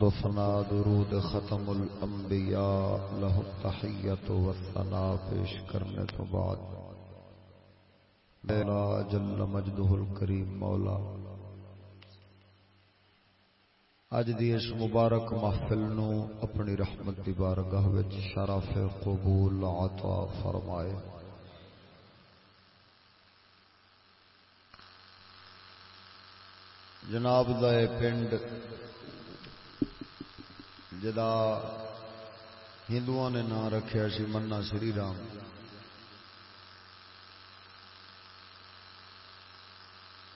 حمد و فنا درود ختم الانبیاء له التحیت و الثناء پیش کرنے تو بعد۔ میرا جل مجدہ الکریم مولا۔ اج دی اس مبارک محفل نو اپنی رحمت دی بارگاہ وچ شرف قبول عطا فرمائے۔ جناب دا پنڈ جدا ہندو نے نام رکھا سی، منا سری رام۔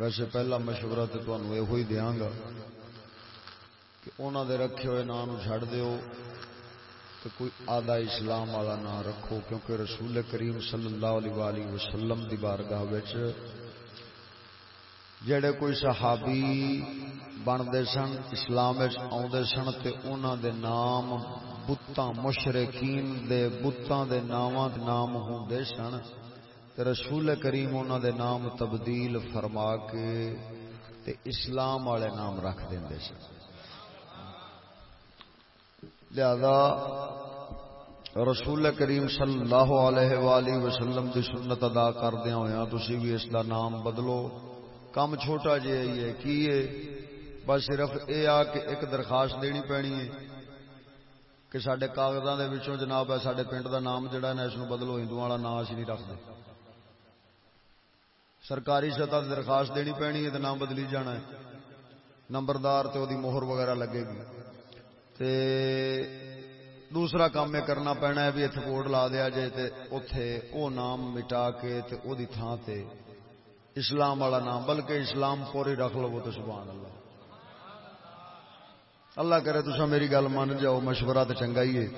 ویسے پہلا مشورہ تو تمہیں یہ دیا گا کہ انہوں دے رکھے ہوئے نام چڑ دیو تو کوئی آدھا اسلام والا نام رکھو، کیونکہ رسول کریم صلی اللہ علیہ وسلم دی بارگاہ جڑے کوئی صحابی بنتے سن، اسلام آدھے سن تے انہوں دے نام بتاں مشرقین دے بتاں دے نام نام ہوں سن۔ تے رسول کریم انہوں دے نام تبدیل فرما کے تے اسلام والے نام رکھ دیں سن۔ لہذا رسول کریم صلی اللہ علیہ وآلہ وسلم دی سنت ادا کردیا ہوا تسی بھی اس دا نام بدلو۔ کم چھوٹا جی ہے، کی ہے؟ بس صرف یہ آ کہ ایک درخواست دینی پینی ہے کہ سارے کاغذوں کے جناب ہے سارے پنڈ کا نام جڑا ہے اس بدلو ہندو والا نام اچھی نہیں رکھتے۔ سرکاری سطح درخواست دینی پینی ہے تو نام بدلی جانا ہے۔ نمبردار تو وہ مہر وغیرہ لگے گی۔ تے دوسرا کام یہ کرنا پینا ہے بھی اتنے بورڈ لا دیا جائے اتے وہ نام مٹا کے تھان تے اسلام والا نام، بلکہ اسلام پوری رکھ لو تو سبحان اللہ۔ اللہ کرے تو میری گل من جاؤ، مشورہ تو چنگا ہی ہے۔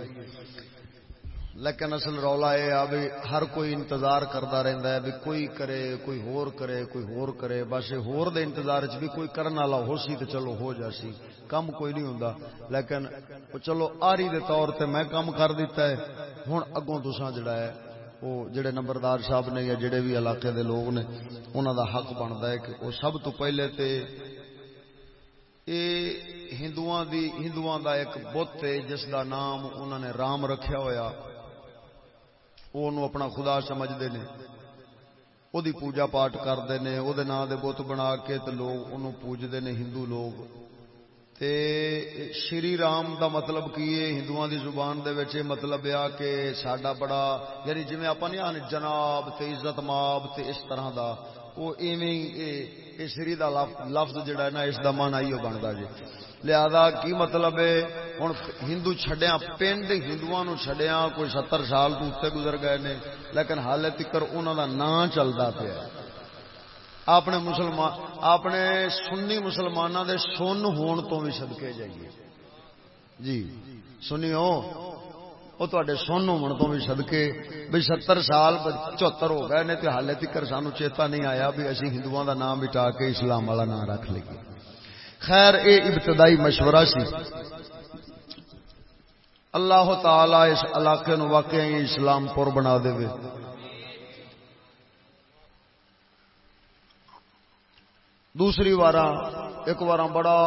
لیکن اصل رولا یہ آ بھی ہر کوئی انتظار کرتا رہتا ہے بھی کوئی کرے، کوئی ہور کرے، کوئی ہور کرے۔ بس ہور دے انتظار چ بھی کوئی کرنے والا ہو سی تو چلو ہو جاسی کم کوئی نہیں ہوں لیکن چلو آری دے طور تے میں کام کر دیتا ہے۔ ہوں اگوں تسا جڑا ہے وہ جڑے نمبردار صاحب نے یا جڑے بھی علاقے دے لوگ نے انہوں دا حق بنتا ہے کہ وہ سب تو پہلے تے اے ہندو دی ہندو دا ایک بت ہے، جس دا نام انہوں نے رام رکھیا ہویا۔ وہ اپنا خدا سمجھتے ہیں وہ پوجا پاٹ کرتے ہیں وہ نام بت بنا کے تے لوگ انہوں پوجتے ہیں ہندو لوگ۔ تے شری رام دا مطلب کی ہے؟ ہندو دی زبان دے وچ مطلب ہے کہ ساڈا بڑا یعنی جویں اپا نہیں جناب تے عزت ماب تے اس طرح دا، وہ ایویں اے شری دا لفظ جڑا ہے نا، اس دا معنی ایو بندا جی لہذا کی مطلب ہے؟ ہن ہندو چھڈیا پنڈ ہندوؤں نو چھڈیا کوئی 70 سال تو اوتے گزر گئے نے، لیکن حالے تکر انہاں دا نام چلدا پیا۔ اپنے مسلمان اپنے سنی مسلمانوں دے سن ہون تو بھی سدکے جائیے۔ جی سنی ہو وہ تے سن ہون تو بھی سدکے بھی ستر سال چوہتر ہو گئے نے تو حالے تک سانو چیتا نہیں آیا بھی اسی ہندو دا نام مٹا کے اسلام والا نام رکھ لیے خیر، اے ابتدائی مشورہ سی۔ اللہ تعالی اس علاقے نو واقعی اسلام پور بنا دے دوسری بار ایک بار بڑا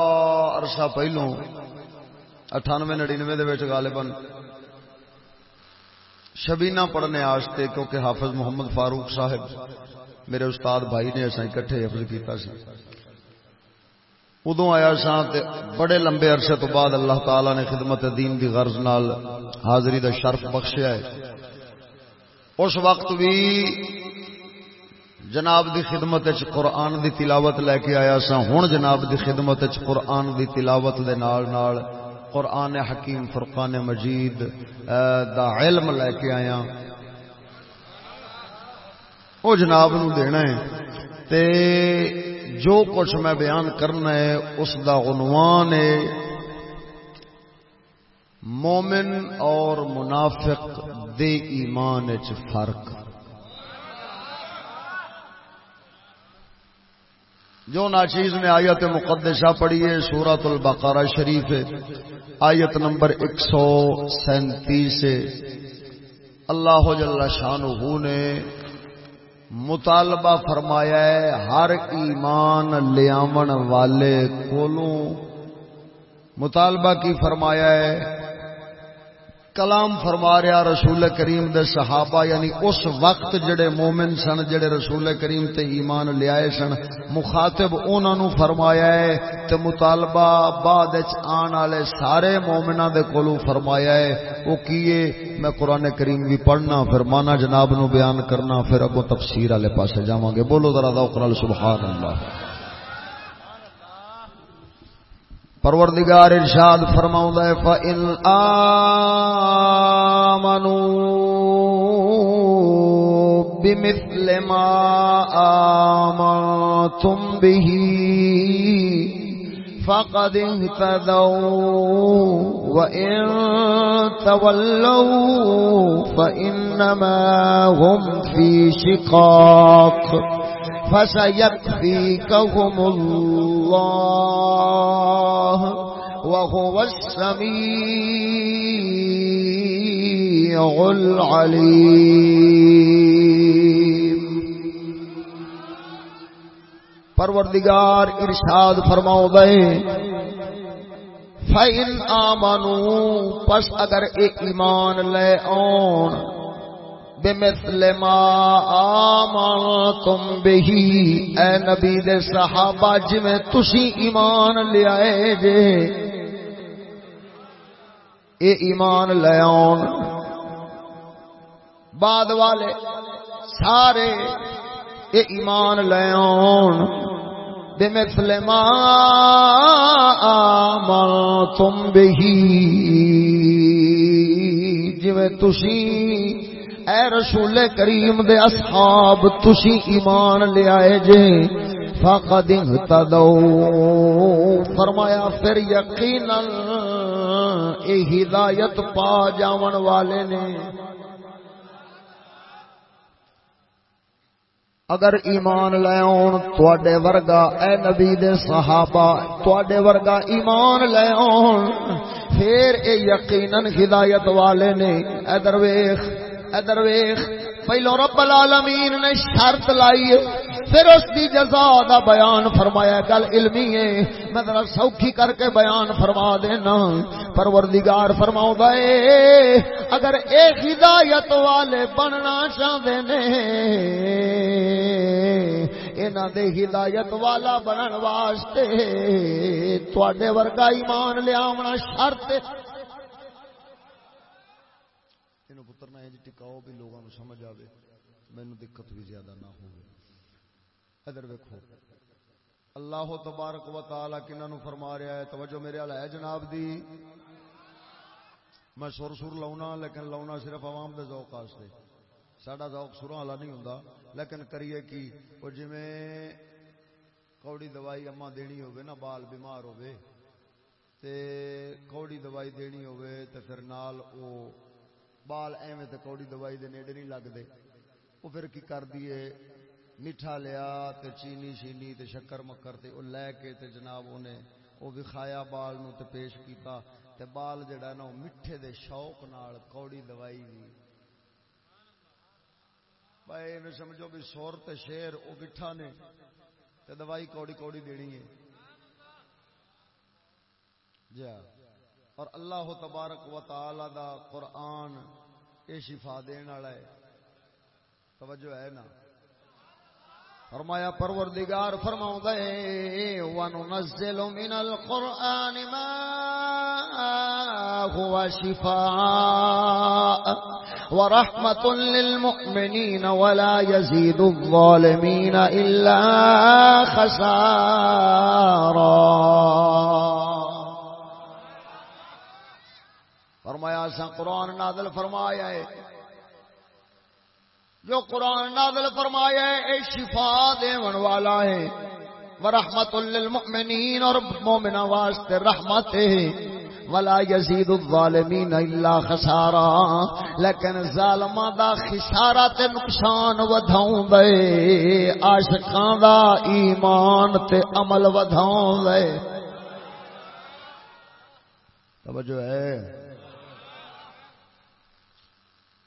عرصہ پہلو اٹھانوے نڑینوے غالباً شبینہ پڑھنے آستے کیونکہ حافظ محمد فاروق صاحب میرے استاد بھائی نے اصا اکٹھے حفظ کیتا سی۔ ادو آیا سا بڑے لمبے عرصے تو بعد اللہ تعالی نے خدمت دین دی غرض نال حاضری دا شرف بخشیا ہے۔ اس وقت بھی جناب دی خدمت قرآن دی تلاوت لے کے آیا سا۔ ہوں جناب دی خدمت قرآن دی تلاوت دے نال نال قرآن حکیم فرقان مجید دا علم لے کے آیا۔ وہ جناب نو دینا ہے۔ تے جو کچھ میں بیان کرنا ہے، اس دا عنوان ہے، مومن اور منافق دے ایمان چ فرق۔ جو ناچیز نے آیت مقدسہ پڑھی ہے سورت البقرہ شریف آیت نمبر ایک سو سینتیس اللہ جل شاہ نے مطالبہ فرمایا ہے، ہر ایمان لیامن والے کولوں۔ مطالبہ کی فرمایا ہے کلام فرما رہا رسول کریم دے صحابہ یعنی اس وقت جڑے مومن سن، جڑے رسول کریم تے ایمان لیا سن، مخاطب انہوں نے فرمایا ہے تے مطالبہ بعد آن والے سارے مومنا دے کولو فرمایا ہے، وہ کیے میں قرآن کریم بھی پڑھنا پھر مانا جناب نو بیان کرنا، پھر اگوں تفسیر والے پاسے جاواں گے۔ بولو ذرا ذوق نال سبحان اللہ۔ پروردگار ارشاد فرماؤں ہے، فَإِنْ آمَنُوا بِمِثْلِ مَا آمَنْتُمْ بِهِ فَقَدْ اهْتَدَوْا وَإِن تَوَلَّوْا فَإِنَّمَا هُمْ فِي شِقَاقٍ فسيكفيكهم الله وهو السميع العليم. پروردگار ارشاد فرماؤ دے فَإِنْ آمَنُوا، پس اگر ایک ایمان لے آن بمثل ما آمنتم به، اے نبی دے صحابہ، جویں تسی ایمان لے آئے جے۔ اے ایمان لے آن۔ بعد والے سارے اے ایمان لے آن۔ بمثل ما آمنتم به، جویں تسی اے رسول کریم دے اصحاب، تسی ایمان لے آئے جے، فقد اهتدو فرمایا، پھر یقینا اے ہدایت پا جاون والے نے۔ اگر ایمان لے آن تواڈے ورگا، اے نبی دے صحابہ، تواڈے ورگا ایمان لے آن پھر اے یقینا ہدایت والے نے۔ اے درویش ادر ویخ پہلو رب العالمین نے شرط لائی پھر اس کی جزا دا بیان فرمایا گل علمی ہے، میں ذرا سوکھی کر کے بیان فرما دینا۔ پروردگار فرماؤں دے اگر ایک ہدایت والے بننا چاہتے نے، انہاں دے ہدایت والا بنن واسطے تواڈے ورگا ایمان لے آونا شرط ٹکاؤ بھی لوگوں کو سمجھ آئے مینو دقت بھی زیادہ نہ ہو ادھر ویکو اللہ تبارک و تعالی کنہوں فرما رہا ہے توجہ میرے والا ہے جناب دی میں سر سر لاؤنا لیکن لاؤنا صرف عوام دے ذوق واسطے ساڈا ذوق سروں والا نہیں ہوں لیکن کریے کی وہ جی کوڑی دوائی اما دینی ہوگی نا بال بیمار ہوگی تے کوڑی دوائی دینی ہوگی تے پھر نال او بال ایویں تو کوڑی دوائی دے نیڑے نہیں لگتے وہ پھر کی کر دیے میٹھا لیا تے چینی شینی تے شکر مکر تے وہ لے کے تے جناب انہیں وہ وکھایا بال نو تے پیش کیتا تے بال جڑا نا میٹھے دے شوق نال کوڑی دوائی دی۔ بھائی میں سمجھو بھی سور تے شیر وہ میٹھا نے تے دوائی کوڑی کوڑی دینی ہے۔ جی اور اللہ تبارک و تعالی دا قرآن یہ شفا دین والا ہے۔ توجہ ہے نا؟ فرمایا، پروردگار فرماؤں دے وننزل من القرآن ما هو شفاء ورحمة للمؤمنين ولا يزيد الظالمين إلا خسارا فرمایا سا قرآن نادل فرمایا ہے۔ جو قرآن نادل فرمایا ہے، اے شفا دیون والا ہے۔ ورحمت للمؤمنین اور مومنا واسطے رحمت ہے۔ ولا یزید الظالمین الا خسارا۔ لیکن ظالماں دا خسارہ تے نقصان ودھاؤں دے عاشقاں دا ایمان تے عمل ودھاؤں دے توجہ ہے۔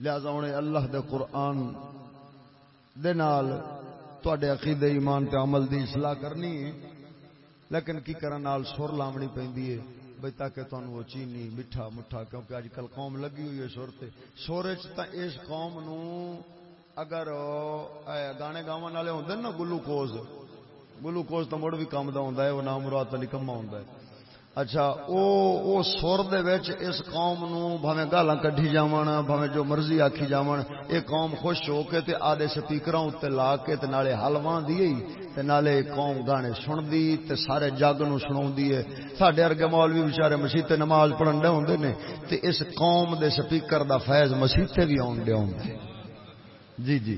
لہذا انہیں اللہ دے قرآن دے نال تے عقیدے، ایمان تے عمل دی اصلاح کرنی ہے۔ لیکن کی کرن نال سر لامنی پیندی ہے؟ بھائی تاکہ تمہیں وہ چینی، میٹھا، مٹھا، کیونکہ اج کل قوم لگی ہوئی ہے سر سے سور اس قوم نو اگر گانے گاؤں والے ہوں نا گلوکوز گلوکوز تو مڑ بھی کام کا ہوں وہ نام مراد تو نکما ہوں اچھا او او سر دے وچ اس قوم نو بھاویں گالاں کڈھی جاون بھاویں جو مرضی آکھی جاون اے قوم خوش ہو کے تے آدے سپیکراں تے لا کے تے نالے حلواں دی تے نالے قوم گانے سندی تے سارے جگ نو سناوندی ہے ساڈے ارگے مولوی بیچارے مسجد تے نماز پڑھن دے ہوندے نے، تے اس قوم دے سپیکر دا فیض مسجد تے بھی اون دے ہوندے۔ جی جی۔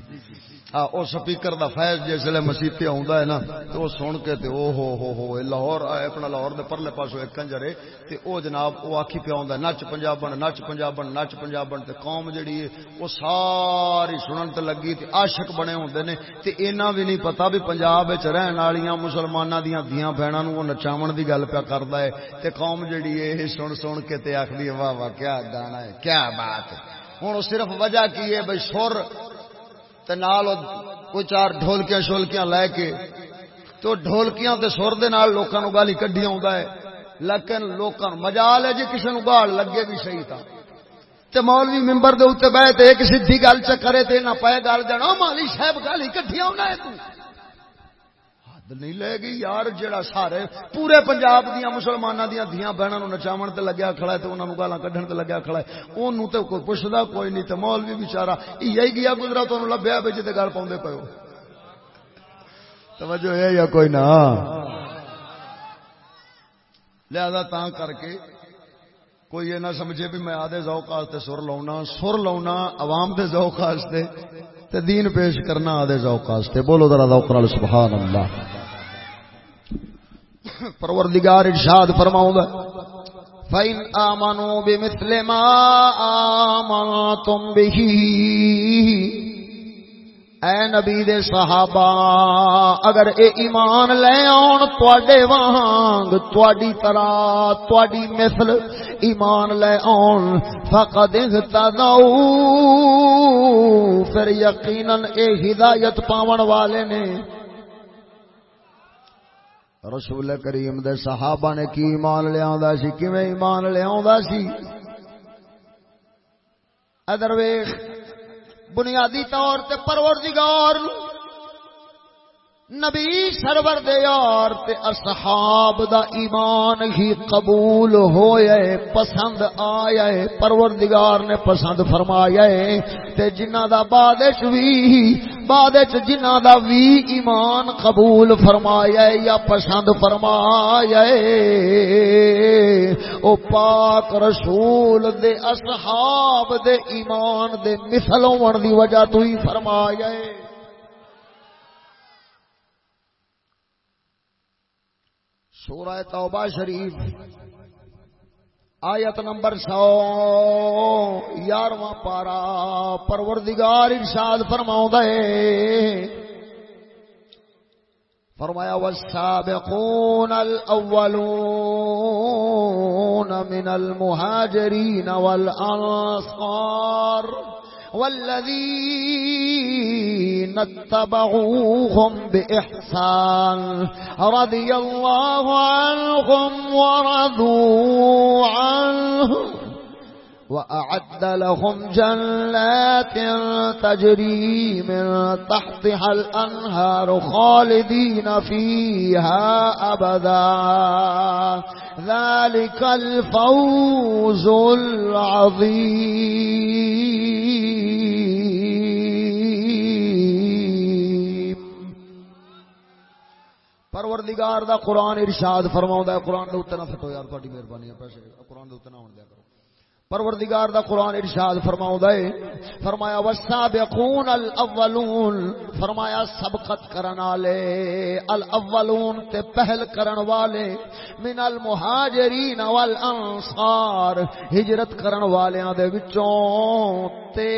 او سپیکر دا فیض جسے مسیطے آندا ہے نا، تو وہ سن کے تے او ہو ہو ہو لاہور اپنا لاہور دے پرلے پاسوں ایک کنجر ہے تے او جناب او آکھی پیا ہوندا نچ پنجابن نچ پنجابن نچ پنجابن، تے قوم جڑی ہے، او ساری سنن تے لگی تے عاشق بنے ہوندے نے، تے اینا بھی نہیں پتا بھی پنجاب وچ رہن والیاں مسلماناں دیاں دیاں بہناں نو نچاون دی گل پیا کردا ہے، تے قوم جڑی ہے سن سن کے تے آکھدی واہ واہ، کیا گانا ہے، کیا بات ہے۔ ہن صرف وجہ کی ہے، بھئی سر تے نال کوئی چار ڈھولکیاں شولکیاں لے کے تو ڈھولکیاں تے سر دے نال لوکاں نو گالی کڈھی آوندا ہے۔ لیکن لوکاں نو مجال ہے جے کسے نو گال لگے بھی صحیح تا تے مولوی ممبر دے اوتے بیٹھ ایک سیدھی گل چ کرے تے نہ پائے گل دینا مالی صاحب گالی کڈھی آونا ہے تو؟ نہیں لے گی یار جڑا سارے پورے پنجاب دیا مسلمانوں دیا دیا بہنوں نچاو تے لگیا کھڑا ہے تو انہوں نے گالا کھڈن تے لگیا کھڑا ہے۔ انہوں تے کوئی پوچھتا کوئی نہیں تو مول بھی بچارا یہی گیا گزرا تو لبیا بچ تے گل پاؤں پو توجہ ہے یا کوئی نہ؟ لہذا تا کر کے کوئی یہ نہ سمجھے بھی میں آدھے ذوق واسطے سر لاؤنا سر لاؤنا عوام دے ذوق واسطے تے دین پیش کرنا آدھے ذوق واسطے۔ بولو ذرا ذوق نال سبحان اللہ پروردگار ارشاد فرماؤں گا، فَإِنْ آمَنُوا بِمِثْلِ مَا آمَنْتُمْ بِهِ اے نبی دے صحابہ، اگر اے ایمان لے آن تواڈے وانگ، تواڈی طرح، تواڈی مثل ایمان لے آن، فقد اهتدوا، پھر یقینا اے ہدایت پاون والے نے۔ رسول کریم دے صحابہ نے کی ایمان لے آندا سی، کیویں ایمان لے آندا سی؟ ادر ویکھ بنیادی طور تے پروردگار نبی سرور دے یار تے اصحاب دا ایمان ہی قبول ہوئے، پسند آیا پروردگار نے پسند فرمایا تے جنہ دا بادش وی بعد جنہ دا وی ایمان قبول فرمایا ہے یا پسند فرمایا ہے، او پاک رسول دے اصحاب دے ایمان دے مثل ہون دی وجہ تو ہی فرمایا ہے۔ سورہ توبہ شریف آیت نمبر سو یارواں پارا پروردگار ارشاد فرماؤں دے فرمایا، والسابقون الاولون من المهاجرين والانصار والذين اتبعوهم بإحسان رضي الله عنهم ورضوا عنه وأعد لهم جنات تجري من تحتها الأنهار خالدين فيها أبدا. ذلك الفوز العظيم. پروردگار دا قرآن ارشاد فرماؤں دا قرآن دے اتنا فتو یار تھوڑی مہربانی ہے، پیسے، قرآن دے اتنا ہونے دیا کرو۔ پروردگار دا قرآن ارشاد فرماؤں دے فرمایا، والسابقون الاولون فرمایا، سبقت کرن والے الاولون تے پہل کرن والے، من المہاجرین والانصار، ہجرت کرن والیاں دے وچوں تے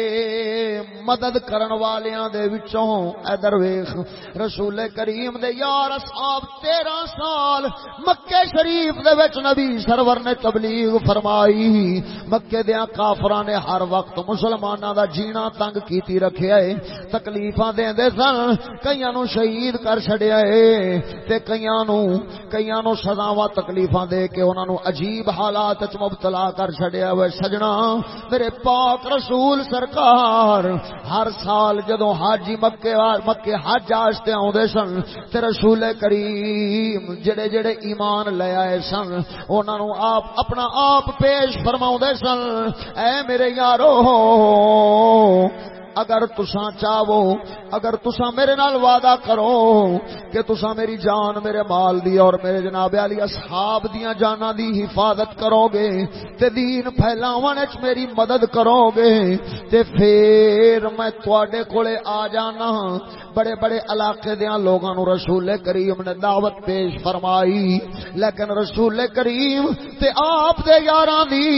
مدد کرن والیاں دے وچوں ادھر ویکھ رسول کریم دے یار اصحاب 13 سال مکے شریف دے وچ نبی سرور نے تبلیغ فرمائی، مکہ مکے دیا کافران نے ہر وقت مسلمانوں دا جینا تنگ کیتی رکھیا ہے تکلیفاں دیندے سن، کئیاں نو شہید کر چھڈیا ہے تے کئیاں نو کئیاں نو سزاواں تکلیفاں دے کے انہاں نو عجیب حالات وچ مبتلا کر چھڈیا ہوئے سجنا۔ میرے پاک رسول سرکار، ہر سال جدوں حاجی مکے مکے حج واسطے اوندے سن، تے رسول کریم جڑے جڑے ایمان لے آئے سن، انہاں نو آپ، اپنا آپ پیش فرماؤندے سن۔ اے میرے یارو اگر تساں چاہو، اگر تساں میرے نال وعدہ کرو کہ تساں میری جان، میرے مال دی اور میرے جناب علی اصحاب دیاں جاناں دی حفاظت کرو گے تے دین پھیلاون وچ میری مدد کرو گے تے پھر میں تواڈے کولے آ جانا۔ بڑے بڑے علاقے دیاں لوگاں نو رسول کریم نے دعوت پیش فرمائی، لیکن رسول کریم تے آپ دے یاراں دی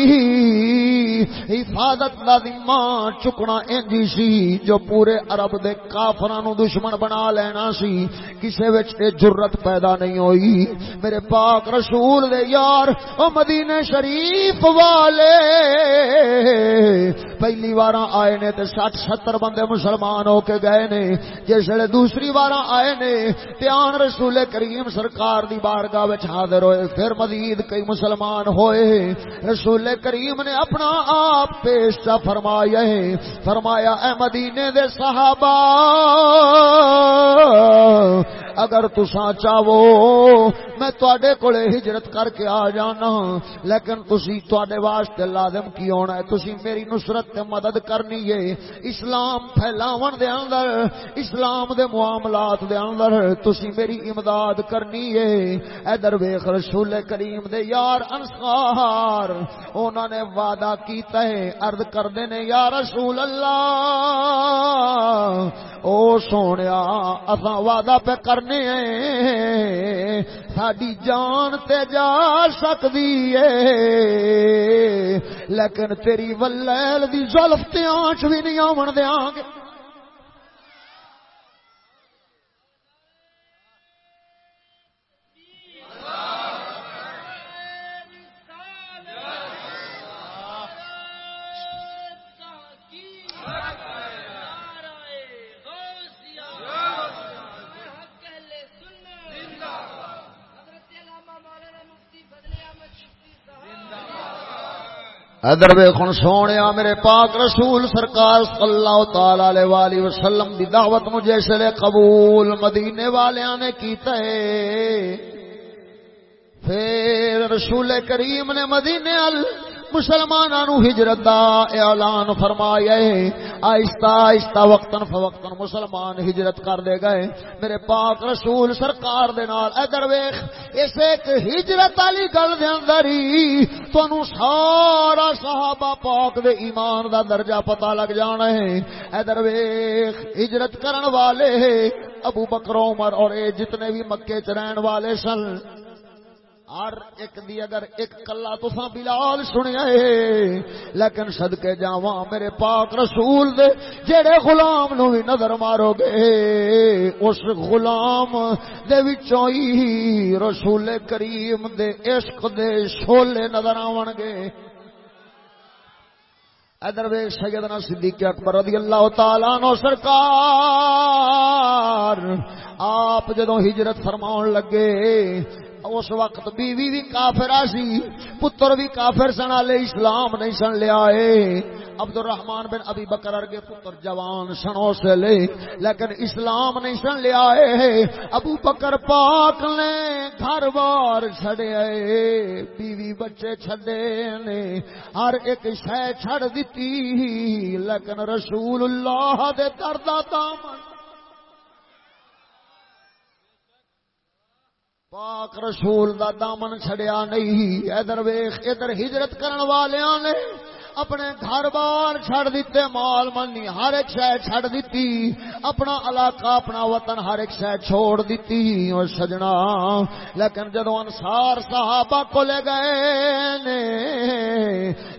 حفاظت دا ذمہ چکنا انجی سی۔ جو پورے عرب دے کافراں نو دشمن بنا لینا سی، کسے وچ اے جرت پیدا نہیں ہوئی۔ میرے پاک رسول دے یار، او مدینے شریف والے، پہلی بار آئے نے تے سٹھ ستر بندے مسلمان ہو کے گئے نے۔ جس ویلے دوسری بار آئے نے پیان رسول کریم سرکار دی بارگاہ وچ حاضر ہوئے، پھر مزید کئی مسلمان ہوئے۔ رسول کریم نے اپنا آپ پیش فرمایا ہے۔ فرمایا، اے مدینے دے صحابہ، اگر تسا چاہو، میں تواڈے کولے ہجرت کر کے آ جانا، لیکن تسی تواڈے واسطے لازم کی ہونا ہے؟ تسی میری نصرت تے مدد کرنی ہے۔ اسلام پھیلاون دے اندر، اسلام دے معاملات دے اندر تسی میری امداد کرنی ہے۔ ادھر ویکھ رسول کریم دے یار انصار، انہاں نے وعدہ کیتا ہے، عرض کردے نے، یا رسول اللہ او سونیا اساں وعدہ پہ کرنے ہیں ساڈی جان تے جا سکدی ہے لیکن تیری ولل دی زلف تے آنچ بھی نہیں آون دیاں گے ادر ویخن سونے میرے پاک رسول سرکار صلی اللہ تعالی علیہ وسلم دی دعوت مجھے جیسے قبول مدینے والیاں نے کیتا ہے۔ پھر رسول کریم نے مدینے ال مسلمانوں ہجرت دا اعلان فرمایا ہے۔ آہستہ آہستہ وقتاً فوقتاً مسلمان ہجرت کر دے گئے۔ میرے پاک رسول سرکار دے نال ادھر ویکھ اس ایک ہجرت والی گل دے اندر ہی تانوں سارا صحابہ پاک دے ایمان دا درجہ پتہ لگ جانا ہے۔ ادھر ویکھ ہجرت کرن والے ابو بکر، عمر اور اے جتنے بھی مکے چ رہن والے سن ہر ایک دی اگر ایک کلا تسا بلال سنیا ہے، لیکن صدقے جاواں میرے پاک رسول دے، جڑے غلام نو بھی نظر مارو گے، اس غلام دے وچوں ہی رسول کریم دے عشق دے شولے نظر آون گے۔ ادر وے سیدنا صدیق اکبر رضی اللہ تعالی عنہ سرکار، آپ جدوں ہجرت فرماون لگے اس وقت بیوی بھی کافر سی پتر بھی کافر سن والے اسلام نہیں سن لیا عبد الرحمان بن ابی بکر ارگے پتر جوان سن اس لے، لیکن اسلام نہیں سن لیا ابو بکر پاک نے گھر بار چڑے بیوی بچے چھڈے نے۔ ہر ایک شہ چھڑ دیتی، لیکن رسول اللہ دے دردہ دامن پاک رسول دا دامن چھڑیا نہیں۔ ادھر ویخ ادھر ہجرت کرن والیاں نے اپنے گھر بار چھڑ دیتے، مال منی ہر ایک شہ چھڑ دیتی۔ اپنا علاقہ، اپنا وطن ہر ایک شہ چھوڑ دیتی اور سجنا۔ لیکن جدو انسار صحابہ کو لے گئے نے،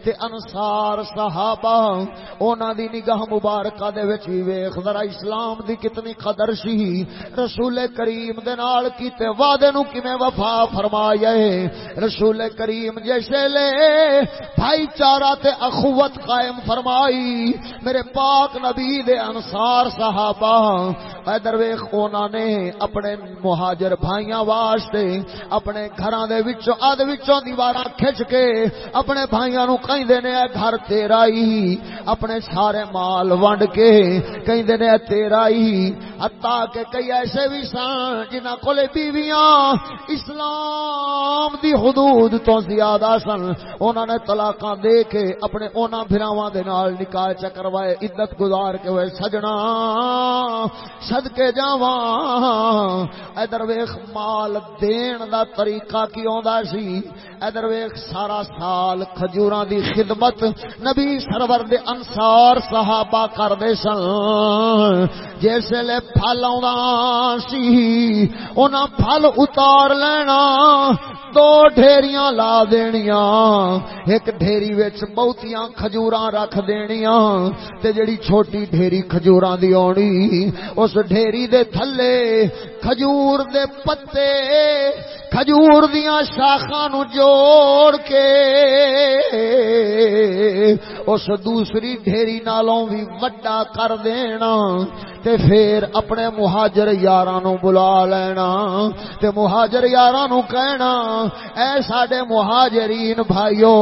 تے انسار صحابہ اونا دی نگاہ مبارکہ دے وچ وی ویکھ، ذرا اسلام دی کتنی قدر سی۔ رسول کریم دے نال کیتے وعدے نو کیویں وفا فرمایا رسول کریم جیسے لے، بھائی چارہ تے اخوت قائم فرمائی۔ میرے پاک نبی دے انصار صحابہ ادھر ویخ اونا نے اپنے مہاجر بھائیاں واسطے، اپنے گھراں دے وچوں اد وچوں دیواراں کھچ کے اپنے بھائیاں نو کہندے نے، اے گھر تیرا ہی۔ اپنے سارے مال ونڈ کے کہندے نے تیرا ہی۔ حتا کہ کئی ایسے بھی سن جنہاں کولے بیویاں اسلام دی حدود تو زیادہ سن، انہاں نے طلاقاں دے کے اپنے اونا بھراواں دے نال نکاح چکروائے عزت گزار کے ہوئے سجنا، صدقے جاواں۔ ادھر ویکھ، مال دین دا طریقہ کی ہوندا سی۔ ادھر ویکھ، سارا سال کھجوراں دی خدمت۔ نبی سرور دے انصار صحابہ کردے سن۔ جیسے لے پھل آوندا سی انہاں پھل اتار لینا۔ دو ڈھیریاں لا دینیاں۔ ایک ڈھیری وچ بہت بہتیاں کھجوراں رکھ دینیاں تے جڑی چھوٹی ڈھیری کھجوراں دی اونی اس ڈھیری دے تھلے کھجور دے پتے کھجور دیاں شاخاں نو جوڑ کے اس دوسری ڈھیری نالوں بھی وڈا کر دینا تے پھر اپنے مہاجر یاراں نو بلا لینا تے مہاجر یاراں نو کہنا اے ساڈے مہاجرین بھائیو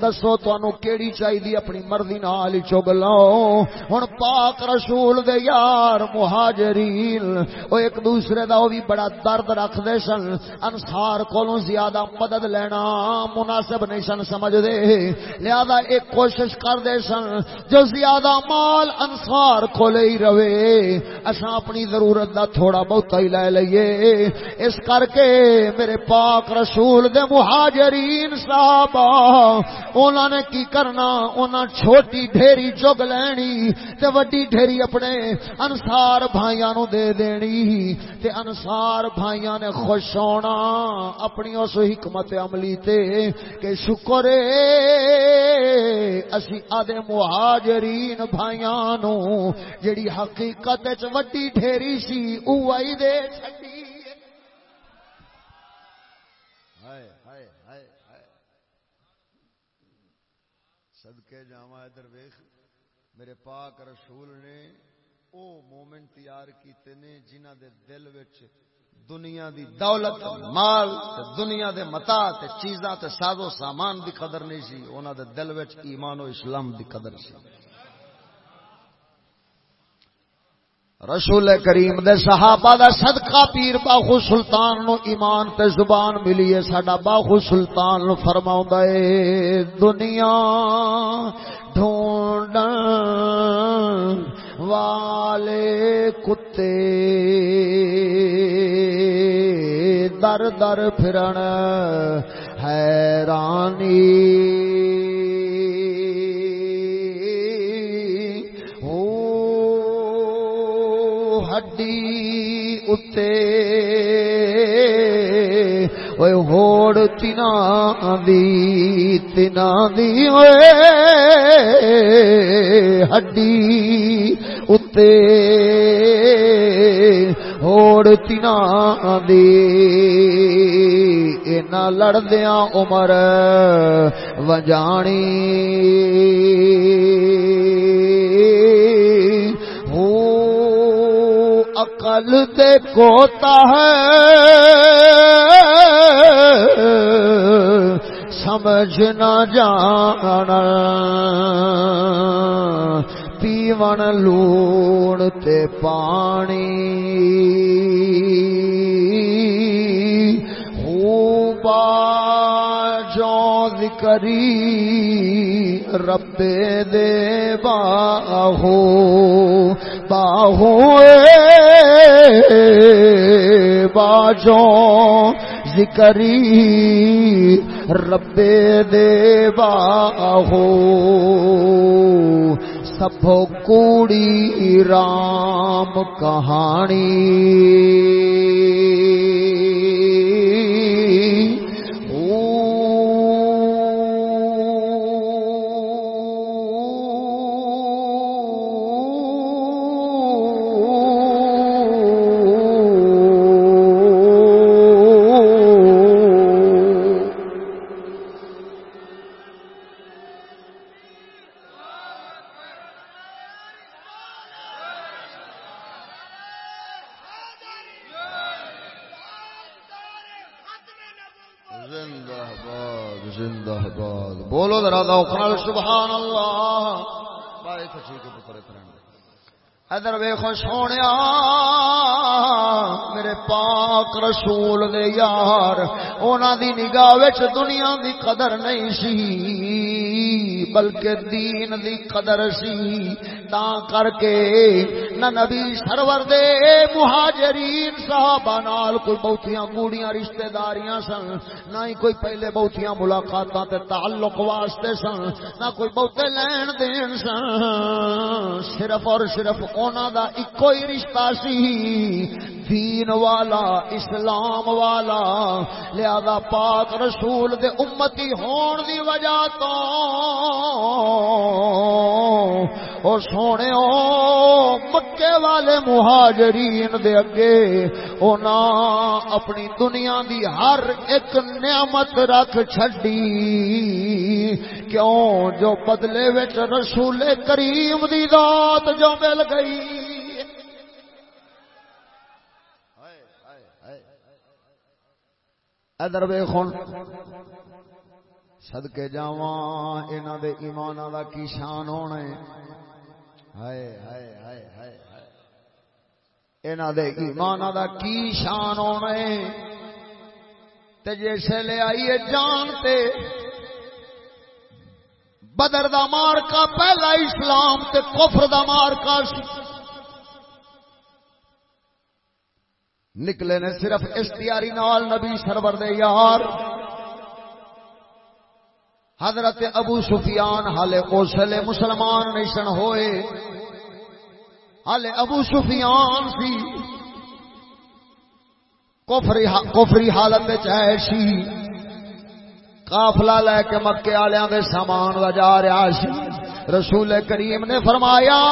دسو تانوں کیڑی چاہیے اپنی مرضی نال ہی چگ لو ہن پاک رسول دے یار مہاجرین او ایک دوسرے دا او بھی بڑا درد رکھدے سن انصار کولوں زیادہ مدد لینا مناسب نہیں سن سمجھ دے لہذا ایک کوشش کر دے سن جو زیادہ مال انصار کھولے ہی رہے اساں اپنی ضرورت دا تھوڑا بہت ہی لے لئیے اس کر کے میرے پاک رسول دے مہاجرین صاحب انہوں نے کی کرنا؟ انہاں چھوٹی ڈھیری چگ لینی تے وڈی ڈھیری اپنے انصار بھائیاں نو دے دینی تے انصار بھائیاں نے خوش ہونا اپنی اس حکمت عملی تے کہ شکر اسی آدھے مہاجرین بھائیاں نو جڑی حقیقت وڈی ڈھیری سی اوہی دے چھڈی صدقے جاواں ادھر ویخ میرے پاک رسول نے او مومن تیار کیتے نے جنہ دے دل وچ دنیا دی دولت، مال تے دنیا دے متا تے چیزاں تے ساز و سامان دی قدر نہیں سی، انہاں دے دل وچ ایمان و اسلام دی قدر سی۔ رسول کریم دے صحابہ دا صدقہ پیر باخو سلطان نو ایمان تے زبان ملی ہے، ساڈا باخو سلطان نو فرماوندا اے دنیا ڈھونڈ والے کتے در در پھرن حیرانی ہڈی ہوڑ تنا دی تنا دی اوے ہڈی اتے ہوڑ تنا دی اینا لڑدیاں عمر عقل دے کوتا ہے۔ سمجھ نہ جانا۔ پیون لون تے پانی۔ ہو باجو ذکری رب دے باہو۔ باہو باجو ذکری رب دے باہو سب کوڑی رام کہانی۔ زندہ باد زندہ باد بولو ذرا ذوقنا سبحان اللہ بھائی خوشی کے پتر ادھر ویخو سونے میرے پاک رسول دے یار، اونا دی نگاہ وچ دنیا دی قدر نہیں سی، بلکہ دین دی قدر سی۔ تا کر کے نہ نبی سرور دے مہاجرین صحابہ نال کوئی بہتیاں گوڑیاں رشتہ داریاں سن، نہ ہی کوئی پہلے بہتیاں ملاقاتاں تے تعلق واسطے سن، نہ کوئی بہتے لین دین سن۔ صرف اور صرف اونا دا ایکو ہی رشتہ سی۔ دین والا، اسلام والا، لہذا پاک رسول دے امتی ہون دی وجہ تو اور سونے او مکے والے مہاجرین دے اگے اونا اپنی دنیا دی ہر ایک نعمت رکھ چھڈی۔ کیوں؟ جو بدلے وچ رسول کریم دی ذات جو مل گئی۔ ادر ویخن سدکے جا یہاں دے ایمان دا کی شان ہونا ہے؟ ہائے ہائے ہائے ہائے یہاں دے ایمان دا کی شان ہونا جیسے لے آئیے جانتے بدر دا مار کا پہلا اسلام تے کفر دا مار کا نکلے نے صرف اشتیاری نال نبی سرور دے یار۔ حضرت ابو سفیان حالے کوسلے مسلمان نیشن ہوئے۔ حالے ابو سفیان سی۔ کوفری حالت چاہے سی۔ کافلا لے کے مکے والوں کے سامان جا رہا سی۔ رسول کریم نے فرمایا،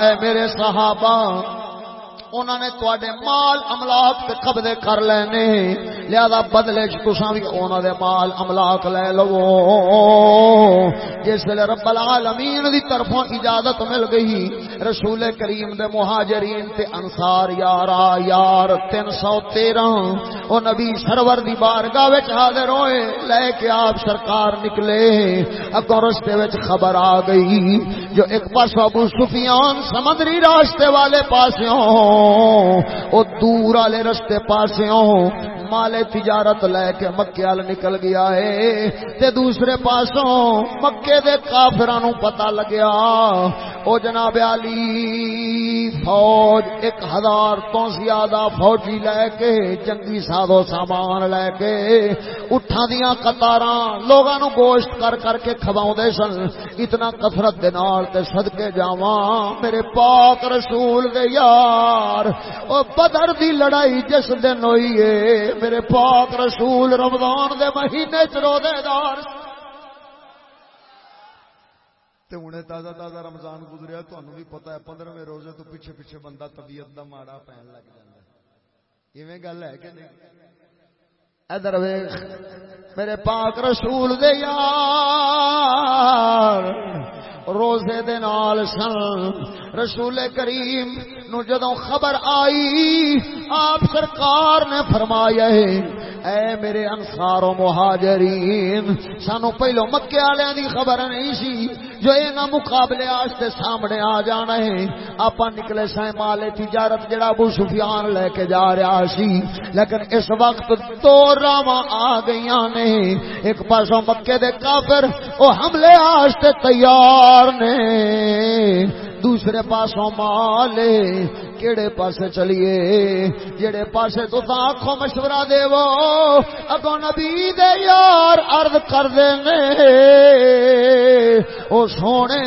اے میرے صحابہ انہوں نے تے مال املاک کے قبضے کر لینے۔ لہذا بدلے چسا بھی انہوں دے مال املاک لے لو۔ جس ویلے رب العالمین دی طرفوں اجازت مل گئی، رسول کریم دے مہاجرین تے انصار یارا یار تین سو تیرہ۔ وہ نبی سرور دی بارگاہ وچ حاضر ہوئے، لے کے آپ سرکار نکلے۔ اگوں رستے وچ خبر آ گئی، جو ایک پاس ابو سفیان سمندری راستے والے پاسوں او دور والے رستے پاسوں مالے تجارت لے کے مکے وال نکل گیا ہے۔ تے دوسرے پاسوں مکے دے کافرانو پتہ لگیا۔ او جناب علی، فوج ایک ہزار تو زیادہ فوجی لے کے، جنگی سادو سامان لے کے اٹھا دیا قطار لوگوں نو گوشت کر کر کے کھواؤں دے سن۔ اتنا کثرت دے نال تے صدقے جاواں۔ میرے پاک رسول دے یار، او بدر دی لڑائی جس دن ہوئی ہے میرے پاک رسول رمضان دے مہینے چ روزے دار تے ہوں تازہ تازہ رمضان گزریا تمہیں بھی پتا ہے پندرہویں روزے تو پیچھے پیچھے بندہ طبیعت دا ماڑا پہن لگ جائے ایویں گل ہے کہ نہیں؟ ادھر ویخ میرے پاک رسول دے یار۔ روزے دے نال سن، رسول کریم نو جدوں خبر آئی، آپ سرکار نے فرمایا ہے، اے میرے انصار و مہاجرین، سانو پہلو مکے والے دی خبر نہیں سی جو اینا مقابلے آستے سامنے آ جانا ہے آپا نکلے سائیں مالے تجارت جڑا ابو سفیان لے کے جا رہا سی۔ لیکن اس وقت دو راما آ گئی نے۔ ایک پاسوں مکے دے کافر، او حملے آستے تیار نے۔ دوسرے پاسوں مال کیڑے پاسے چلیے۔ جڑے پاسے تو آخو مشورہ دے وہ اگو نبی دے یار عرض کر دے او سونے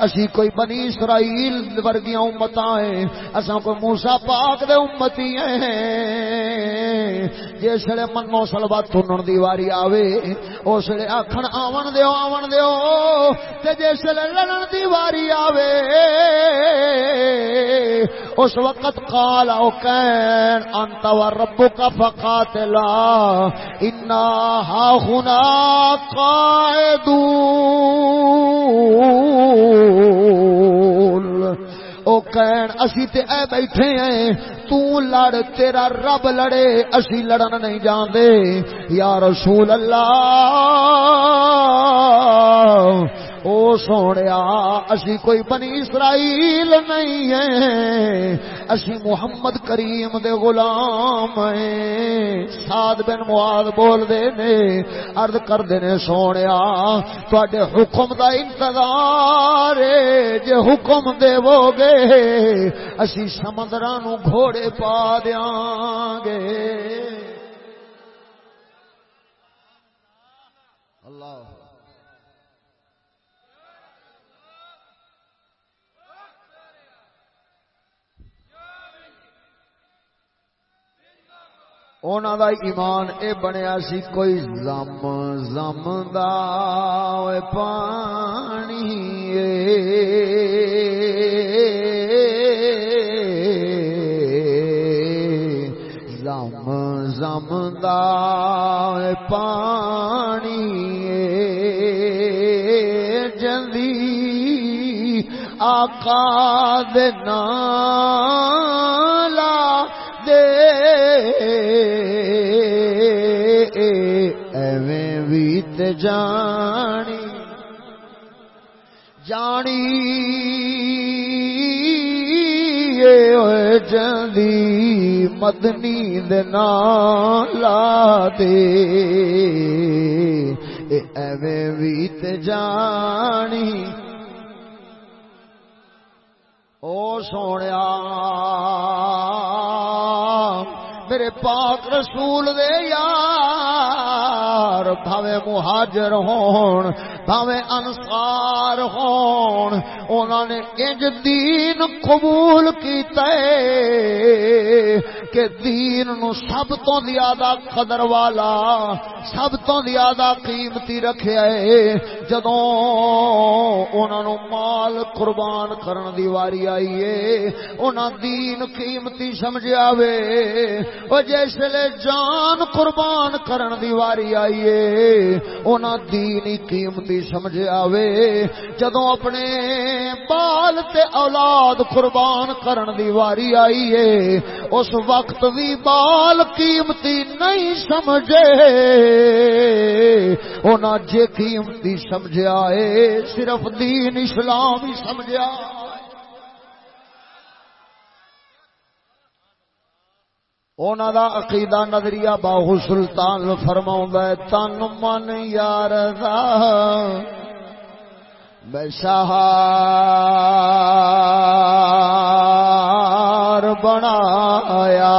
اسی کوئی بنی اسرائیل ورگیاں امتاں ہیں۔ اساں کوئی موسی پاک دے امتی ہیں۔ جسے منو سلوا تنن دی واری آوے، اس لیے آخر آون دیو آون دیو۔ تے جسے لڑن دی واری آوے، اس وقت قال او کین انت و ربک فقاتلا، انا ها هنا قائدون۔ رسول او کہن، اسی تے اے بیٹھے ہیں، تو لڑ، تیرا رب لڑے، اسی لڑن نہیں جاندے۔ یا رسول اللہ او سوڑیا اسی کوئی بنی اسرائیل نہیں ہے۔ اسی محمد کریم دے غلام ہیں۔ ساد بن مواد بول دے نے، عرض کر دے نے سوڑیا تواڈے حکم دا انتظار جے حکم دے گے اسی سمندراں نو گھوڑے پا دیاں گے اللہ اونا دا ایمان اے بنیا سی کوئی زم زم دا اے پانی اے زم زم دا اے پانی اے جندی آقا دے نالا جانی جانی جی مدنی دلا دے ایویں بیت جانی او سونے میرے پاک رسول دے یار بھاوے مہاجر ہون۔ بھاوے انصار ہون۔ انہوں نے انج دین قبول کیتا ہے کہ دین نو سب تو زیادہ قدر والا، سب تو زیادہ قیمتی رکھیا ہے۔ جدوں انہوں مال قربان کرن دی واری آئی ہے، انہاں دین قیمتی سمجھیا وے۔ او جسے جان قربان کرن دی واری آئی ہے، انہاں دین قیمتی سمجھ آوے۔ جدوں اپنے بال تے اولاد قربان کرن دی واری آئی ہے اس وقت بھی بال قیمتی نہیں سمجھے۔ اونا جے قیمتی سمجھے آئے صرف دین اسلام ہی سمجھا آئے اونا دا عقیدہ نظریہ باہو سلطان فرماؤں ہے تن من یار دا بشہار بنایا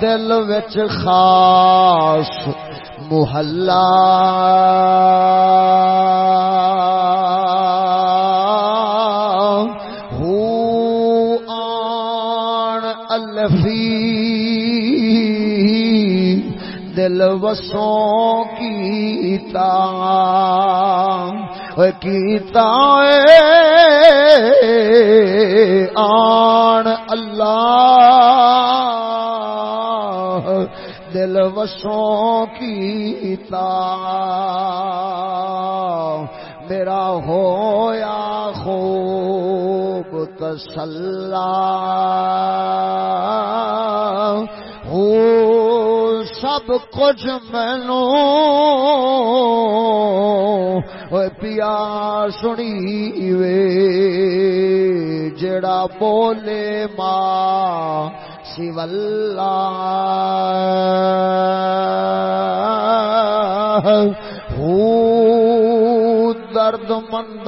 دل وچ خاص محلہ دل وسوں کیتا کیتا آن اللہ دل وسوں کیتا میرا ہویا خوب تسلا کچھ مینو پیا سنی وے، جڑا بولے ماں سیولا ہو درد مندان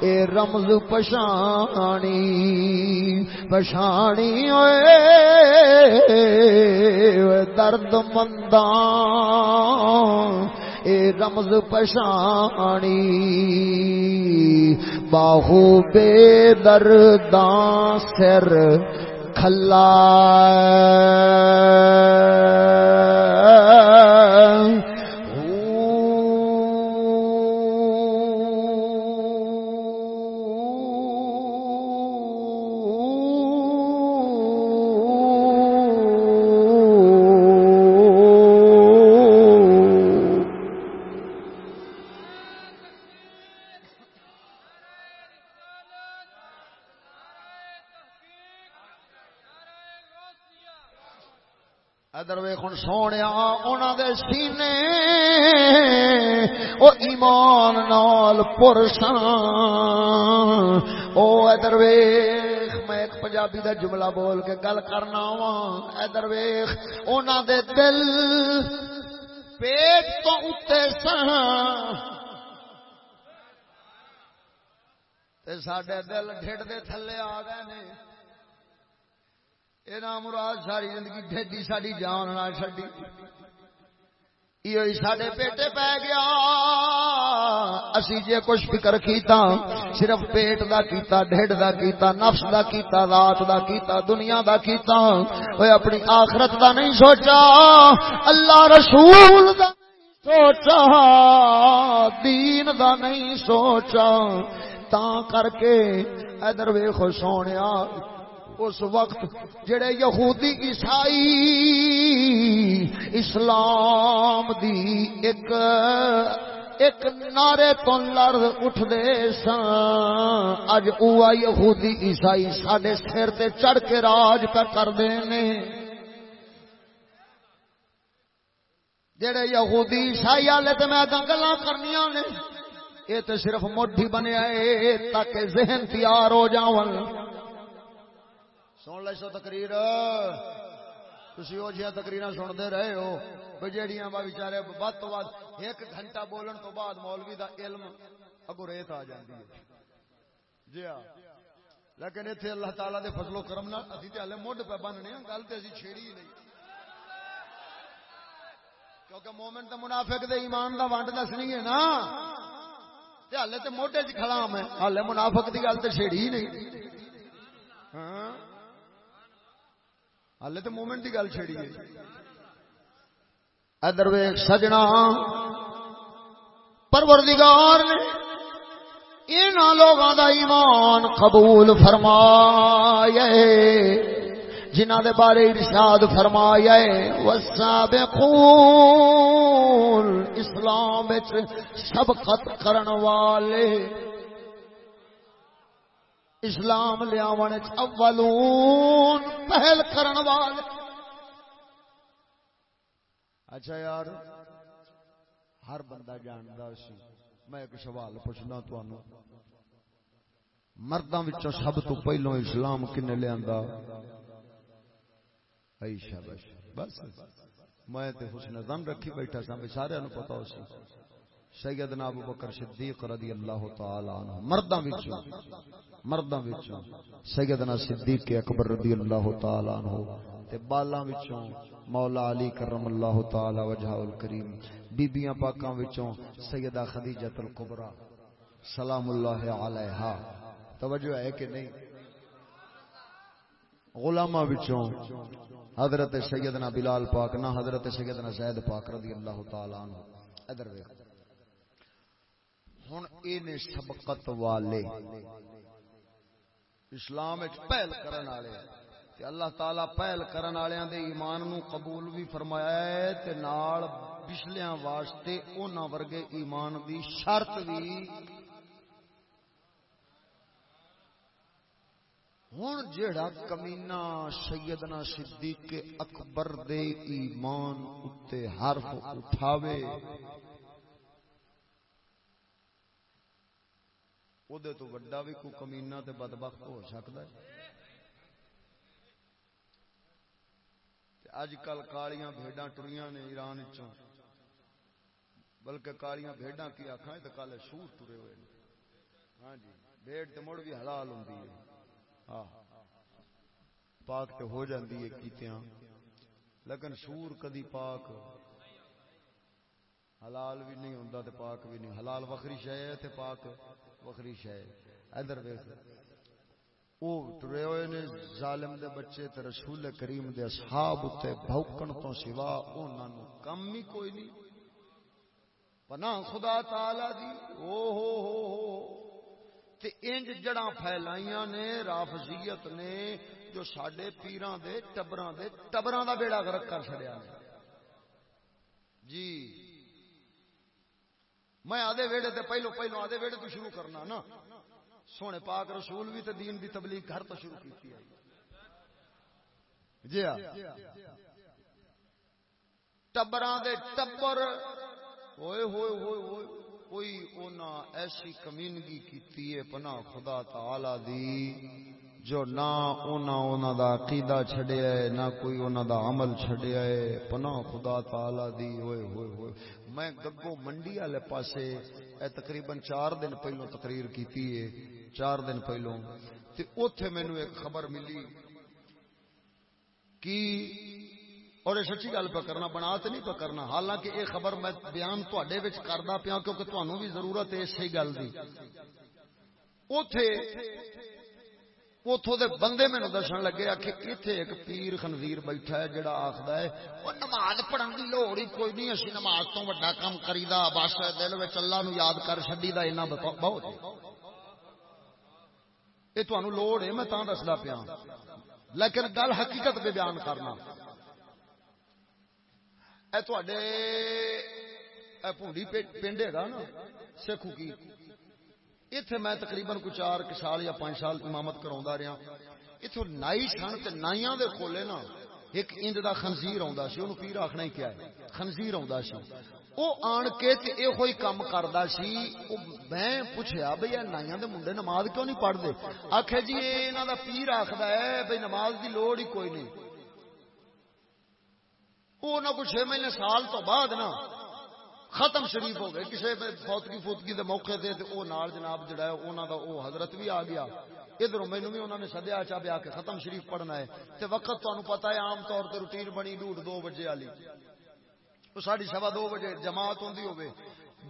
اے رمز پشانی۔ پشانی ہوئے درد منداں اے رمز پشانی باہو بے درداں سر کھلا سینے، او ایمان نال پرسان او ادر ویخ میں ایک پنجابی دا جملہ بول کے گل کرنا وا ادر ویخ انہوں دے دل پیٹ تو اتنے سن سڈے دل ڈھڈ دے تھلے آ گئے نے۔ یہ نام مراد ساری زندگی ڈیڈی ساری جان نہ چڈی یہ سڈے پیٹے پی گیا۔ اسی جے کچھ فکر کیتا، صرف پیٹ دا کیتا، ڈھڈ دا کیتا، نفس دا کیتا، رات دا کیتا، دنیا دا کیتا۔ وہ اپنی آخرت دا نہیں سوچا۔ اللہ رسول دا سوچا۔ دین دا نہیں سوچا۔ تا کر کے ادھر ویخو سونے اس وقت جڑے یہودی عیسائی اسلام دی ایک ایک نعرے تو لرد اٹھتے سن اج اوہ یہودی عیسائی سڈے سر تے چڑھ کے راج پہ کرتے ہیں جڑے یہودی عیسائی والے تو میں گلا کرنی نے، یہ تو صرف مٹھی بنیا ہے تاکہ ذہن تیار ہو جاون۔ سن لے سو تقریر۔ تھی وہ جہاں تقریر سنتے رہے ہو۔ بجیڑیاں بچارے بد تو بعد ایک گھنٹہ بولن تو بعد مولوی دا علم اگو ریت آ جاتی ہے۔ جی ہاں۔ لیکن اتنے اللہ تعالیٰ دے فضل و کرم نہ ابھی تو ہلے مڈ پہ بننے ہاں، گل تو ابھی چھیڑی ہی نہیں۔ کیونکہ مومنٹ تو منافق دے ایمان دا ونڈ دسنی ہے نا۔ ہلے تو موڈے چ کھڑا ہاں میں۔ ہلے منافق دی گل تو چھیڑی ہی نہیں۔ ہاں۔ ہلے تو مومنٹ کی گل چڑی ہے ادر ویگ سجنا۔ پروردگار نے ان لوگوں کا ایمان قبول فرمایا جنہ دے بارے ارشاد فرمایا وسابقون اسلام سبقت کرن والے۔ اسلام لیا اولون۔ پہل کرن والے اچھا یار، ہر بندہ جانتا سی۔ میں ایک سوال پوچھنا تمہوں مردوں سب تو پہلو اسلام کن لیا بس۔ میں حسن دن رکھی بیٹھا سا سارے پتا ہو سی۔ سیدنا ابو بکر صدیق رضی اللہ تعالی عنہ، مرداں وچوں مرداں وچوں، سیدنا صدیق اکبر رضی اللہ تعالی عنہ تے بالاں وچوں، مولا علی کرم اللہ تعالی وجہہ الکریم بیبییاں پاکاں وچوں، سیدہ خدیجہ الکبرى سلام اللہ علیہا۔ توجہ ہے کہ نہیں؟ غلاماں وچوں، حضرت سیدنا بلال پاک نہ حضرت سیدنا زید پاک رضی اللہ تعالی عنہ۔ ادھر ویکھ ہوں یہ سبقت والے۔ اسلام پہل کرن والے تے اللہ تعالی پہل کرن والوں دے ایمان نو قبول بھی فرمایا ہے تے نال پچھلیاں واسطے انہاں ورگے ایمان دی شرط بھی۔ ہوں جیڑا کمینا سیدنا صدیق اکبر دے ایمان اتے حرف اٹھاوے۔ ادے تو وڈا بھی کوئی کمینا تے بدبخت ہو سکتا ہے اج کل کالیاں بھیڈاں ٹریاں نے ایران چوں بلکہ کالیاں بھیڈاں کی آخا تو کالے سور ترے ہوئے ہاں جی بھیڑ تو مڑ بھی حلال ہوں ہاں پاک تو ہو جاتی ہے کیتیاں لیکن سور کدی پاک حلال بھی نہیں ہوں تو پاک بھی نہیں حلال وکری شہ ہے پاک وکری شہ ادھر وہ ٹرے ہوئے نے ظالم دے بچے تے رسول کریم دے اصحاب تے بھوکن تو سوا انہاں نو کم ہی کوئی نہیں۔ پناہ خدا تعالی دی۔ او ہو ہو ہو تے انج جڑاں پھیلائیاں نے، رافضیت نے، جو ساڈے پیراں دے، ٹبراں دے، ٹبراں دا بیڑا غرق کر چھڑیا نے۔ جی۔ میں آدھے ویڑے تے پہلو پہلو آدھے ویڑے تو شروع کرنا نا۔ سونے پاک رسول بھی تے دین دی تبلیغ گھر تو شروع کی جی ہاں۔ ٹبراں دے ٹبر۔ ہوئے ہوئے ہوئے ہوئے کوئی اونا ایسی کمینگی کیتی ہے پناہ خدا تعالی دی جو نہ اونا اونا دا عقیدہ چھڑیا ہے، نہ کوئی اونا دا عمل چھڑیا ہے۔ پناہ خدا تعالی دی، ہوئے ہوئے ہوئے۔ میں گگو منڈی والے پاسے اے تقریباً چار دن پہلو تقریر کیتی ہے، چار دن پہلو تے اوتھے مینوں ایک خبر ملی کی اور یہ سچی گل پہ کرنا بنا تو نہیں پہ کرنا، حالانکہ یہ خبر میں بیان تے کرتا پیا کیونکہ تمہوں بھی ضرورت ہے اسی گل کی اتے اتوں دے بندے مینو دسن لگے کہ اتنے ایک پیر خنزیر بیٹھا ہے جڑا آخر ہے وہ نماز پڑھن کی لوڑ ہی کوئی نہیں، اسی نماز تو وا کام کری دا بس دل میں اللہ نو یاد کر چڈی دا اینا بہت یہ جی۔ تمہیں لوڑ ہے، میں تا دستا پیا۔ لیکن گل حقیقت پہ بیان کرنا۔ پونڈی پنڈ ہے نا، سکھو کی؟ اتے میں تقریباً کوئی چار سال یا پانچ سال امامت کرا رہا۔ اتو نائی سن نائیاں دے کھولے نا، ایک انج دا خنزیر آتا سی وہ پیر آخنا ہی کیا ہے؟ خنزیر آتا سی۔ وہ آن کے یہ کوئی کام کرتا سی میں پوچھا بھائی نائیاں دے منڈے نماز کیوں نہیں پڑھتے آخ جی یہ پیر آخر ہے بھائی نماز دی لوڑ ہی کوئی نہیں۔ وہ نہ کچھ چھ مہینے سال تو بعد نا ختم شریف ہو گئے۔ کسی فوتگی فوتگی دے موقع دے تے او نال جناب جڑا ہے انہاں دا او حضرت بھی آ گیا۔ ادھر مینو بھی انہوں نے سدیا چا بیا کے ختم شریف پڑھنا ہے۔ تے وقت تمہیں پتا ہے عام طور تے روٹین بنی ڈوڑ دو بجے والی۔ وہ ساڑی سوا دو بجے جماعت ہوندی ہوگی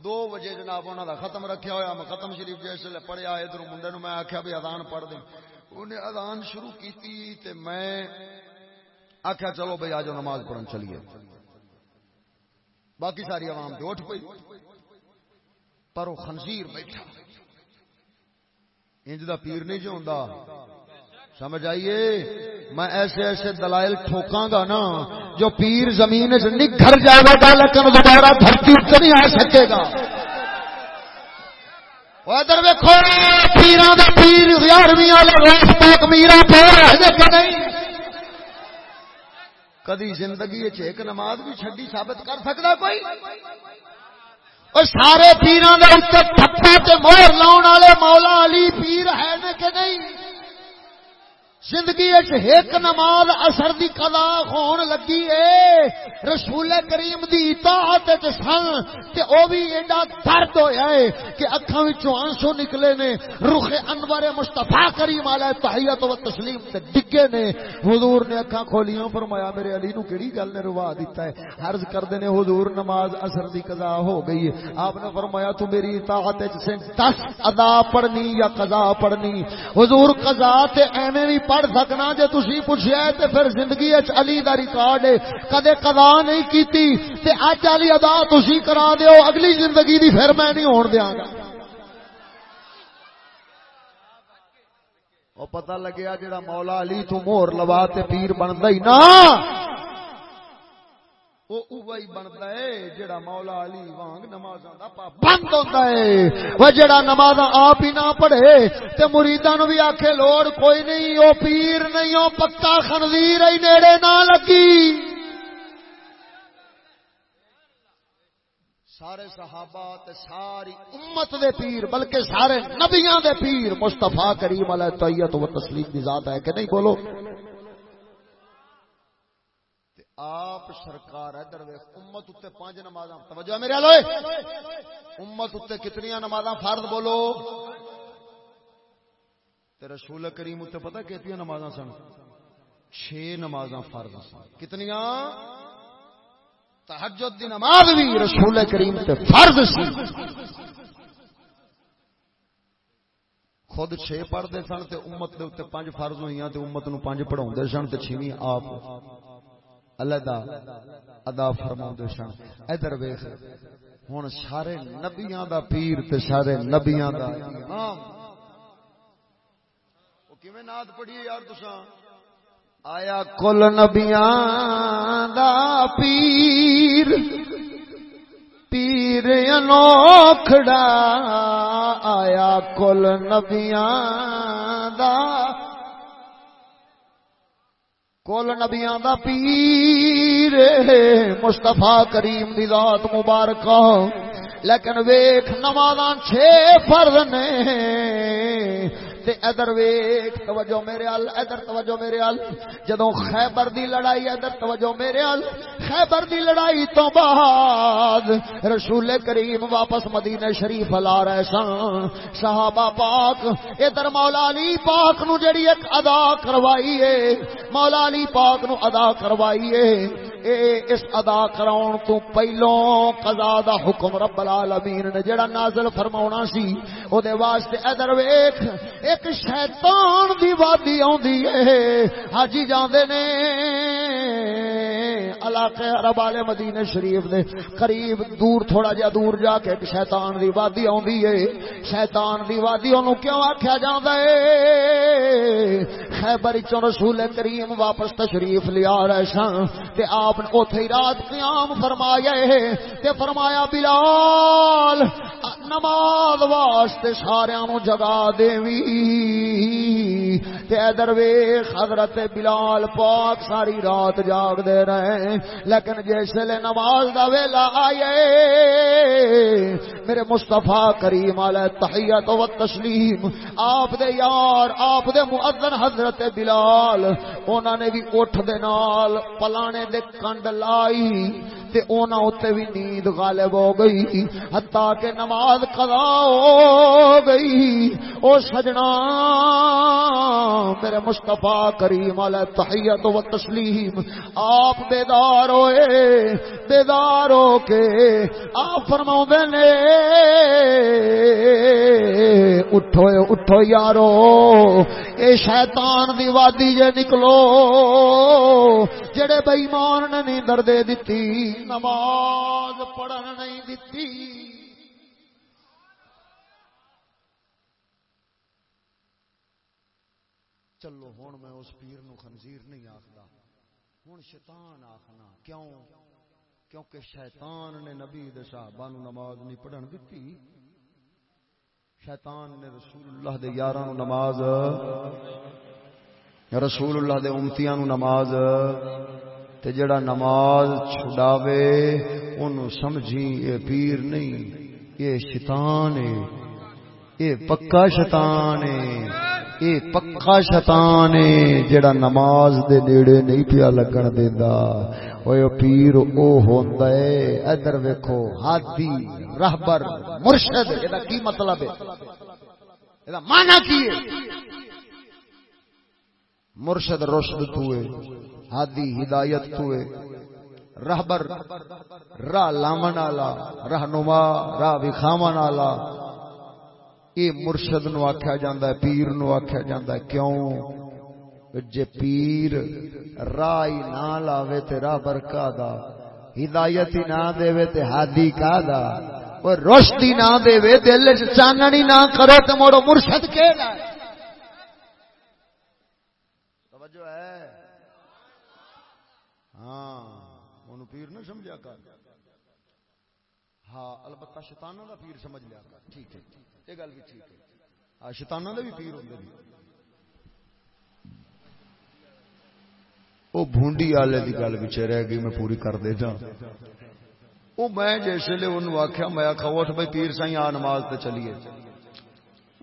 دو بجے جناب انہوں دا ختم رکھیا ہویا، میں ختم شریف جیسے پڑھیا ادھر منڈے نو میں آخیا بھی اذان پڑھ دیں۔ انہیں اذان شروع کی تے میں آخیا چلو بھائی آج نماز پڑھن چلیے۔ باقی ساری عوام تو اٹھ پئی۔ پر وہ خنزیر بیٹھا۔ انج دا پیر نہیں جو سمجھ آئیے؟ میں ایسے ایسے دلائل ٹھوکاں گا نا، جو پیر زمین سے نکھر جائے گا لیکن دوبارہ دھرتی اتر نہیں آ سکے گا۔ ادھر ویکو پیران کا پیر یارویں والا میرا پیر نہیں؟ کدی زندگی ایک نماز بھی چڈی ثابت کر سکتا کوئی؟ اور سارے پیران کے تھپا مہر لاؤ والے مولا علی پیر ہے کہ نہیں؟ زندگی ایک نماز اثر دی قضا ہون لگی ہے رسول کریم دی اطاعت سن تے او بھی ایڈا درد ہویا ہے کہ اکھاں وچوں آنسو نکلے نے۔ روح انور مصطفی کریم علیہ تحیت و تسلیم تے ڈگے نے۔ حضور نے اکھاں کھولیاں فرمایا، میرے علی نو کیڑی گل نے روا دیتا ہے؟ عرض کردے نے، حضور نماز اثر دی قضا ہو گئی ہے آپ نے فرمایا، تو میری اطاعت وچ سے 10 ادا پڑھنی یا قضا پڑھنی؟ حضور قضا تے ایویں نہیں پڑھ سکنا جے تسی پوچھیا تے پھر زندگی اچ علی دا ریکارڈ ہے۔ کدے قضا نہیں کیتی تے اج علی ادا تسی کرا دیو، اگلی زندگی دی پھر میں نہیں ہون دیاں گا۔ او پتہ لگیا جڑا مولا علی تو مہر لوا تے پیر بندا ہی نا۔ وہ اوہی بنتا ہے جڑا مولا علی وانگ نماز بند ہوتا ہے۔ وہ جڑا نماز آپ ہی نہ پڑھے تے مریداں نو بھی آکھے لوڑ کوئی نہیں او پیر نہیں او پتا خنزیر ہی نیڑے نہ لگی۔ سارے صحابہ تے ساری امت دے پیر بلکہ سارے نبیاں دے پیر مصطفی کریم علیہ طیت و تسلیم دی ذات ہے کہ نہیں بولو؟ آپ سرکار ادھر امت اتنے پانچ نماز توجہ میرے لوئے امت اتنے کتنی نماز فرد بولو؟ تے رسول کریم اتنے پتا کتنی نماز سن؟ چھ نماز فرد سن۔ کتنی تحجد دی نماز بھی رسول کریم تے فرض سی۔ خود چھ پڑھتے سن تے امت دے اتنے پانچ فرض ہوئی تے امت نو پانچ پڑھا سن تے چھویں آپ علیحدہ ادا فرما سن۔ ادھر ویخ ہوں سارے نبیاں دا پیر تے سارے نبیاں دا امام۔ کیویں ناد پڑھیے یار تساں؟ آیا کل نبیاں دا پیر پیر انوکھڑا۔ آیا کل نبیاں دا کل نبیاں دا پیر مستفا کریم دی ذات مبارک۔ لیکن ویخ نمازاں چھ فرض نے۔ تے ادھر ویک توجہ میرے ال ادھر توجہ میرے ال جدوں خیبر دی لڑائی، ادھر توجہ میرے ال خیبر دی لڑائی تو بعد رسول کریم واپس مدینہ شریف لا رہے سن۔ صحابہ پاک، ادھر مولا علی پاک نو جڑی ایک ادا کروائی ہے۔ مولا علی پاک نو ادا کروائی ہے۔ اے، اس ادا کراؤن تو پہلو قضا دا حکم رب العالمین نے جڑا نازل فرماونا سی، او دے واسطے ادھر ویکھ۔ ایک شیطان دی وادی آندی ہے۔ حاجی جاندے نے علاقے عرب والے مدینے شریف دے قریب دور تھوڑا جا دور جا کے ایک شیطان دی وادی آندی ہے۔ شیطان دی وادی اونوں کیوں آکھیا جاندا ہے؟ خیبر چوں رسول کریم واپس تشریف لیا رہے سن تے آپ نے اوتھے رات قیام فرمایا ہے تے فرمایا، بلال، نماز واسطے سارے نو جگا دیوی تے ادھر ویخ حضرت بلال پاک ساری رات جاگ دے رہے۔ لیکن جسے نماز دا ویلا آئے، میرے مصطفیٰ کریم علیہ تحیت و تسلیم آپ دے یار، آپ دے مؤذن حضرت بلال انہوں نے بھی اٹھ دے نال پلانے دے کنڈ لائی، تے اونا اتے بھی نیند غالب ہو گئی۔ حتیٰ کہ نماز قضا ہو گئی۔ او سجنا میرے مصطفیٰ کریم علیہ تحیت و تسلیم۔ آپ بیدار ہوئے، بیدار ہو کے آپ فرماؤں نے، اٹھو اٹھو یارو، اے شیطان دی وادی جے نکلو۔ جڑے بےمان نے نیندر دے دیتی نماز پڑھن نہیں دیتی چلو ہوں میں اس پیر نو خنزیر نہیں آخلا ہوں شیطان آخنا کیوں کیونکہ شیطان نے نبی صحابہ نو نماز نہیں پڑھن دیتی شیطان نے رسول اللہ دے یاراں نو نماز، رسول اللہ دے امتیاں نو نماز، تے جڑا نماز چھڈاوے، اونوں سمجھی اے پیر نہیں، اے شیطان ہے اے پکا شیطان ہے اے پکا شیطان ہے جڑا نماز دے نیڑے نہیں پیا لگن دیندا اوے پیر او ہوندا ہے ادھر ویکھو ہادی راہبر مرشد اے کی مطلب ہے اے معنی کی ہے مرشد رشد توے ہادی ہدایت توے رہبر راہ لاون والا رہنما راہ وکھاون والا اے مرشد نو آکھیا جاندا ہے پیر نو آکھیا جاندا ہے کیوں جے پیر راہ ہی نہ لاوے تے راہبر کا دا، ہدایت ہی نہ دے تے ہادی کا دا۔ او روشنی نہ دے دل وچ چاننی نہ کرے تے موڑو مرشد کے دا۔ توجہ ہے؟ ہاں اونوں پیر نہ سمجھا کر۔ ہاں البتہ شیطاناں دا پیر سمجھ لیا کر۔ ٹھیک ہے، یہ گل بھی ٹھیک ہے۔ ہاں شیطاناں دے بھی پیر ہوندے وہ بھونڈی والے دی گل وچ رہ گئی، میں پوری کر دے جا وہ میں جیسے لے انہوں آخیا میں آخا اٹھ بھائی، پیر سائی آ نماز تے چلیے۔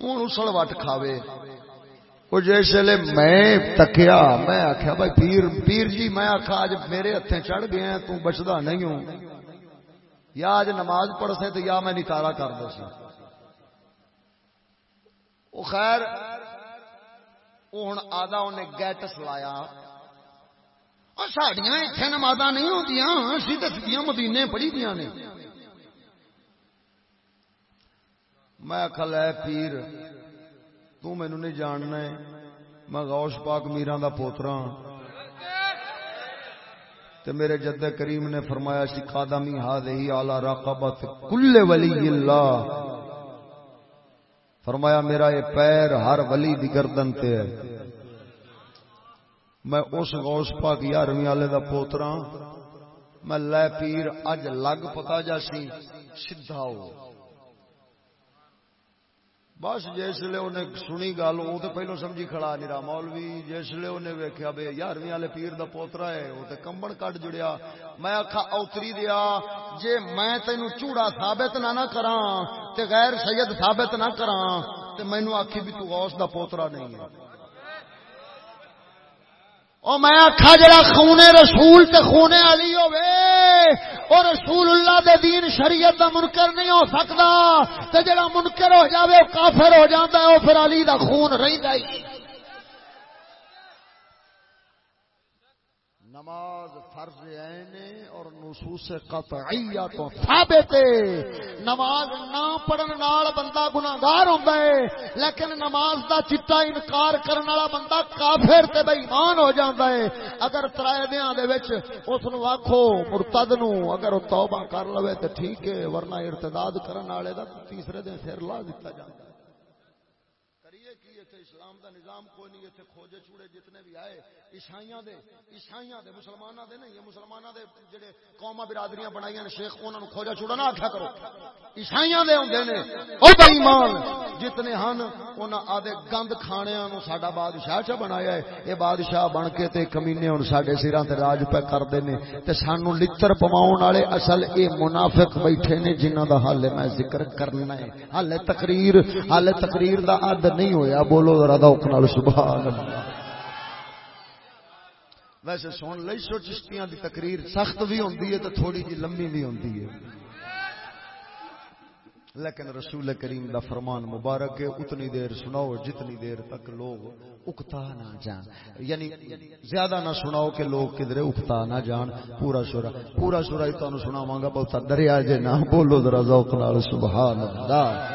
ہوں اسل وٹ کھاوے۔ وہ جسے میں تکیا میں آخیا بھائی، پیر پیر جی میں آخا اج میرے ہاتھیں چڑھ گیا تو نہیں ہوں۔ یا اج نماز پڑھ سے تو یا میں نتارا کر دو سی وہ خیر ہوں آدھا انہیں گیٹس لایا۔ ساڈیا اتنے نماز نہیں ہوتی سیدھے مدینے پڑھی دیا نے۔ میں آخا لے پیر تینو نہیں جاننا میں غوث پاک میران دا پوترا تے میرے جد کریم نے فرمایا سی قادمی ہی آلہ راقبت کل ولی اللہ۔ فرمایا، میرا یہ پیر ہر ولی دی گردن تے ہے۔ میں اس غوث پاک یارویں والے دا پوترا ہاں۔ میں لے پیر، اج لگ پتا جا سی، سیدھا ہو۔ بس جسے انہیں سنی گل وہ تو پہلو سمجھی کھڑا نیرا مولوی۔ جسے انہیں ویکیا بے، یارویں والے پیر دا پوترا ہے وہ تو کمبن کٹ جڑیا۔ میں آخا اوتری دیا، جے میں تینوں چوڑا ثابت نہ نہ کراں، تے غیر سید ثابت نہ کراں، تے مینوں آکھی بھی تو غوث دا پوترا نہیں ہے۔ او میں آخا جڑا خونے رسول تے خون علی ہوے او رسول اللہ دے دین شریعت دا منکر نہیں ہو سکدا تے جڑا منکر ہو جاوے، او کافر ہو جاندا ہے، او پھر علی دا خون رہندا ہی۔ نماز فرض عین اور نصوص قطعیہ تو ثابت ہے۔ نماز نہ پڑھن نال بندہ گناہگار ہوندا ہے، لیکن نماز دا چٹا انکار کرن والا بندہ کافر تے بے ایمان ہو جاندا ہے۔ اگر ترائے دیاں دے وچ اس نو آکھو، مرتد نو اگر او توبہ کر لوے تے ٹھیک ہے، ورنہ ارتداد کرن والے دا تیسرے دن سر لا دتا جاندا ہے۔ کریے کی ایتھے اسلام دا نظام کوئی نہیں، ایتھے کھوجے چوڑے جتنے بھی آئے عیسائیاں دے عیسائیاں دے، مسلماناں دے نہیں مسلماناں دے جڑے قوما برادریاں بنائیاں نے، شیخ انہاں نو کھوجا چھوڑا نہ آکھیا کرو۔ عیسائیاں دے ہوندے نے، او بے ایمان، جتنے ہن انہاں آدے گند کھانیاں نو ساڈا بادشاہ چا بنایا ہے، اے بادشاہ بن کے تے کمینے ہن ساڈے سراں تے راج پہ کردے نے۔ تے سانو لتر پواون والے اصل اے منافق بیٹھے نے، جنہاں دا حال میں ذکر کرنا ہے۔ حال تقریر حال تقریر دا عد نہیں ہویا، بولو ذرا ذوق نال، سبحان اللہ۔ ویسے سن لئی سو چشتیاں دی تقریر سخت بھی ہوندی ہے تو تھوڑی جی لمبی بھی ہوندی ہے۔ لیکن رسول کریم دا فرمان مبارک ہے، اتنی دیر سناؤ، جتنی دیر تک لوگ اکتا نہ جان۔ یعنی زیادہ نہ سناؤ کہ لوگ کدھر اکتا نہ جان۔ پورا سورا پورا سورا ہی تمہیں سناواں گا بہت دریا جے نہ بولو ذرا ذوق نال، سبحان اللہ۔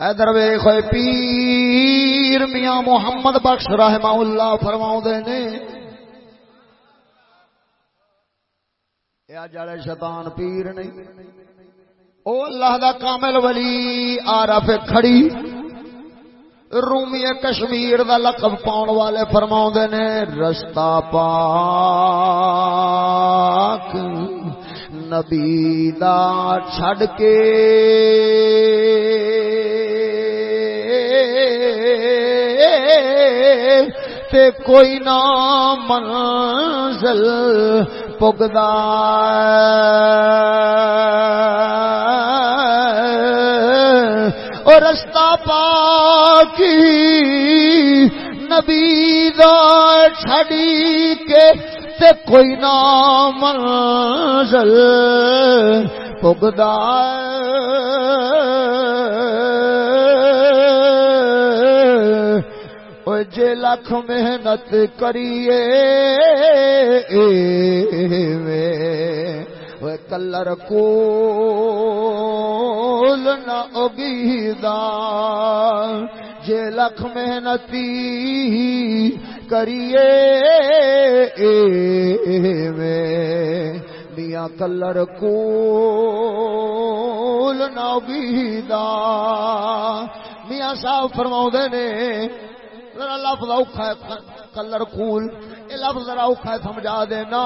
اے ادھر ویخ پیر میاں محمد بخش رحمہ اللہ فرماؤ نے۔ جڑے شیطان پیر نہیں او اللہ دا کامل ولی عارف کھڑی۔ رومی کشمیر دا لقب پاؤن والے فرماؤ نے، رستہ پاک نبی دا چھڑ کے تے کوئی نہ منزل پگدا اور رستہ پاکی نبی دا چھڑی کے تے کوئی نہ منزل پگدا جے لکھ محنت کریے کلر کو نہ اگیدا جے لکھ محنتی کریے میاں کلر کو نہ اگیدا میاں صاحب فرما نے ذرا لفظ اوکھا ہے کلر کول یہ لفظ ذرا اوکھا ہے، سمجھا دینا۔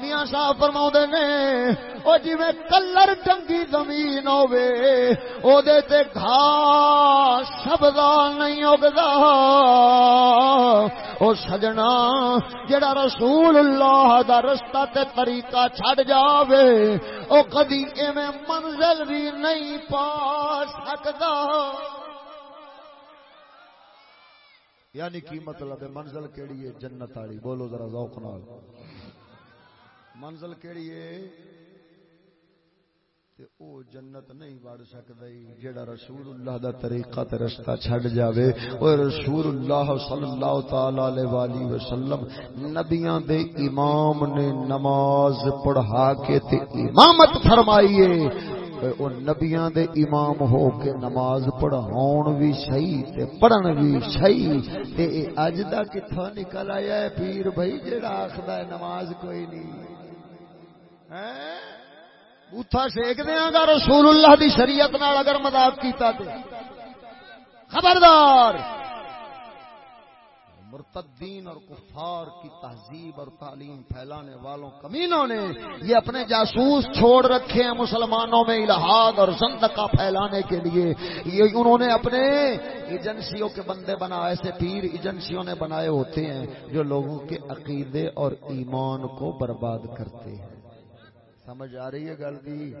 میاں صاحب فرما نے، او جی میں کلر ٹنگی زمین ہوے او دے تے گھاس سبزا نہیں اگدا۔ او سجنا جڑا رسول اللہ دا رستہ تے طریقہ چھڈ جاوے، او کدی ایویں منزل بھی نہیں پا سکدا۔ یعنی کی مطلب ہے؟ منزل کیڑی ہے؟ جنت والی۔ بولو ذرا ذوق نال۔ منزل کیڑی ہے تے او جنت نہیں بڑ سکدا جیڑا رسول اللہ دا طریقہ تے رستہ چھڈ جاوے۔ او رسول اللہ صلی اللہ تعالی علیہ والہ وسلم، نبیاں دے امام نے نماز پڑھا کے تے امامت فرمائی ہے۔ او نبیاں دے امام ہو کے نماز پڑھاون بھی صحیح تے پڑھن بھی صحیح تے اج دا کتھوں نکل آیا ہے پیر بھائی جیڑا آکھدا ہے نماز کوئی نہیں۔ ہیں بوتھا سیک دیا گا رسول اللہ دی شریعت نال اگر مذاق کیتا تے۔ خبردار! مرتدین اور کفار کی تہذیب اور تعلیم پھیلانے والوں کمینوں نے یہ اپنے جاسوس چھوڑ رکھے ہیں مسلمانوں میں الہاد اور زندقہ پھیلانے کے لیے۔ یہ انہوں نے اپنے ایجنسیوں کے بندے بنا ایسے پیر ایجنسیوں نے بنائے ہوتے ہیں جو لوگوں کے عقیدے اور ایمان کو برباد کرتے ہیں۔ سمجھ آ رہی ہے گل دی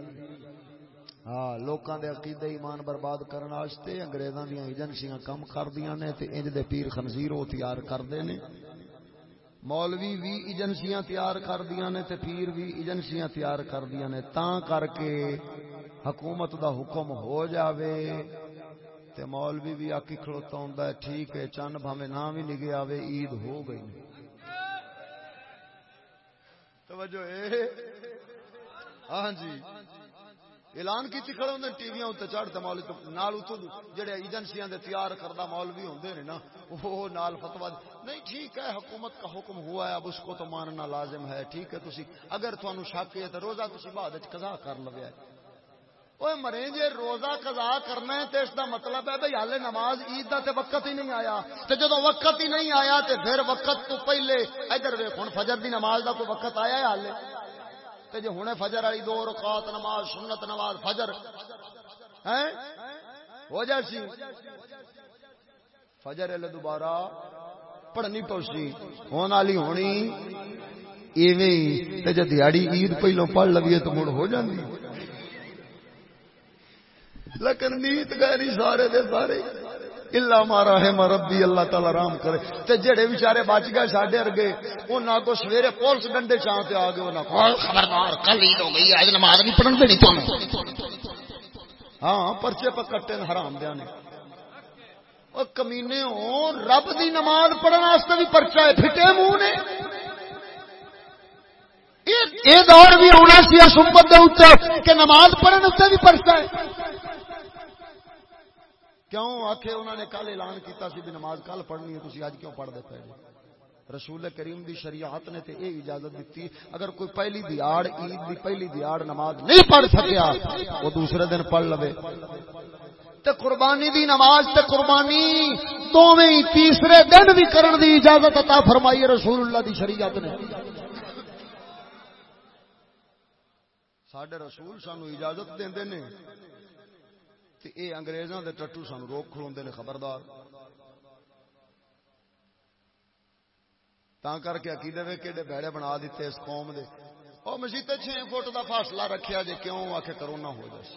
ہاں لوکاں دے عقیدے ایمان برباد کرن واسطے انگریزاں دیاں ایجنسیاں کم کردیاں نے تے انج دے پیر خنزیر او تیار کردے نے۔ مولوی بھی ایجنسیاں تیار کردیاں نے تے پیر بھی ایجنسیاں تیار کردیاں نے۔ تاں کر کے حکومت دا حکم ہو جاوے تے مولوی بھی آکی کھڑوتا ہوندا ہے، ٹھیک ہے، چند بھاویں نہ بھی نگے آوے، عید ہو گئی۔ توجہ اے۔ ہاں جی۔ اعلان کی کھڑے ہوندے ٹی ویاں تے چڑھتے مولوی نال اتوں جڑے ایجنسیاں دے تیار کردہ مولوی ہوندے نے نا، وہ نال فتوا نہیں، ٹھیک ہے، حکومت کا حکم ہوا ہے، اب اس کو تو ماننا لازم ہے، ٹھیک ہے، تسی اگر تھانو شک ہے تے روزہ تسی بعد وچ قضا کر لویا اوے مرے جے روزہ قضا کرنا ہے تے اس دا مطلب ہے بھئی حالے نماز عید دا تے وقت ہی نہیں آیا۔ تے جدوں وقت ہی نہیں آیا تے پھر وقت تو پہلے، ادھر ویکھ، ہن فجر دی نماز دا کوئی وقت آیا ہے حالے تے جو ہنے فجر والی دو رکعت نماز، سنت نماز، فجر، ہیں؟ ہو جاسی فجر ال دوبارہ پڑھنی پوسی ہون والی ہونی۔ ایویں تے جے عید پہلو پڑھ لویے تو مڑ ہو جاندی۔ لیکن نیت گئی سارے دے سارے۔ اللہ مارا ہے مربی اللہ تعالی رام کرے۔ تے جڑے بیچارے بچ گئے ساڈے ارگے انہاں کو سویرے پولیس ڈنڈے چاں تے آ گئے کو خبردار کل عید ہو گئی اج نماز نہیں پڑھن دینی تو ہاں پرچے پر کٹے حرام دیا نے۔ او کمینے ہو رب دی نماز پڑھن واسطے بھی پرچہ ہے پھٹے منہ نے۔ یہ دور بھی ہونا سی اس امت دے اوتے کہ نماز پڑھن اوتے بھی پرچہ ہے۔ کیوں آخے انہوں نے کل اعلان کیتا سی بھی نماز کل پڑھنی ہے تھی اج کیوں پڑھ دیتے رسول کریم دی شریعت نے تے اے اجازت دیتی اگر کوئی پہلی دیاڑ، عید دی پہلی دیاڑ نماز نہیں پڑھ سکیا، وہ دوسرے دن پڑھ لوے۔ تے قربانی دی نماز، تے قربانی دوویں تیسرے دن بھی کرن دی اجازت عطا فرمائی رسول اللہ دی شریعت نے۔ ساڈے رسول سانو اجازت دیندے نے۔ تے اے انگریزاں دے ٹٹو سان روک کھلوندے نے خبردار۔ تاں کر کے عقیدے وے کیڑے بیڑے بنا دیتے اس قوم دے۔ او مسجد تے 6 فٹ دا فاصلہ رکھیا جے کیوں آکھے کرونا ہو جائے۔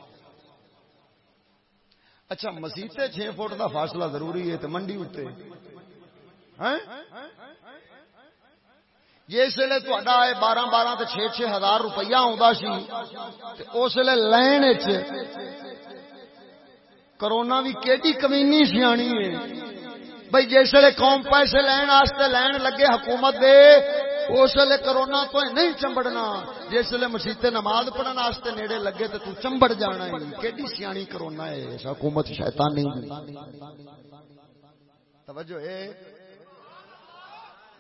اچھا مسجد تے 6 فٹ دا فاصلہ ضروری ہے تے منڈی اوتے ہیں جس ویلے تا بارہ بارہ تو چھ چھ ہزار روپیہ آتا سی۔ اس ویلے لائن کرونا بھی کیڈی کمینی سیانی ہے؟ بھائی جس ویلے قوم پیسے لین واسطے لین لگے حکومت دے، اس ویلے کرونا تو نہیں چمبڑنا۔ جس ویلے مسیطے نماز پڑھنے واسطے نیڑے لگے تو چمبڑ جانا ہے۔ کیڈی سیانی کرونا ہے؟ حکومت شیطانی۔ توجہ ہے؟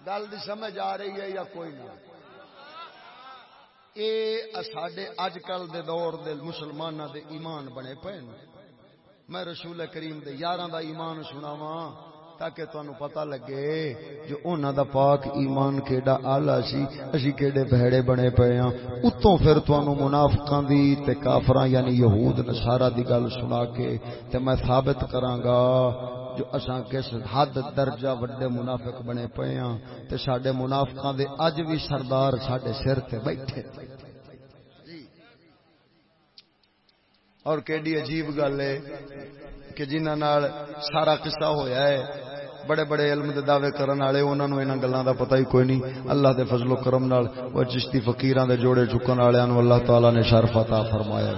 گل دی سمجھ آ رہی ہے یا کوئی نہ؟ اے ساڈے اج کل دے دور دے مسلمانوں دے ایمان بنے پے میں رسول کریم دے یاراں دا ایمان سناواں تاکہ تانوں پتہ لگے جو انہاں دا پاک ایمان کیڑا اعلی سی، اسی کیڑے بہڑے بنے پئے ہاں۔ اتوں پھر تانوں منافقاں دی تے کافراں یعنی یہود نصارا دی گل سنا کے تے میں ثابت کراں گا جو اساں کس حد، درجہ وڈے منافق بنے پئے ہاں۔ تے ساڈے منافقاں دے اج بھی سردار ساڈے سر تے بیٹھے۔ اور کیڈی عجیب گل ہے کہ جنہ نال سارا قصہ ہویا ہے، بڑے بڑے علم دے دعوے کرن والے، انہاں نوں انہاں گلاں دا پتہ ہی کوئی نہیں۔ اللہ دے فضل و کرم نال او چشتی فقیراں دے جوڑے چکن والےاں نوں اللہ تعالی نے شرف عطا فرمایا۔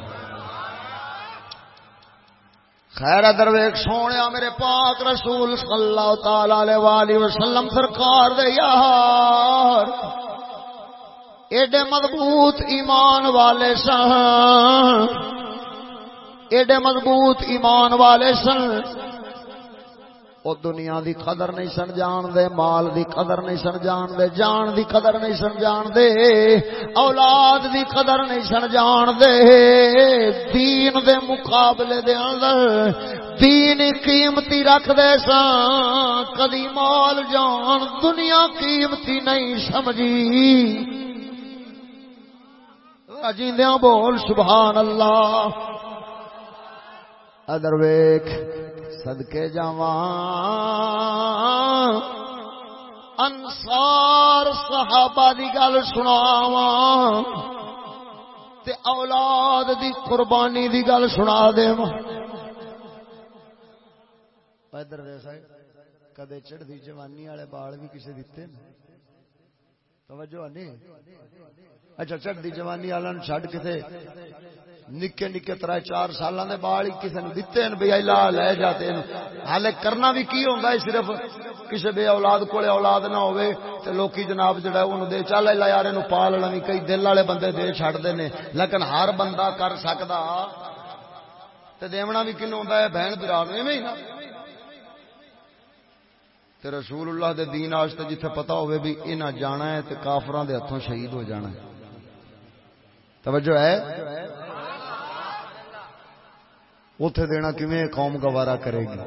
خیر درویش سونے میرے پاک رسول صلی اللہ تعالی علیہ والہ وسلم، سرکار دے یار۔ ایڈے مضبوط ایمان والے سن ایڈے مضبوط ایمان والے سن۔ وہ دنیا دی قدر نہیں سن جان دے، مال دی قدر نہیں سن جان دے، جان دی قدر نہیں سن جان دے، اولاد دی قدر نہیں سن جان دے۔ دین دے مقابلے دے اندر دین قیمتی رکھ دے سن۔ کدی مال جان دنیا قیمتی نہیں سمجھی۔ اجیندیاں بول، سبحان اللہ۔ ادر ویک سدکے جا انسار صحابہ دی گل سناواں، تے اولاد دی قربانی دی گل سنا دے ادھر کدے چڑھتی جوانی والے بال بھی کسی دیتے توجہ نہیں اچھا چڑھتی جوانی والوں چڈ کتنے نکے نکے تر چار سال دے بال ہی کسی نے دیتے ہیں بھائی لا لے جاتے ہیں حالے کرنا بھی کی ہوتا ہے صرف کسی بے اولاد کو اولاد نہ ہوئے تو لوکی جناب جڑا انہوں دے چل لا یار یہ پالنا بھی کئی دل والے بندے دے چڑھتے ہیں لیکن ہر بندہ کر سکتا تو دیونا بھی کن ہوتا ہے بہن برا میں نا تے رسول اللہ دے دین آج جتھے پتا ہوئے بھی انہاں جانا ہے تے کافراں دے ہتھوں شہید ہو جانا ہے توجہ ہے اتے دینا کیویں قوم گوارا کرے گی؟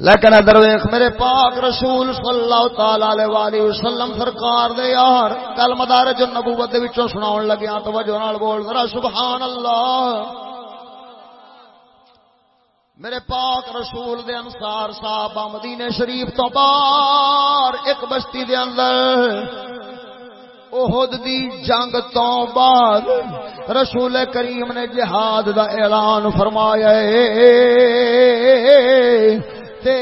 لیکن ادھر ویخ میرے پاک رسول صلی اللہ تعالی علیہ وسلم سرکار دے یار کل مدارج النبوت دے وچوں سناون لگیا توجہ نال بول، ذرا سبحان اللہ میرے پاک رسول دے انصار صاحب مدینے شریف تو باہر، ایک بستی دے اندر احد دی جنگ تو بعد رسول کریم نے جہاد دا اعلان فرمایا تے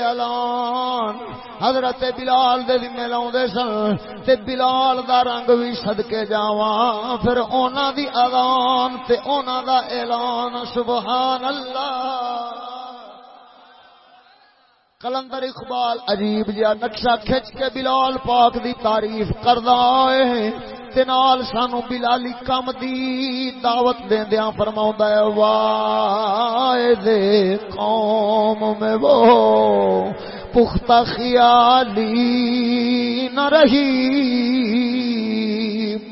اعلان حضرت بلال دے ذمہ لاؤندے سن۔ تے بلال دا رنگ بھی صدکے جاواں۔ پھر انہاں دی اذان تے انہاں دا اعلان، سبحان اللہ۔ کلندر اقبال عجیب جہا نقشہ کھچ کے بلال پاک دی تعریف کردا ہے۔ تے نال سانو بلالی کم دی دعوت دیندیاں فرماوندا ہے وائے قوم میں وہ پختہ خیالی نہ رہی۔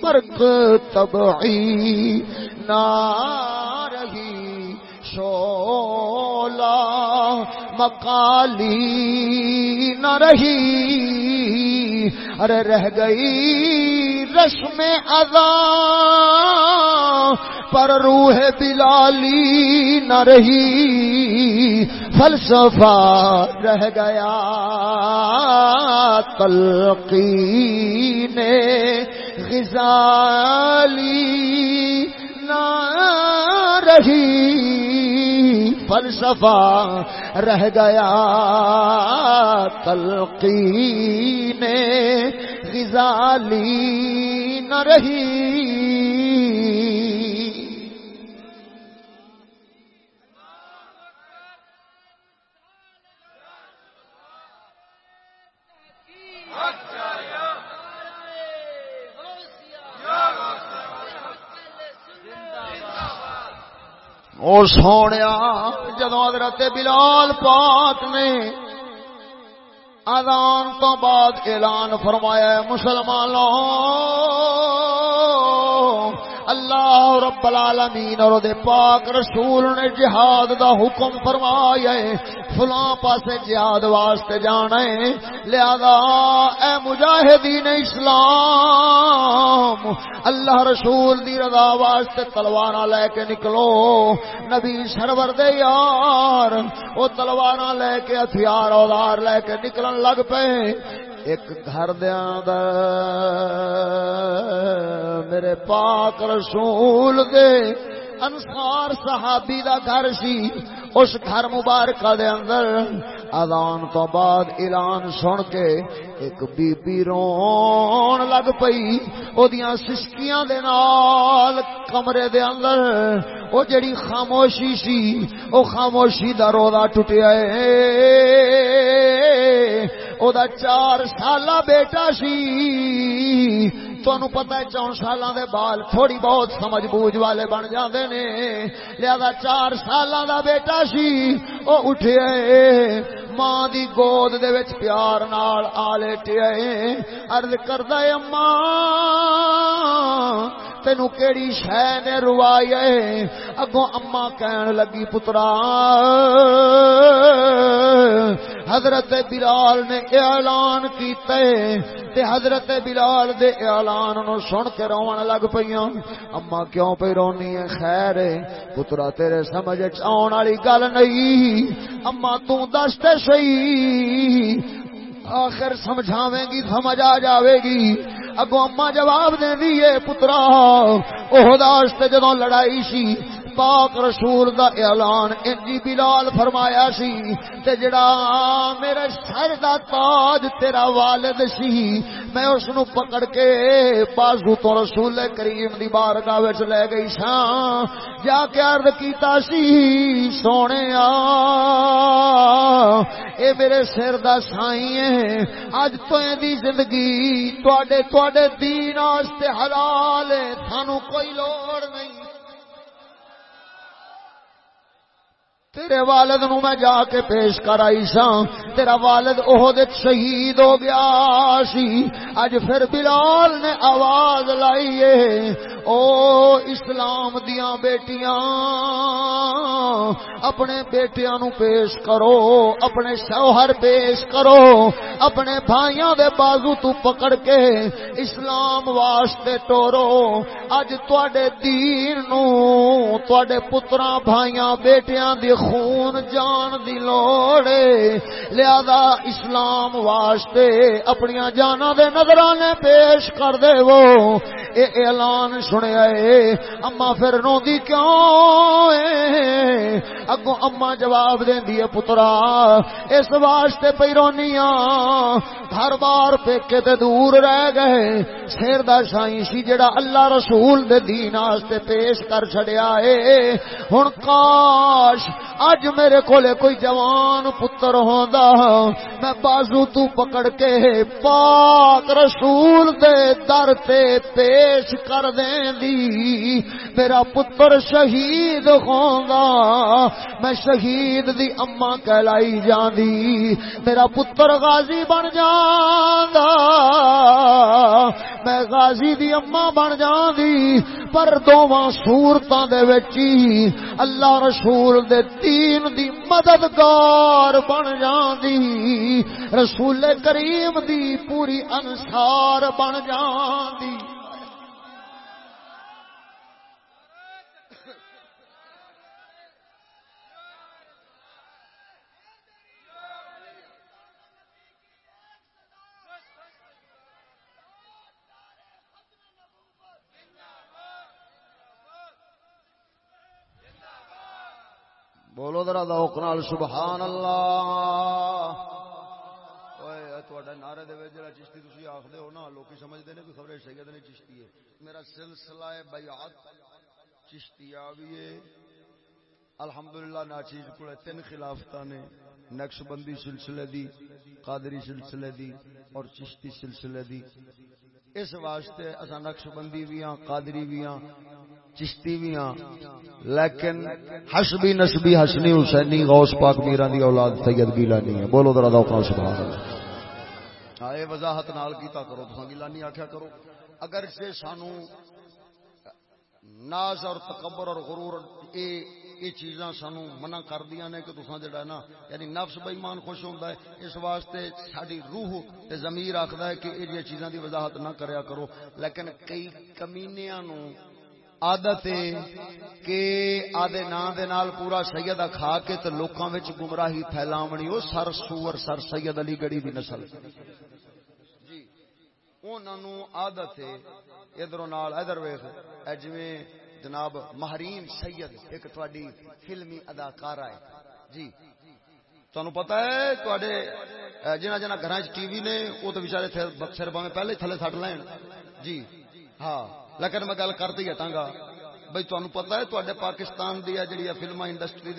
برق تبعی نہ رہی۔ شولا مکالی نہ رہی۔ ارے رہ گئی رسم ادا پر روح بلالی نہ رہی۔ فلسفہ رہ گیا تلقین غزالی نہ رہی۔ فلسفہ رہ گیا۔ تلقین غزالی نہ رہی۔ او سونے جدو حضرت بلال پاک نے آدان تو بعد اعلان فرمایا مسلمانوں اللہ رب العالمین اور دے پاک رسول نے جہاد دا حکم فرمایا ہے۔ فلاں پاسے جہاد واسطے جانا ہے۔ لہذا اے مجاہدین اسلام، اللہ رسول دی رضا واسطے تلواراں لے کے نکلو۔ نبی سرور دے یار، او تلواراں لے کے ہتھیار اوزار لے کے نکلن لگ پے۔ ایک گھر دیا میرے پاک رسول دے انصار صحابی دا گھر سی، اس گھر مبارکہ دے اندر آدان تو بعد اعلان سن کے ایک بی بی رون لگ پئی۔ او دیاں سسکیاں دے نال کمرے دے اندر او جڑی خاموشی سی، او خاموشی دا روزہ ٹوٹیا اے۔ او دا چار سالہ بیٹا سی تہن پتا ہے چون سال دے بال تھوڑی بہت سمجھ بوجھ والے بن جاندے نے لہذا چار سال دا بیٹا سی او اٹھے ماں دی گود دے وچ پیار نال آ لیٹے عرض کردا ہے اماں تینو کیڑی شے نے روائی ہے اگوں اما کہن لگی پترا حضرت بلال نے کے اعلان کیتے تے حضرت بلال دے اعلان نو سن کے رون لگ پیاں۔ اما کیوں پہ رونی ہے؟ خیر پترا تیرے سمجھ آن والی گل نہیں۔ اما تو دس تے صحیح۔ آخر سمجھاویں گی، سمجھ آ جاوے گی۔ اگو اما جواب دیں دیئے پترا، اوہ داشتے جدوں لڑائی سی پاک رسول دا اعلان انجی بلال فرمایا سی، تے جڑا میرے سر دا تاج تیرا والد سی، میں اس نو پکڑ کے بازو تو رسول کریم دی بارگاہ وچ لے گئی ساں۔ جا کے عرض کیتا سی، سونے آ، اے میرے سر دا سائیں ہے اج تو دی زندگی تواڈے تواڈے دین واسطے حلال ہے تھانو کوئی لوڑ نہیں۔ تیرے والد نو میں جا کے پیش کر آئی سا۔ تیرا والد عہد شہید ہو گیا سی۔ اج پھر بلال نے آواز لائیے او اسلام دیاں بیٹیاں، اپنے بیٹیاں نو پیش کرو، اپنے شوہر پیش کرو، اپنے بھائیاں دے بازو تو پکڑ کے اسلام واسطے ٹورو۔ اج تواڈے دین نو، تواڈے پتراں، بھائیاں، بیٹیاں دی خون جان دی لوڑے لہذا اسلام واسطے اپنی جانا دے نظرانے پیش کر دے وہ۔ اے اعلان سنیا اے اما پھر روندی کیوں اے اگو اما جواب دیندی ہے پترا، اس واسطے پئی رونیاں گھر بار پیکے تے دور رہ گئے۔ سیر دا شائی سی جڑا اللہ رسول دے دین واسطے پیش کر چھڑیا اے ہن کاش اج میرے کولے کوئی جوان پتر ہوندا میں بازو تو پکڑ کے پاک رسول دے در تے پیش کر دیں دی میرا پتر شہید ہوندا، میں شہید دی اما کہلائی جاندی۔ میرا پتر غازی بن جاندا میں غازی دی اما بن جاندی۔ پر دوواں صورتاں دے وچ اللہ رسول دے دین دی مددگار بن جاندی رسول کریم دی پوری انسار بن جاندی۔ بولو ذرا ذوق نال، سبحان اللہ۔ اوئے تواڈا نعرے دے وچ جڑا چشتی تسی آکھدے ہو نا، لوکی سمجھدے نے کہ خبر سید نے چشتی ہے۔ میرا سلسلہ ہے بیعت۔ چشتیہ بھی ہے۔ الحمدللہ، ناچیز کولے تین خلافتاں نے۔ نقش بندی سلسلے دی، قادری سلسلے دی اور چشتی سلسلے دی۔ اس واسطے اساں نقش بندی بھی ہاں قادری بھی ہاں چشتی بھی ہاں۔ لیکن حسبی نسبی حسنی حسینی، غوث پاک میران دی اولاد سید گیلانی ہے۔ بولو ذرا ذوق سبحان اللہ۔ ہاں، اے وضاحت نال کیتا کرو، تساں گیلانی آکھیا کرو۔ اگر سے سانو ناز اور تکبر اور غرور، اے یہ چیزاں سانو منع کر دیا نے کہ تساں جڑا نا یعنی نفس بے ایمان خوش ہوندا ہے، اس واسطے ساڈی روح تے ضمیر آکھدا ہے کہ یہ چیزاں دی وضاحت نہ کریا کرو۔ لیکن کئی کمینیاں نو عادت کہ آدھے نام دے نال پورا سید کھا کے تے لوکاں وچ گمراہی پھیلاونی، او سر سور سر سید علی گڑھی دی نسل۔ جی انہاں نو عادت ہے ادھروں نال ادھر ویکھ، اے جویں جناب مہرین سید، ایک تواڈی فلمی اداکارہ ہے۔ جی۔ تمہیں پتا ہے تے جنہ جنہ گھر ٹی وی نے وہ تو بچارے سر باوے پہلے تھلے سٹ لین۔ جی۔ ہاں۔ لیکن میں گل کرتی ہٹا گا۔ بھائی تمہیں پتا ہے تے پاکستان کی جہاں فلم انڈسٹری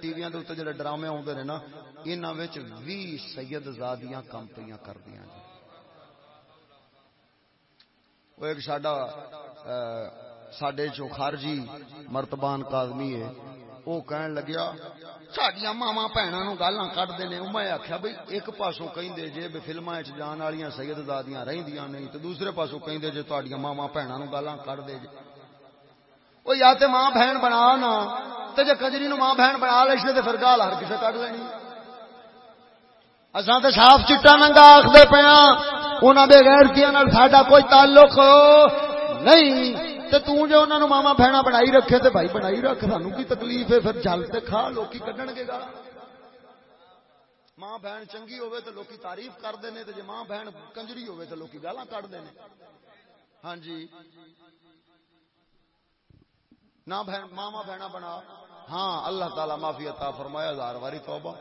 ٹی وی جڑے ڈرامے آتے ہیں نا یہاں بھی سید زادیاں کمپنیاں کردیا جی۔ وہ ایک ساڈا سڈے چو خارجی مرتبان کادمی ہے وہ کہن لگیا سڈیا ماوا بھنوں گالاں کٹتے ہیں میں آخیا بھائی ایک پاسوں کہیں جے فلما جان والی سید دادیاں رہدیاں نہیں تو دوسرے پاسوں کہیں جے تھوڑیاں ماوا بھنوں گالاں کٹ دے جے وہ یا تے ماں بہن بنا نا تے جے کجری نو ماں بہن بنا لے تے پھر گال ہر کسے کٹ لینی اساں تے صاف چٹا ننگا آکھدے پیاں انہاں بے غیرتیاں نال ساڈا کوئی تعلق نہیں تے تو جو انہوں نے ماما بہنا بنائی رکھے تے بھائی بنائی رکھ سانو کی تکلیف ہے پھر جل تے کھا لوکی کڈن گے گا ماں بہن چنگی ہوے تے لوکی تعریف کرتے ہیں تے جے ماں بہن کنجری ہوے تے لوکی گالاں کڈتے ہیں ہاں جی نہ بہن ماما بہنا بنا ہاں اللہ تعالی معافی عطا فرمایا ہزار واری توبہ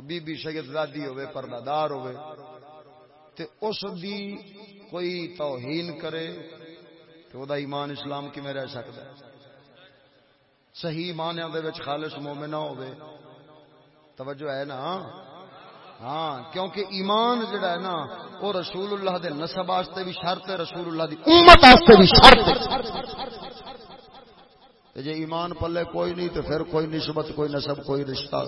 بی بی شگت زادی ہوے پردہ دار ہوے تے اس دی کوئی توہین کرے تو دا ایمان اسلام کی رہ سکتا ہے؟ صحیح مانیا دے وچ خالص مومنہ ہوئے توجہ ہے نا؟ ہاں کیونکہ ایمان جڑا ہے نا، وہ رسول اللہ دے نسب واسطے بھی شرط ہے رسول اللہ دی امت واسطے بھی شرط ہے۔ جے ایمان پلے کوئی نہیں تو پھر کوئی نسبت، کوئی نسب کوئی رشتہ۔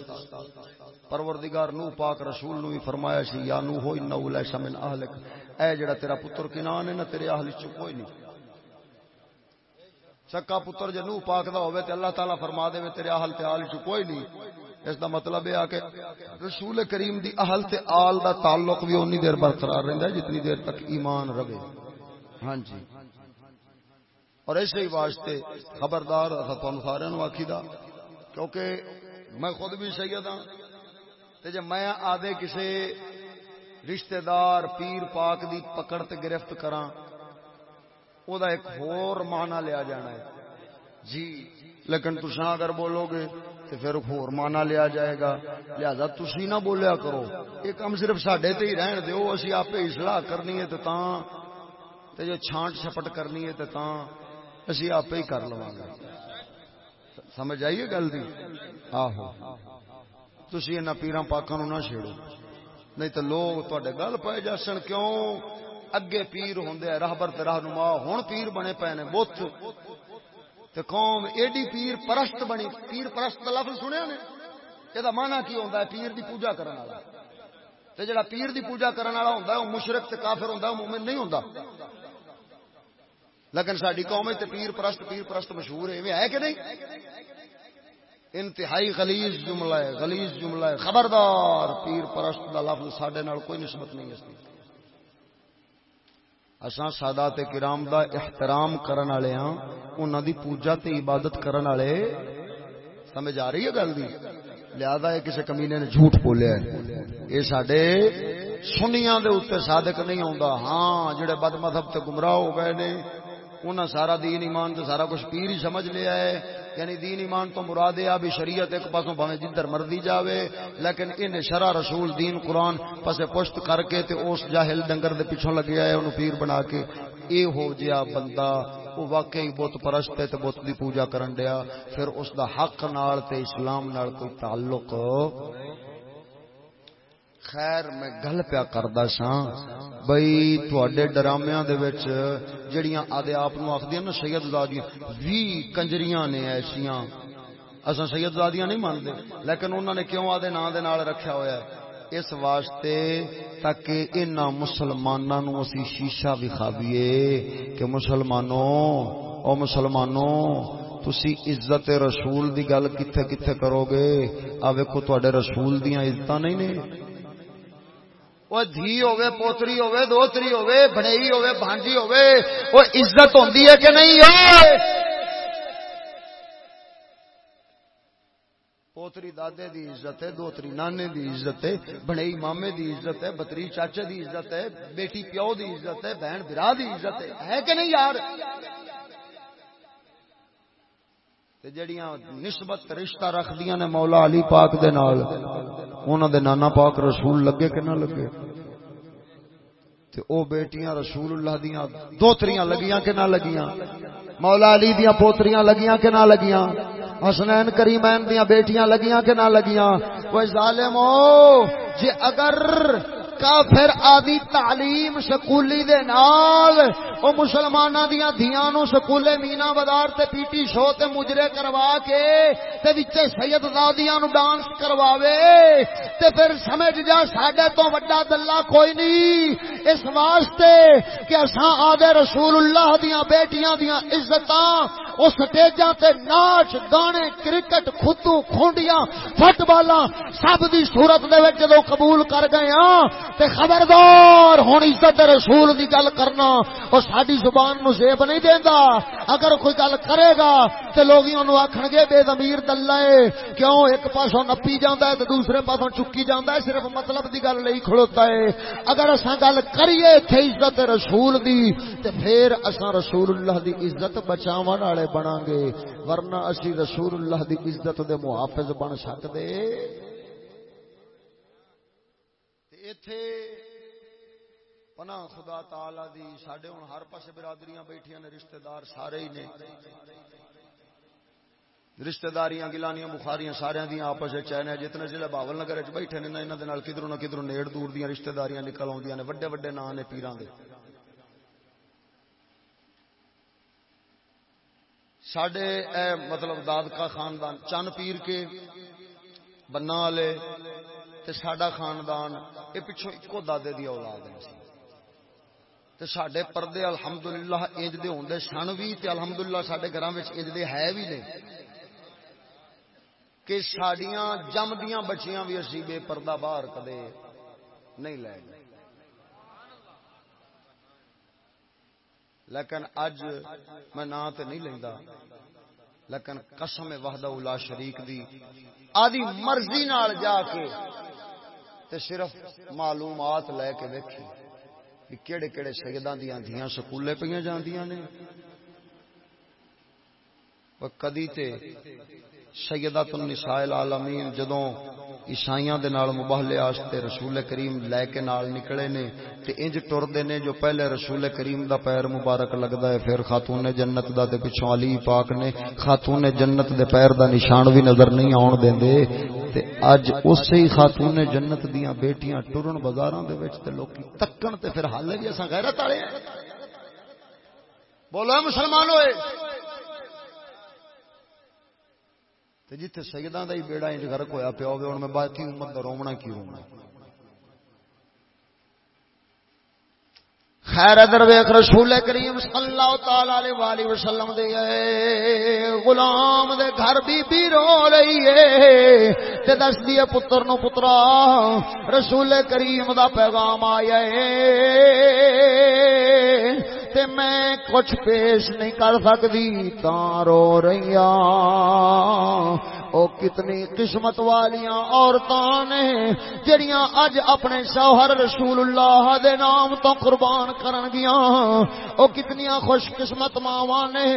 پروردگار نو پاک رسول نو ہی فرمایا سی، یا نو ہو انہو لیسا من اہلک۔ اے جڑا تیرا پتر کنان ہے نا تیرے اہل چ کوئی نہیں۔ سکا پتر جے نو پاک دا ہوے تے اللہ تعالی فرما دے تیرے اہل تے آل چ کوئی نہیں۔ اس دا مطلب ہے کہ رسول کریم دی اہل تے آل دا تعلق بھی اونی دیر برقرار رہندا ہے، جتنی دیر تک ایمان رہے۔ ہاں جی۔ اور ایسے ہی واسطے خبردار اسا تانوں سارے نو آکھیدا کیونکہ میں خود بھی سید ہاں۔ تے جے میں آدے کسے رشتہ دار پیر پاک دی پکڑ تے گرفت کراں وہ ایک ہور مانا لیا جانا ہے جی لیکن تسا اگر بولو گے تو پھر ہور مانا لیا جائے گا لہذا تسی نہ بولیا کرو یہ کام صرف سڈے تے ہی رہن دو اسی آپ اصلاح کرنی ہے تو تے جو چھانٹ چھپٹ کرنی ہے تو اسی آپ ہی کر لوا گا سمجھ آئیے گل دی آہو تھی یہاں پیران پاکوں نہ چھیڑو نہیں تو لوگ تے گل پائے جاسن کیوں اگے پیر ہوں راہبر رہنما ہوں پیر بنے پے نے بت۔ قوم ایڈی پیر پرست بنی، پیر پرست لفظ سنیا نے؟ یہ مانا کی ہوتا ہے؟ پیر دی پوجا کرنے والا۔ تے جڑا پیر دی پوجا کرنے والا ہوتا ہے وہ مشرق تے کافر ہوتا ہے مومن نہیں ہوتا لیکن ساری قوم تے پیر پرست پیر پرست مشہور ہے ہے کہ نہیں؟ انتہائی غلیظ جملہ ہے، غلیظ جملہ ہے، خبردار پیر پرست دا لفظ سڈے کوئی نسبت نہیں ہے اساں سادات کرام دا احترام کرن والے ہاں انہاں دی پوجا تے عبادت کرن والے۔ سمجھ آ رہی ہے گل دی؟ لہذا یہ کسی کمینے نے جھوٹ بولیا ہے۔ یہ سڈے سنیاں دے اوتے صادق نہیں ہوندا۔ ہاں جڑے بد مذہب تے گمراہ ہو گئے نے، انہاں سارا دین ایمان تے سارا کچھ پیر ہی سمجھ لیا ہے۔ یعنی دین ایمان تو مراد ہے ابھی شریعت ایک پاسوں بھویں جدھر مرضی جاوے، لیکن ان شرع رسول دین قرآن پسے پشت کر کے تے اس جاہل ڈنگر دے پیچھے لگیا ہے انہوں پیر بنا کے۔ اے ہو جیا بندہ وہ واقعی بت پرست ہے تے بت دی پوجا کرن دیا پھر اس دا حق نال تے اسلام نال کوئی تعلق۔ خیر میں گل پیا کردا سا بھائی تواڈے ڈرامیاں دے وچ جڑیاں آدے آپ نو آکھدیاں نا سید زادیاں جی، وی کنجریاں نے ایسیاں۔ اساں سید زادیاں نہیں مانتے لیکن انہوں نے کیوں آدے نام دے نال رکھیا ہویا ہے؟ اس واسطے تاکہ انہاں مسلماناں نو اسی شیشہ وکھاویے کہ مسلمانوں، او مسلمانوں، تسی عزت رسول دی گل کتھے کتھے کرو گے؟ آ ویکھو تواڈے رسول دیاں عزتاں نہیں نے؟ وہ دھی ہوے پوتری ہوے دوتری ہوے بنئی ہوے بھانجی ہوے وہ عزت ہوندی ہے کہ نہیں ہے؟ پوتری دادے دی عزت ہے، دوتری نانے دی عزت ہے بنئی مامے دی عزت ہے بتری چاچے دی عزت ہے، بیٹی پیو دی عزت ہے، بہن برا دی عزت ہے ہے کہ نہیں یار؟ تے جڑیاں نسبت رشتہ رکھدیاں نے مولا علی پاک دے نال، انہاں دے نانا پاک رسول لگے کہ نہ لگے؟ تے او بیٹیاں رسول اللہ دیاں دوتریاں لگیاں کہ نہ لگیاں؟ مولا علی دیاں پوتریاں لگیاں کہ نہ لگیاں؟ حسنین کریمین دیاں بیٹیاں لگیاں کہ نہ لگیاں؟ وہ ظالمو جے اگر کافر آدی تعلیم سکولی دے نال او مسلماناں دیاں دھیاں نو سکولے مینا بازار تے پی ٹی شو تے مجرے کروا کے تے وچے سید زادیاں نو ڈانس کرواوے تے پھر سمجھ جا ساڈے تو بڑا دلہ کوئی نہیں۔ اس واسطے کہ اساں آدے رسول اللہ دیاں بیٹیاں دیاں عزتاں او سٹیجاں تے ناچ، گانے، کرکٹ خطو کھونڈیاں، فٹ بالاں سب دی صورت دے وچ جدوں قبول کر گئے ہاں تے خبردار ہوں عزت رسول دی گل کرنا، اور ساری زبان نو زیب نہیں دیندا۔ اگر کوئی گل کرے گا، تے لوگ انہوں آکھن گے، بے ضمیر دلہ ہے، کیوں ایک پاسوں نپی جاندا ہے تے دوسرے پاسوں چکی جاندا ہے؟ صرف مطلب دی گل نہیں کھڑوتا ہے۔ اگر اساں گل کریے تھے عزت رسول دی، تے پھر اساں رسول اللہ دی عزت بچاون والے بناں گے۔ ورنہ اسی رسول اللہ دی عزت دے محافظ بن سکدے۔ ایتھے پناہ خدا تعالی دی ساڈے ہن ہر پاسے برادریاں بیٹھیاں نے رشتہ دار سارے ہی نے رشتہ داریاں گلانیاں بخاریاں سارے دیا آپس چین ہے جتنے ضلع باول نگر بیٹھے نے انہاں دے کدھروں نہ کدھروں نیڑ دور دیاں رشتہ داریاں نکل آوندیاں نے وڈے وڈے نام نے پیراں دے ساڈے اے مطلب داد کا خاندان چن پیر کے بنا والے تے ساڈا خاندان یہ پچھو ایکو دادے دی اولاد ہے تے ساڈے پردے الحمدللہ انج دے ہوندے سن وی تے الحمدللہ ساڈے گھراں وچ انج دے ہے وی نے۔ کہ ساڈیاں جمدیاں بچیاں بھی اسی بے پردہ باہر کدے نہیں لے گئے۔ لیکن اج میں نا تے نہیں لیندا لیکن قسم وحدہ الا شریک دی، آدھی مرضی نال جا کے تے صرف معلومات لے کے ویکھی کہ کہڑے کہڑے سیداں دیاں دھیاں سکولے پہ جاندیاں نے۔ کدی تے سیدہ النساء العالمین جدوں عیسائیاں دے نال مباہلے واسطے رسول کریم لے کے نال نکلے نے تے انج ٹردے نے جو پہلے رسول کریم دا پیر مبارک لگدا ہے، پھر خاتون جنت دا تے پچھوں علی پاک نے خاتون جنت دے پیر دا نشان بھی نظر نہیں آون دیندے۔ تے اج اسی خاتون جنت دیاں بیٹیاں ٹرن بازاراں دے وچ تے لوکی تکن تے پھر حال جی اساں غیرت والے ہیں۔ بولو مسلمان ہوئے۔ تے جتھے سیداں دا ہی بیڑا انج غرق ہویا پیا ہوے ہن میں باقی امت دا رومنا کیوں رونا خیر ادر ویخ رسول کریم صلی اللہ تعالی علیہ وسلم دے غلام دے گھر بی بی رو رہی ہے تے دس دیے پتر نو پترا، رسول کریم دا پیغام آیا ہے۔ تے میں کچھ پیش نہیں کر سکتی تا رو رہی او کتنی قسمت والیاں عورتاں نے، جڑیاں اج اپنے شوہر رسول اللہ دے نام تو قربان کرن گیاں۔ او کتنی خوش قسمت ماواں نے،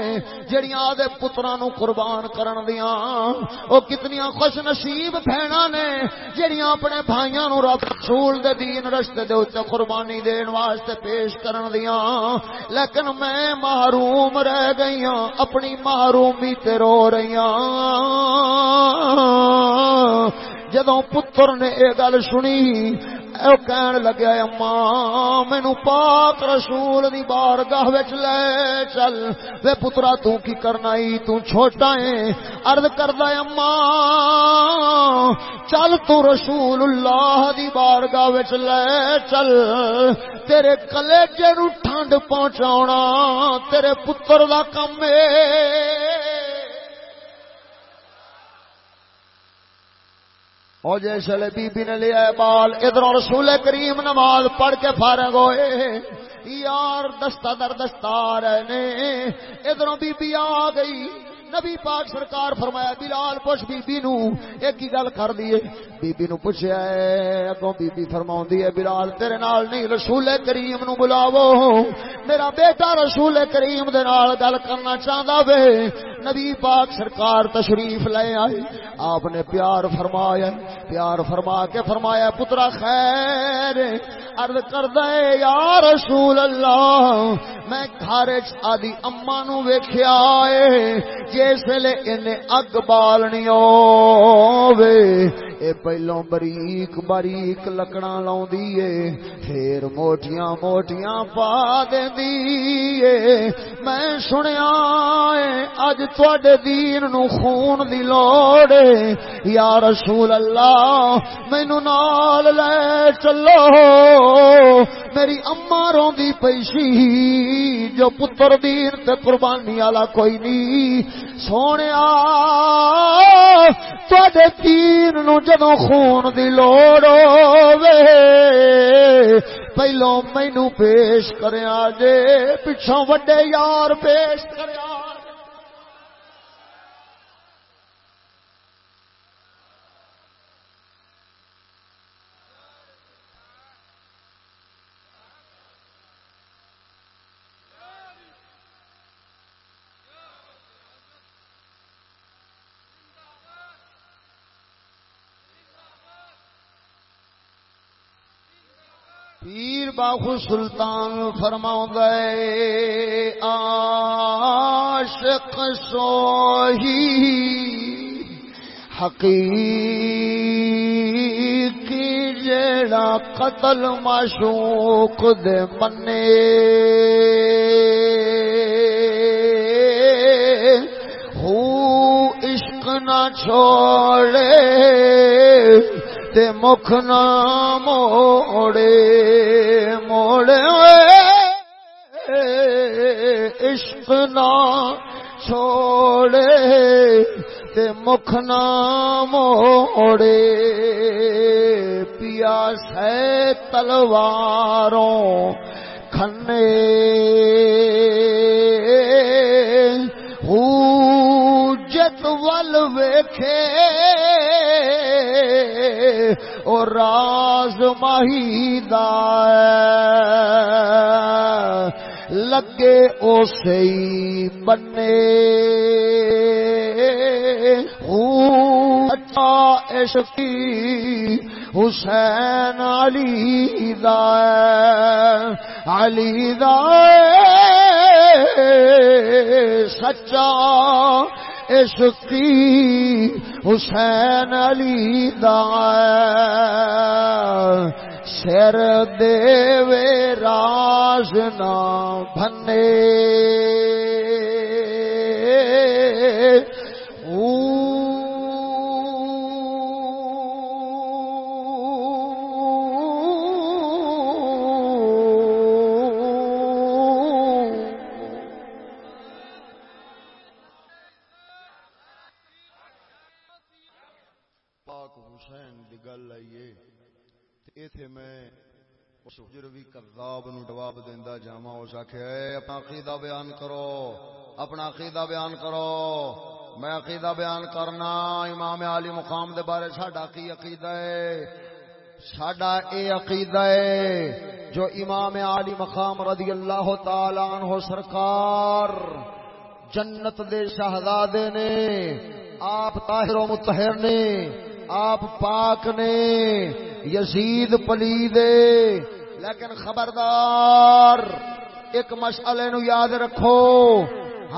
جڑیاں دے پتراں نو قربان کرن دیاں۔ او کتنی خوش نصیب بہناں نے، جڑیاں اپنے بھائیاں نو رب رسول دے دین رستے دے اوتے قربانی دین واسطے پیش کرن دیاں۔ لیکن میں محروم رہ گئیاں اپنی محرومی تے رو رہیاں جدو پتر نے یہ گل سنی او کہن لگا اما مینو پاک رسول دی بار گاہ لے چل وے پترا تو کی کرنا ہی تو چھوٹا ہے ارد کردا اما چل تو رسول اللہ دی بار گاہ لے چل تیرے کلیجے نو ٹھنڈ پہنچاونا تیرے پتر دا کم ہے اور جیسے بی بی نے لیا بال، ادھر رسول کریم نماز پڑھ کے فارغ ہوئے۔ یار دستہ در دستہ رہنے، ادھر بی بی آ گئی۔ نبی پاک سرکار فرمایا، بلال پوچھ بی بی نو ایک ہی گل کر دیے بی بی نو پوچھیا ہے، اگوں بی بی فرماوندی ہے، بلال تیرے نال نہیں، رسول کریم نو بلاو میرا بیٹا رسول کریم دے نال گل کرنا چاہندا وے۔ نبی پاک سرکار تشریف لے آئے۔ آپ نے پیار فرمایا، پیار فرما کے فرمایا، پترا خیر ارد کر دے یا رسول اللہ، میں گھر آدی اما نو ویخیا جس ویلے ان اگ بالنی ہوے اے پہلو بریک بریک لکڑا لاؤں پھر موٹیاں موٹیاں پا دیں میں سنیا اج تھوڑے دین نو خون دی لوڑ یا رسول اللہ مینو نال لے چلو۔ میری اما روندی پیشی جو پتر دین تے قربانی والا کوئی نہیں سونے تے تیر نو جدو خون دی لوڑ ہوے پہلو مینو پیش کریا جے پچھوں وڈے یار پیش کریا پیر باہو سلطان فرما گئے عاشق سوہی، حقیقی جیڑا قتل معشوق دے منے۔ ہو عشق نہ چھوڑے تے مکھ نہ موڑے موڑے عشق نہ چھوڑے، تے مکھ نہ موڑے۔ پیا سے تلواروں کھنے جت ول ویکھے۔ اور راز ماہی لگے اسے بنے اچھا عشقی حسین علی دا علی دا سچا عشقی حسین علی دا سر دے راز نہ بھنے۔ اپنا عقیدہ بیان کرو۔ اپنا عقیدہ بیان کرو۔ میں عقیدہ بیان کرنا، امام علی مقام دے بارے ساڈا کی عقیدہ ہے؟ ساڈا اے عقیدہ ہے جو امام علی مقام رضی اللہ تعالی عنہ سرکار جنت دے شہزادے نے، آپ طاہر و متحر نے، آپ پاک نے، یزید پلی دے لیکن خبردار، ایک مسئلے نو یاد رکھو۔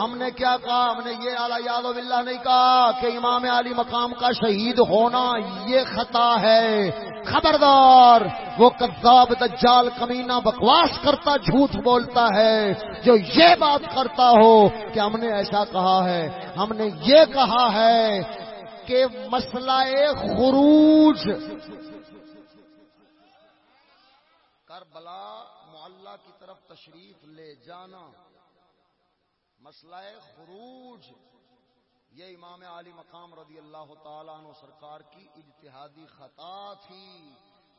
ہم نے کیا کہا؟ ہم نے یہ اعلی یاد و بلّہ نہیں کہا کہ امام علی مقام کا شہید ہونا یہ خطا ہے۔ خبردار، وہ کذاب دجال کمینہ بکواس کرتا، جھوٹ بولتا ہے۔ جو یہ بات کرتا ہو کہ ہم نے ایسا کہا ہے، ہم نے یہ کہا ہے کہ مسئلہ خروج کربلا معلّہ کی طرف تشریف لے جانا۔ مسئلہ خروج۔ یہ امام علی مقام رضی اللہ تعالیٰ عنہ سرکار کی اجتہادی خطا تھی۔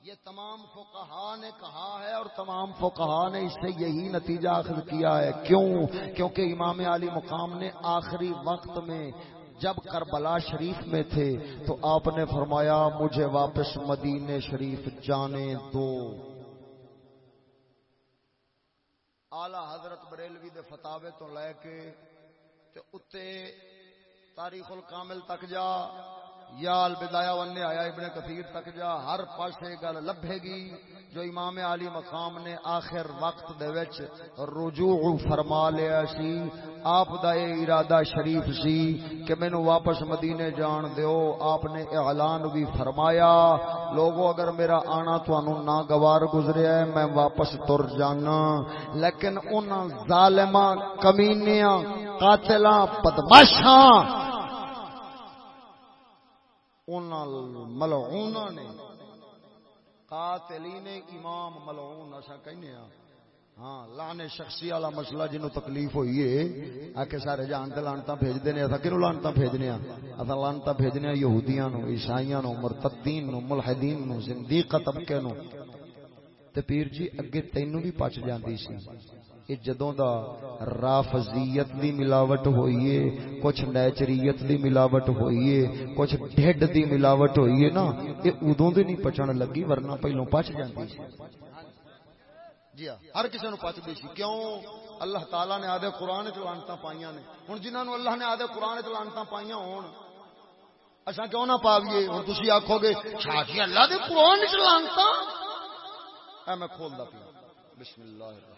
یہ تمام فقہا نے کہا ہے اور تمام فقہا نے اس سے یہی نتیجہ آخر کیا ہے۔ کیوں؟ کیونکہ امام علی مقام نے آخری وقت میں جب کربلا شریف میں تھے تو آپ نے فرمایا، مجھے واپس مدینے شریف جانے دو۔ آلہ حضرت بریلوی دے فتاوے تو لے کے تے اتے تاریخ الکامل تک جا یا البدایا ون آیا ابن کثیر تک جا، ہر پاسے گل لبھے گی جو امام علی مقام نے آخر وقت دے وچ رجوع فرما لیا سی۔ آپ دا اے ارادہ شریف سی کہ مینوں واپس مدینے جان دیو۔ آپ نے اعلان بھی فرمایا، لوگو اگر میرا آنا تانوں ناگوار گزریا ہے، میں واپس تر جانا۔ لیکن ان ظالماں کمینیاں، قاتلاں، بدماشاں ملعون نے۔ قاتلین امام ملعون اسا کہنے ہاں۔ ہاں لانے شخصی والا مسئلہ جنوں تکلیف ہوئی ہے۔ آ کے سارے جان تے لانتا بھیجدے نے اسا کینو لانتا بھیجنے ہاں؟ اسا لانتا بھیجنے ہاں یہودیاں نو عیسائیاں نو مرتدین نو ملحدین نو زندیق طبقے نو تے پیر جی اگے تینوں بھی پچ جاندی سی۔ یہ جدوں دا رافضیت دی ملاوٹ ہوئی ہے کچھ نیچریت دی ملاوٹ ہوئی ہے کچھ ڈھڈ دی ملاوٹ ہوئی ہے نا، یہ ادوں دی نہیں پچن لگی، ورنہ پہلوں پچ جاندی سی۔ جی ہاں، ہر کسی نو پچتی سی۔ کیوں؟ اللہ تعالی نے آدھے قرآن چ لانتا پائیاں نے۔ ہن جنہاں نو اللہ نے آدھے قرآن چ لانتا پائیاں ہون، اساں کیوں نہ پاویے؟ ہن تسی آکھو گے، شاہ جی اللہ دے قرآن چ لانتا اے میں کھولدا پیا۔ بسم اللہ الرحمن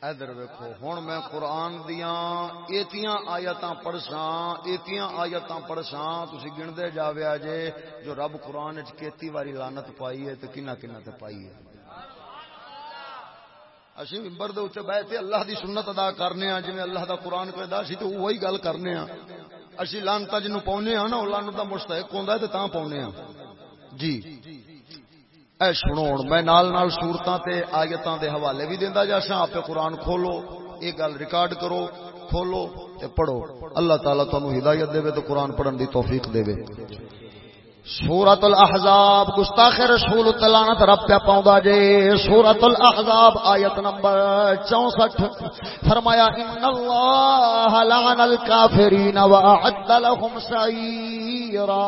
ادھر ویکو ہوں میں قرآن دیا ایتیاں آیتاں پڑھساں ایتیاں آیتاں پڑھساں تھی گنتے جاویا جے، جو رب قرآن چیتی واری لانت پائی ہے تو کنا کنا تے پائی ہے۔ اسی ممبر دے اتنے بہتے اللہ دی سنت ادا کرنے ہاں جی اللہ دا قرآن کو ادا سی تو وہی گل کرنے ہاں اسی لانتا جنوں پاؤنے ہاں نا وہ لانت دا مستحق ہوندا ہے، تے پاؤنے ہاں جی۔ اے سنو میں نال نال صورتاں تے آیتاں دے حوالے بھی دیندا جاسا آپ قرآن کھولو، یہ گل ریکارڈ کرو، کھولو تے پڑھو۔ اللہ تعالی تانوں ہدایت دے تو قرآن پڑھن دی توفیق دے سورت الاحزاب گستاخ رسول تلانت رب پیا پاؤں جے۔ سورت الاحزاب آیت نمبر چونسٹھ۔ فرمایا ان اللہ لعن الكافرین وعد لهم سعیرا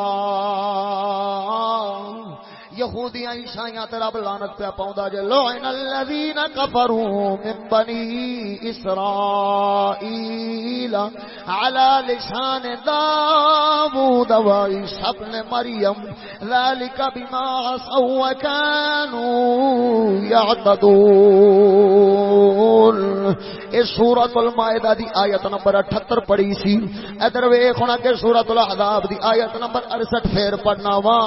یہودیاں عیسائیاں تے رب لعنت پہ پاوندا جے لعن الذین کفروا من بنی اسرائیل على لسان داوود و عیسی ابن مریم ذلك بما عصوا وكانوا يعتدون اے سورۃ المائدہ دی آیت نمبر 78 پڑھی سی۔ ادھر ویکھنا کہ سورۃ الاحزاب دی آیت نمبر 68 پھر پڑھنا وا۔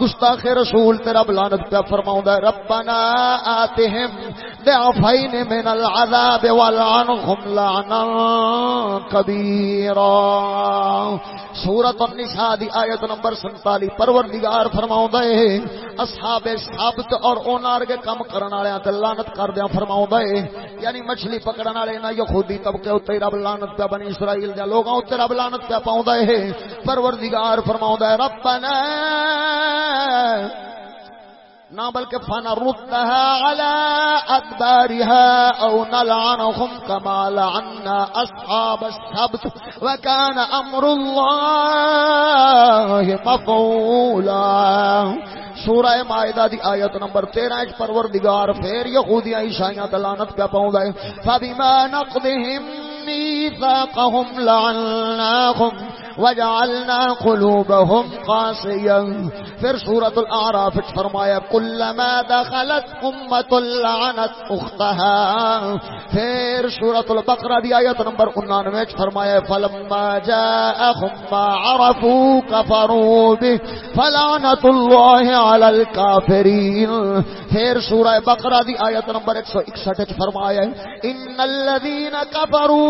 گستاخ رسول رسول تیرا بلانت پہ فرماؤں دا ربنا آتهم ضعفین من العذاب والعنهم لعنا کبیرا. سورت النساء دی آیت نمبر سنتالی پروردگار فرماؤں دے اصحاب ثابت اور اونار کے کم کرنا والے تے لعنت کر دیاں فرماؤں دے یعنی مچھلی پکڑن والے نہ یہودی طبقے تے رب لعنت پہ بنی اسرائیل دے لوگاں تے رب لعنت پہ پاؤں دے پروردگار فرماؤں دے ربنا نہ بلکہ فنا ردها على ادبارها او نلعنهم كما لعنا اصحاب السبت وكان امر الله مفعولا سورہ مائدہ دی آیت نمبر 13 وچ پروردگار پھر یہودیاں، عیسائیاں تے لعنت پیا پاوندا ہے فبما نقضهم ميثاقهم لعناهم وجعلنا قلوبهم قاسيا. پھر سورة الاعراف فرمایا كلما دخلت امة لعنت اختها. پھر سورة البقرہ دی آیت نمبر 99 فرمایا، فلما جاءهم ما عرفوا كفروا به فلعنت الله على الكافرين. پھر سورہ بقرہ دی آیت نمبر 161 فرمایا، ان الذين كفروا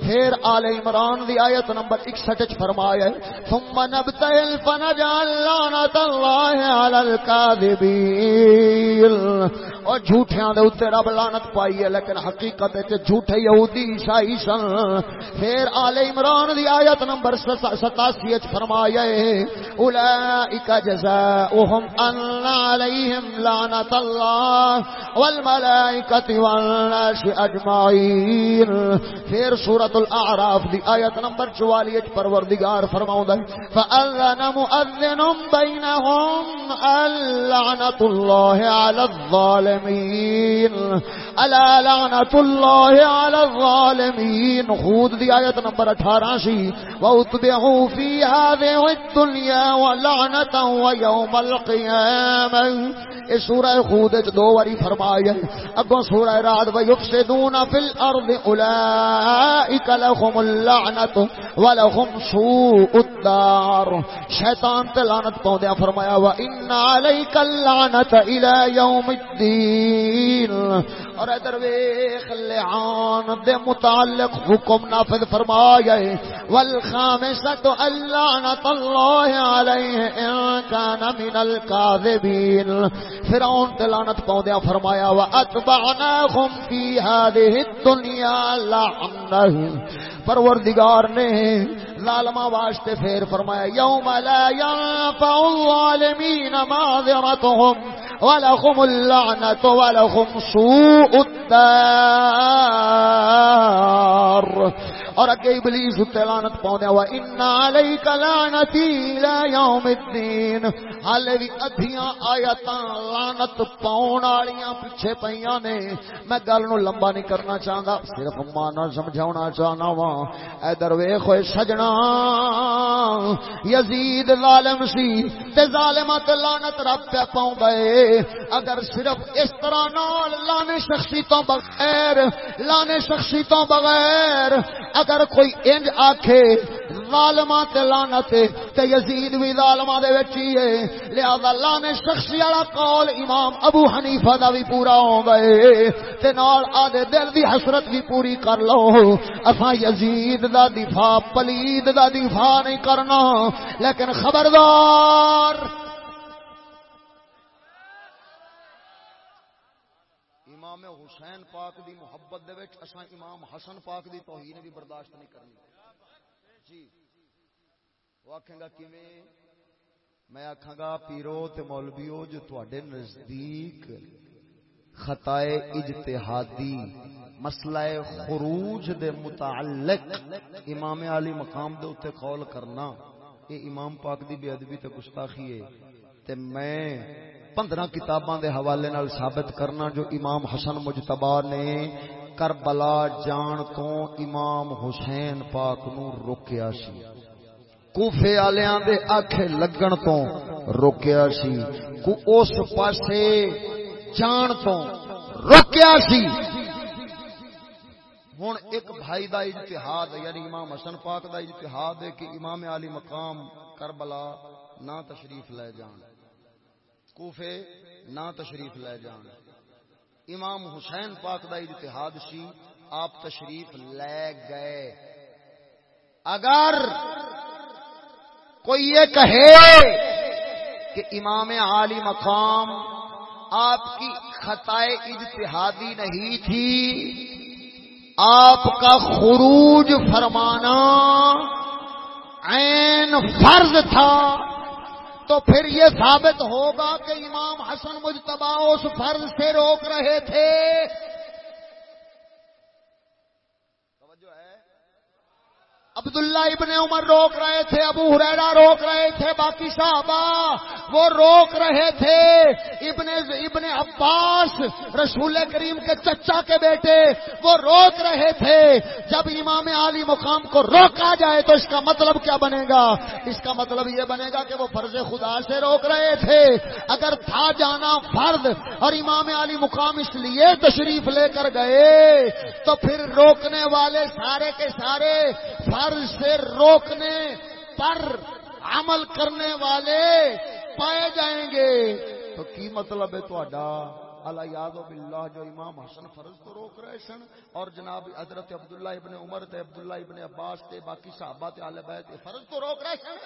پھر آل عمران دی آیت نمبر 61 وچ فرمایا ہے، ثم نبتهل فنجعل لعنت اللہ علی الكاذبین۔ اور جھوٹیاں دے اوتے رب لعنت پائی ہے، لیکن حقیقت وچ جھوٹے یہودی عیسائی سن۔ پھر آل عمران دی آیت نمبر 87 وچ فرمایا ہے اولئک جزاؤہم ان علیہم لعنت اللہ والملائکۃ والناس اجمعین۔ پھر سورۃ الاعراف دی آیت نمبر 44 وچ پروردگار فرماوندا ہے فاذن مؤذن بینہم اللعنۃ اللہ علی الظالمین الا لعنۃ اللہ علی الظالمین خود دی آیت نمبر 18 سی واتبعوا فی هذه الدنيا ولعنۃ ويوم القیامہ اے سورہ خود وچ دو واری فرمایا اگوں سورہ رات ویفسدون فی الارض اولئک لهم اللعنت ولهم سوء الدار. شیطان تے لعنت پاوندیا فرمایا وا ان علیک اللعنت الى یوم الدین اور ادھر ویکھ لعان دے متعلق حکم نافذ فرمایا ہے۔ والخامسۃ اللعنت اللہ علیہ ان کان من الکاذبین فرعون تے لعنت پاوندیا فرمایا وا اتبعناهم فی هذه الدنيا لعنہ پروردگار نے ظالما واسطے پھر فرمایا، یوم لا ينفع الظالمین معذرتهم، ولهم اللعنة، ولهم سوء الدار. اور اگے ابلیس تے لعنت پاوندے وا ان علیک لعنتی الى یوم الدین. حالے وی ادھیاں آیاتاں لعنت پاون والیاں پیچھے پیاں نے۔ میں گل نو لمبا نہیں کرنا چاہندا، صرف مانا سمجھاونا چاہنا وا ادھر ویکھ ہوئے سجنا یزید ظالم سی تے ظالمات لعنت رب پہ پاوندا اے اگر صرف اس طرح نال لانے شخصی تو بغیر، لانے شخصی تو بغیر اگر کوئی انج آکھے ظالماں تے لعنت تے یزید وی ظالماں دے وچ ہی ہے۔ لہذا لانے شخصی والا قول امام ابو حنیفہ دا وی پورا ہوندا ہے تے نال آدے دل دی حسرت بھی پوری کر لو۔ اساں یزید دا دفاع پلید دا دفاع نہیں کرنا، لیکن خبردار۔ امام حسین پاک دی محبت دے وچ اساں امام حسن پاک دی توہین بھی برداشت نہیں کرنی۔ جی وہ گا، کیویں؟ میں آکھاں گا، پیرو تے مولویو جو تواڈے نزدیک خطائے اجتہادی، مسئلہ خروج دے متعلق امام علی مقام دے اوتے قول کرنا۔ یہ امام پاک دی بے ادبی تے گستاخی ہے۔ تے میں پندرہ کتاباں دے حوالے نال ثابت کرنا جو امام حسن مجتبا نے کربلا جان تو امام حسین پاک نو روکیا سی۔ کوفے والیاں دے آکھے لگن تو روکیا سی۔ کو اس پاسے جان تو روکیا سی۔ ہوں ایک بھائی دا اجتہاد یعنی امام حسن پاک دا اجتہاد ہے کہ امام علی مقام کربلا نہ تشریف لے جان۔ کوفے نہ تشریف لے جان۔ امام حسین پاک دا اجتہاد سی، آپ تشریف لے گئے۔ اگر کوئی یہ کہے کہ امام عالی مقام آپ کی خطائے اجتہادی نہیں تھی۔ آپ کا خروج فرمانا عین فرض تھا۔ تو پھر یہ ثابت ہوگا کہ امام حسن مجتبہ اس فرض سے روک رہے تھے۔ عبداللہ ابن عمر روک رہے تھے، ابو ہریرا روک رہے تھے، باقی صحابہ وہ روک رہے تھے۔ ابن ابن عباس رسول کریم کے چچا کے بیٹے وہ روک رہے تھے۔ جب امام علی مقام کو روکا جائے تو اس کا مطلب کیا بنے گا؟ اس کا مطلب یہ بنے گا کہ وہ فرض خدا سے روک رہے تھے۔ اگر تھا جانا فرض اور امام علی مقام اس لیے تشریف لے کر گئے، تو پھر روکنے والے سارے کے سارے فرض سے روکنے پر عمل کرنے والے پائے جائیں گے۔ تو کی مطلب ہے تھوڑا اللہ یاد و باللہ جو امام حسن فرض تو روک رہے سن اور جناب حضرت عبداللہ ابن عمر تے عبداللہ ابن عباس تے باقی صحابہ تے آل بیت فرض تو روک رہے سن۔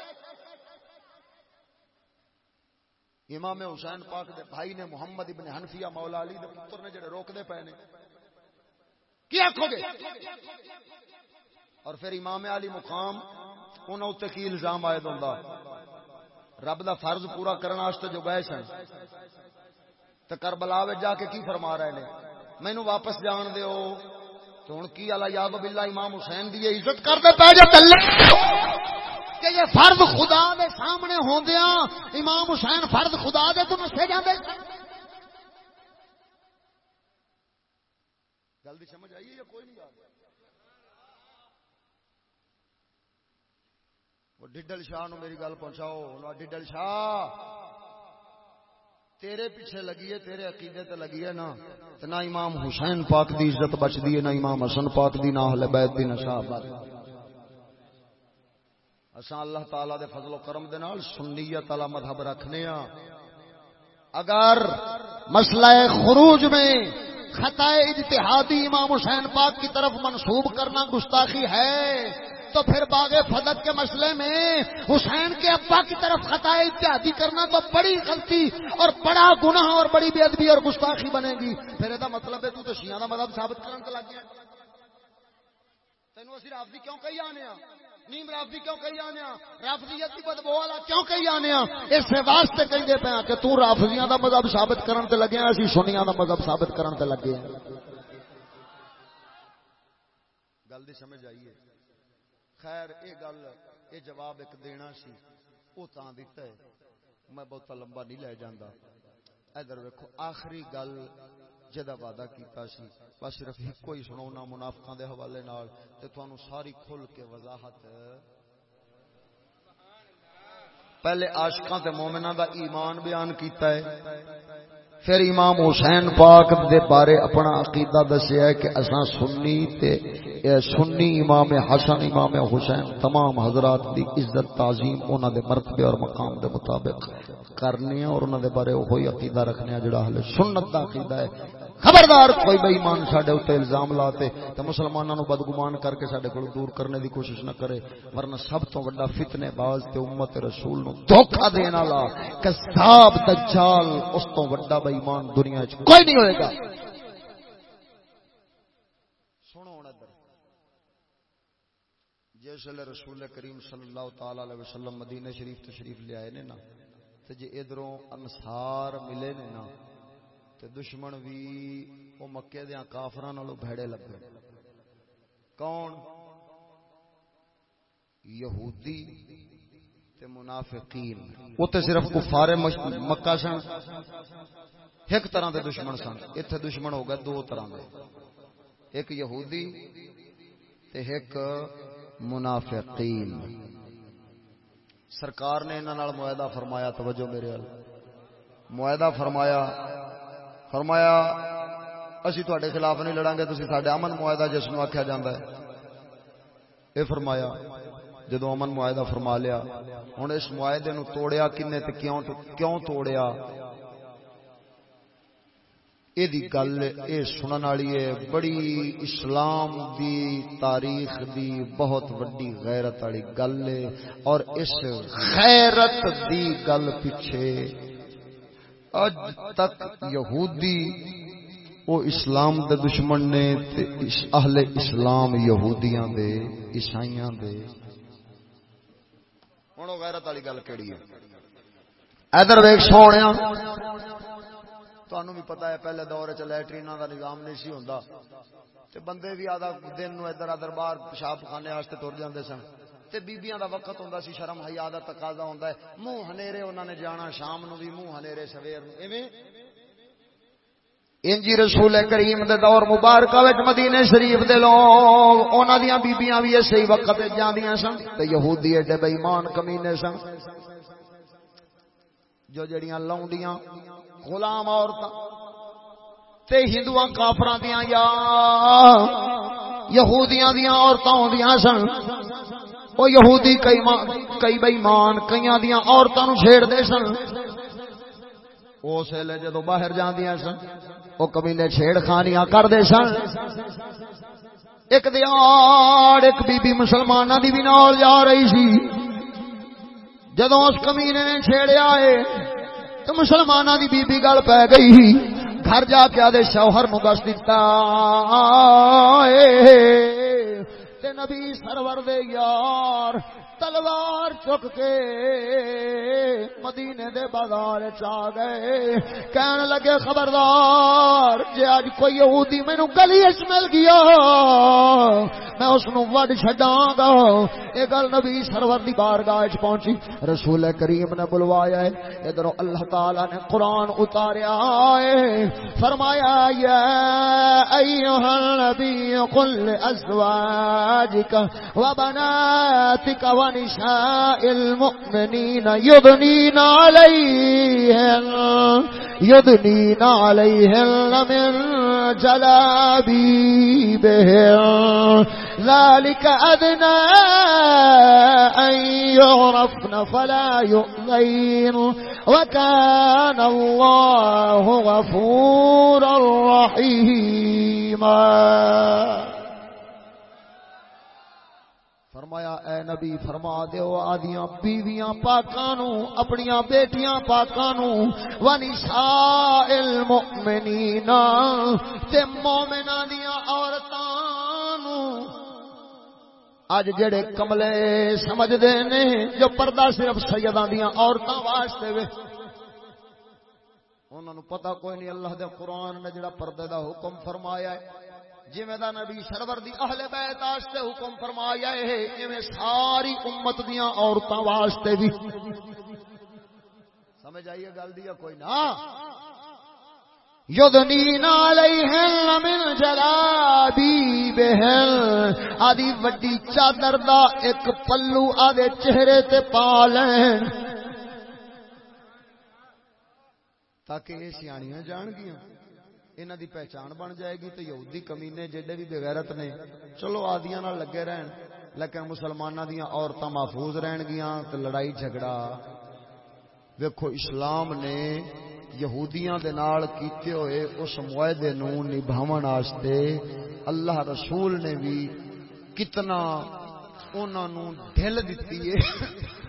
امام حسین پاک دے بھائی نے محمد ابن حنفیہ مولا علی دے پتر نے جڑے روک دے پے نے۔ کی آکھو گے؟ اور پھر امام علی مقام انہوں تے کی الزام عائد ہوندا؟ رب دا فرض پورا کرنے واسطے جو گئے سن۔ تو کربلا جا کے کی فرما رہے ہیں مینو واپس جان دیو۔ تو ہوں کی اللہ یاد بلا امام حسین دی عزت کر دے پہ جا کہ یہ فرد خدا دے سامنے ہوندیا امام حسین فرد خدا دے تو نسے جاندے؟ جلدی سمجھ آئیے یا کوئی نہیں وہ ڈڈل شاہ نو میری گل پہنچاؤ ڈڈل شاہ تیرے پیچھے لگی ہے تیرے عقیدے تے لگی ہے نا تے نہ امام حسین پاک دی عزت بچدی ہے نہ امام حسن پاک دی نہ اہل بیت دی نہ صحابہ اساں اللہ تعالی دے فضل و کرم دے نال سنیت والا مذہب رکھنے ہاں اگر مسئلہ خروج میں خطا اجتہادی امام حسین پاک کی طرف منسوب کرنا گستاخی ہے تو پھر باغ فدق کے مسئلے میں حسین کے ابا کی طرف خطا اتحادی کرنا تو بڑی غلطی اور بڑا گناہ اور بڑی بے ادبی اور گستاخی بنے گی۔ پھر یہ مطلب ہے تو تو شیعہ کا مذہب ثابت کرنے لگ گیا۔ تینوں اسی رافضی کیوں کہی آنے ہاں؟ نیم رافضی کیوں کہی آنے ہاں؟ رافضیت کی بدبو والا کیوں کہی آنے ہاں؟ اس واسطے کہیں دے پیا کہ تو رافضیاں دا مذہب ثابت کرن تے لگے ہیں اسی سنیاں دا مذہب ثابت کرن تے لگے گل دی سمجھ آئیے خیر یہ گل یہ جواب ایک دینا سی وہ تا دیتا ہے، میں بہت لمبا نہیں لے جانا ادھر ویکو آخری گل جدا وعدہ کیتا سی، بس صرف ایک ہی سنا منافقاں دے حوالے نال، تے تھانوں ساری کھل کے وضاحت۔ پہلے عاشقاں تے مومناں دا ایمان بیان کیتا ہے۔ پھر امام حسین پاک دے بارے اپنا عقیدہ دسیا ہے کہ اساں سنی تے سنی امام حسن، امام حسین تمام حضرات دی عزت، تعظیم انہاں دے مرتبے اور مقام دے مطابق کرنی اور انہاں دے بارے وہی عقیدہ رکھنے جڑا اہل سنت دا عقیدہ ہے۔ خبردار کوئی بے ایمان ساڈے اوتے الزام لاتے تے مسلماناں نو بدگمان کر کے ساڈے کول دور کرنے دی کوشش نہ کرے، ورنہ سب تو بڑا فتنے باز تے امت رسول نو دھوکا دینا لا کذاب دجال اس تو بڑا بے ایمان دنیا کوئی نہیں ہوئے گا۔ سنو ادھر۔ جس رسول کریم صلی اللہ تعالی علیہ وسلم مدینہ شریف تشریف لے آئے نے نا تے جے ادھروں انصار ملے نے نا تے دشمن بھی وہ مکے دیا کافر بھڑے لگے۔ کون؟ یہودی تے منافقین۔ وہ تے صرف کفار مکہ سن۔ ایک طرح دے دشمن سن۔ اتنے دشمن ہو گئے دو طرح دے۔ ایک یہودی تے ایک منافقین۔ سرکار نے انہوں معاہدہ فرمایا، توجہ میرے معاہدہ فرمایا فرمایا، اسی تے خلاف نہیں لڑا گے تھی سارے امن معاہدہ جس کو آخیا جا یہ فرمایا جدو امن معاہدہ فرما لیا ہوں اس معاہدے نو توڑیا کن کیوں توڑیا؟ یہ گل یہ سنن والی ہے بڑی اسلام دی تاریخ دی بہت وڈی غیرت والی گل ہے اور اس غیرت دی گل پیچھے اج تک یہودی وہ اسلام دے دشمن نے تے اہل اسلام یہودیاں دے، عیسائیاں دے۔ ہن غیرت والی گل کیڑی ہے ادھر ویکھ سونیا۔ تانوں بھی پتہ ہے، پہلے دور چ لیٹریناں دا نظام نہیں سی ہوندا۔ تے بندے بھی آدھا دن نو ادھر ادھر باہر پیشاب خانے واسطے تر جاندے سن۔ تے بیبیاں دا وقت ہوندا سی، شرم حیا دا تقاضا ہوندا ہے۔ منہ ہنیرے انہاں نے جانا، شام نو بھی منہ ہنیرے، سویر نو ایویں؟ انجی رسول کریم دے دور مبارکہ وچ مدینے شریف دے لوگ، انہاں دیاں بیبییاں بھی اسی وقت تے جاندیاں سن۔ تے یہودی ایڈے بے ایمان کمینے سن۔ جو جڑیاں لونڈیاں غلام عورتاں تے ہندوؤں کافراں دیاں یا یہودیاں دیاں عورتاں ہوندیاں سن وہ یہودی کئی کئی بئی مان کئی دیا عورتوں چھیڑ دے سن۔ اس ویلے جدو باہر جاندیاں سن وہ کمینے چھیڑ خانیاں کرتے سن۔ ایک دیار ایک بی بی مسلمانہ دی بھی نال جا رہی سی۔ جدو اس کمینے نے چھیڑیا ہے، تو مسلمانہ دی بی بی گل پہ گئی۔ گھر جا کے آدھے شوہر نو دس دیتا تے نبی سرور دے یار تلوار چک کے مدینے دے بازار چا گئے۔ کہن لگے، خبردار، جے اج کوئی یہودی مینوں گلی وچ مل گیا، میں اس نو وڈ چھڈاں گا۔ اے گل نبی سرور دی بارگاہ وچ پہنچی۔ رسول کریم نے بلوایا ہے۔ ادھر اللہ تعالی نے قرآن اتاریا ہے۔ فرمایا، یا ایھا النبی، قل ازواجک و بناتک و ونساء المؤمنين يضنين عليهن يضنين عليهن من جلابيبهن. ذلك أدنى أن يعرفن فلا يؤذين. وكان الله غفورا رحيما. فرمایا، اے نبی فرما دیو، آدیاں بیویاں پاکانو، اپنیاں بیٹیاں پاکانو، ونساء المؤمنین تے مومناں دیاں عورتانو۔ اج جڑے کملے سمجھ دے نے، جو پردہ صرف سیداں دیاں عورتاں واسطے وے۔ انہاں نو پتہ کوئی نہیں، اللہ دے قرآن نے جڑا پردے دا حکم فرمایا ہے۔ جی جویں دا نبی سرور دی اہل بیت واسطے حکم فرمایا ہے ایویں ساری امت دیاں عورتاں واسطے بھی سمجھ آئیے گل دی کوئی نہ؟ یدنین علیہن من جلابیبہن آدھی وڈی چادر دا ایک پلو آدھے چہرے تے پا لین۔ تاکہ یہ سیاںیاں جان گیاں۔ انہوں دی پہچان بن جائے گی تو یہودی کمینے جڑے بھی بغیرت نے چلو آدیاں لگے رہن لیکن مسلمانوں دیا عورتیں محفوظ رہن گیا تو لڑائی جھگڑا ویکھو اسلام نے یہودیاں دے نال کیتے ہوئے اس معاہدے نو نبھاون واسطے اللہ رسول نے بھی کتنا انہاں نو ڈھل دتی ہے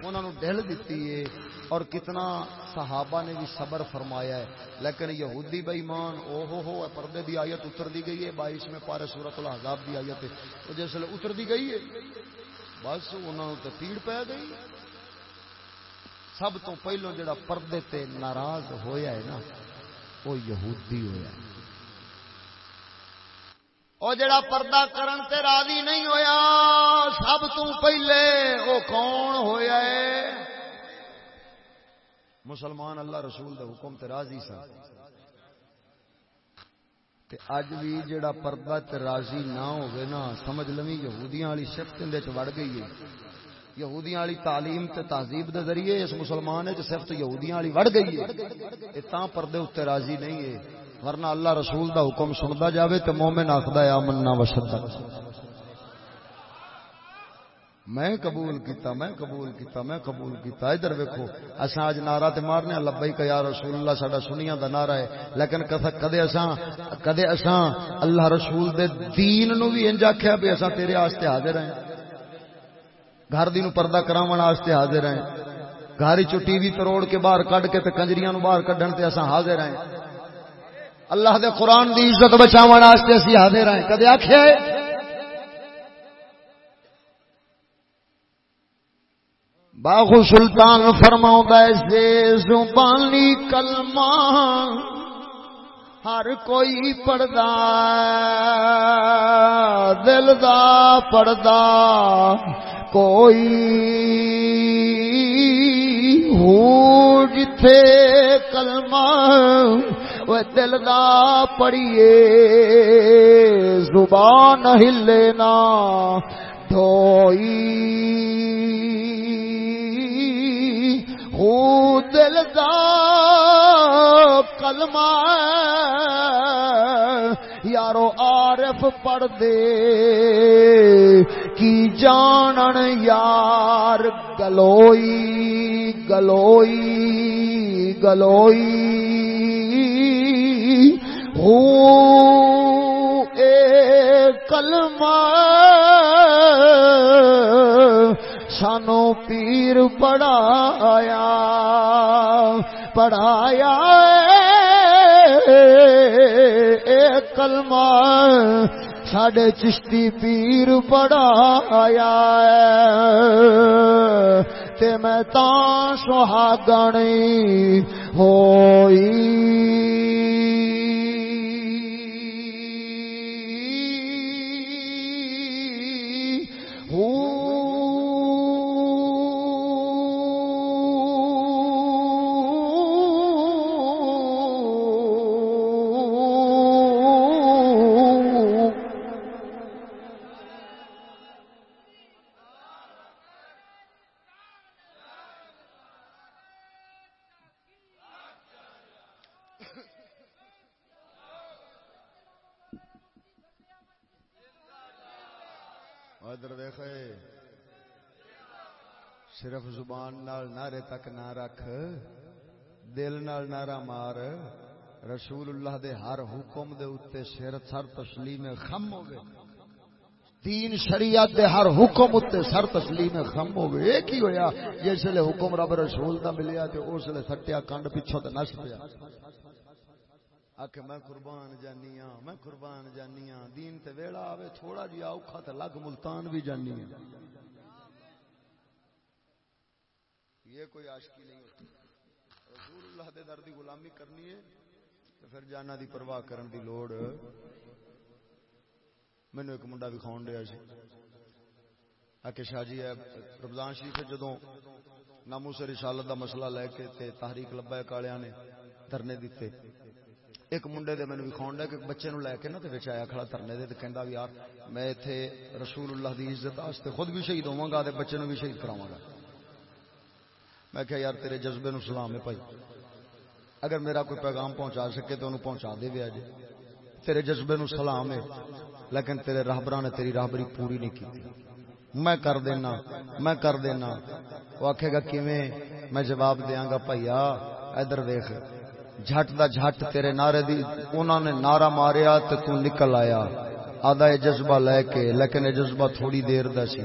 انہاں نو ڈھل دتی ہے اور کتنا صحابہ نے بھی صبر فرمایا ہے۔ لیکن یہودی بے ایمان، او ہو ہو پردے دی آیت اتر دی گئی ہے، بائیس میں پارے سورت الحضاب دی آیت ہے۔ تو جیسے اتر دی گئی ہے، بس انہوں نے پیڑ پی گئی۔ سب تو پہلو جڑا پردے تے ناراض ہویا ہے نا، وہ یہودی ہویا ہے۔ او جڑا پردہ کرن تے راضی نہیں ہویا، سب تو پہلے او کون ہویا ہے؟ مسلمان اللہ رسول دے حکم تے راضی سن۔ تے اج بھی جڑا پردہ تے راضی نہ ہوے نا، سمجھ لویں یہودیاں والی صفت دے وچ وڑ گئی ہے۔ یہودیاں والی تعلیم تے تہذیب دے ذریعے اس مسلمان وچ صفت یہودیاں والی وڑ گئی ہے۔ اے تاں پردے اوتے راضی نہیں ہے، ورنہ اللہ رسول دا حکم سندا جاوے تے مومن آکھدا ہے آمنا وشدہ میں قبول کیتا، میں قبول کیتا، میں قبول کیتا۔ ادھر ویکھو، اساں اج نعرہ تے مارنے لبیک یا رسول اللہ، ساڈا سنیاں دا نعرہ ہے۔ لیکن کدے اساں کدے اساں اللہ رسول دے دین نو بھی انج آکھیا بھی اساں تیرے واسطے حاضر ہیں۔ گھر دی نو پردہ کراون واسطے حاضر ہیں۔ گھر چ ٹی وی تروڑ کے باہر کڈ کے تے کنجریاں نو باہر کڈن تے اساں حاضر ہیں۔ اللہ دے قرآن دی عزت بچاون واسطے اسی حاضر ہیں۔ کدے آکھیا ہے؟ باغ سلطان فرما سے زبانی کلمہ ہر کوئی پڑدا دل دا پڑدا کوئی ہو جتھے کلمہ وہ دل دا پڑیے زبان ہلے نا ڈھوئی دل کلمہ یارو عارف پڑھ دے کی جانن یار گلوئی گلوئی گلوئی۔ ہو کلمہ سانو پیر پڑھایا پڑھایا اے کلمہ ساڈے چشتی پیر پڑھایا تے میں تا سہاگنی ہوئی۔ نال نعرے تک نہ رکھ، دل نال نعرہ مار رسول اللہ دے ہر حکم دے اتے سر سر تسلیم خم ہو گئے شریعت دے ہر حکم اتے سر تسلیم خم ہو گئے ایک ہی ہویا؟ جس لے حکم رب رسول دا ملیا تے اس لے سٹیا کنڈ پیچھے تے نس پیا۔ آکے میں قربان جانی ہاں میں قربان جانی ہاں۔ دین تے ویڑا آوے، تھوڑا جی اوکھا تے لگ ملتان بھی جانی ہاں یہ کوئی عاشقی نہیں ہوتی۔ رسول اللہ دے در دی غلامی کرنی ہے تو پھر جانا دی پرواہ کرن دی لوڑ۔ مینو ایک منڈا بھی دیا سی۔ آکے شاہ جی ہے رمضان شریف جدوں نامو سے رسالت دا مسئلہ لے کے تے تحریک لبا کالیاں نے دھرنے دیتے۔ ایک منڈے دے مینوں کھاؤن دیا کہ بچے نو لے کے نا تے وچ آیا کھڑا دھرنے دے تے کہندا یار، میں ایتھے رسول اللہ دی عزت واسطے خود بھی شہید ہوواں گا تے بچے نو بھی شہید کراواں گا۔ میں کہ یار، تیرے جذبے نو سلام ہے بھائی۔ اگر میرا کوئی پیغام پہنچا سکے تو انہوں پہنچا دے بھی اجے تیرے جذبے نو سلام ہے، لیکن تیرے راہبراں نے تیری راہبری پوری نہیں کی میں کر دینا، میں کر دینا۔ وہ آکھے گا، کیویں؟ میں جواب دیاں گا بھائیا ادھر دیکھ جھٹ دا جھٹ تیرے نعرے دی انہوں نے نعرہ ماریا تے تو نکل آیا۔ آدھا یہ جذبہ لے کے، لیکن یہ جذبہ تھوڑی دیر دا سی۔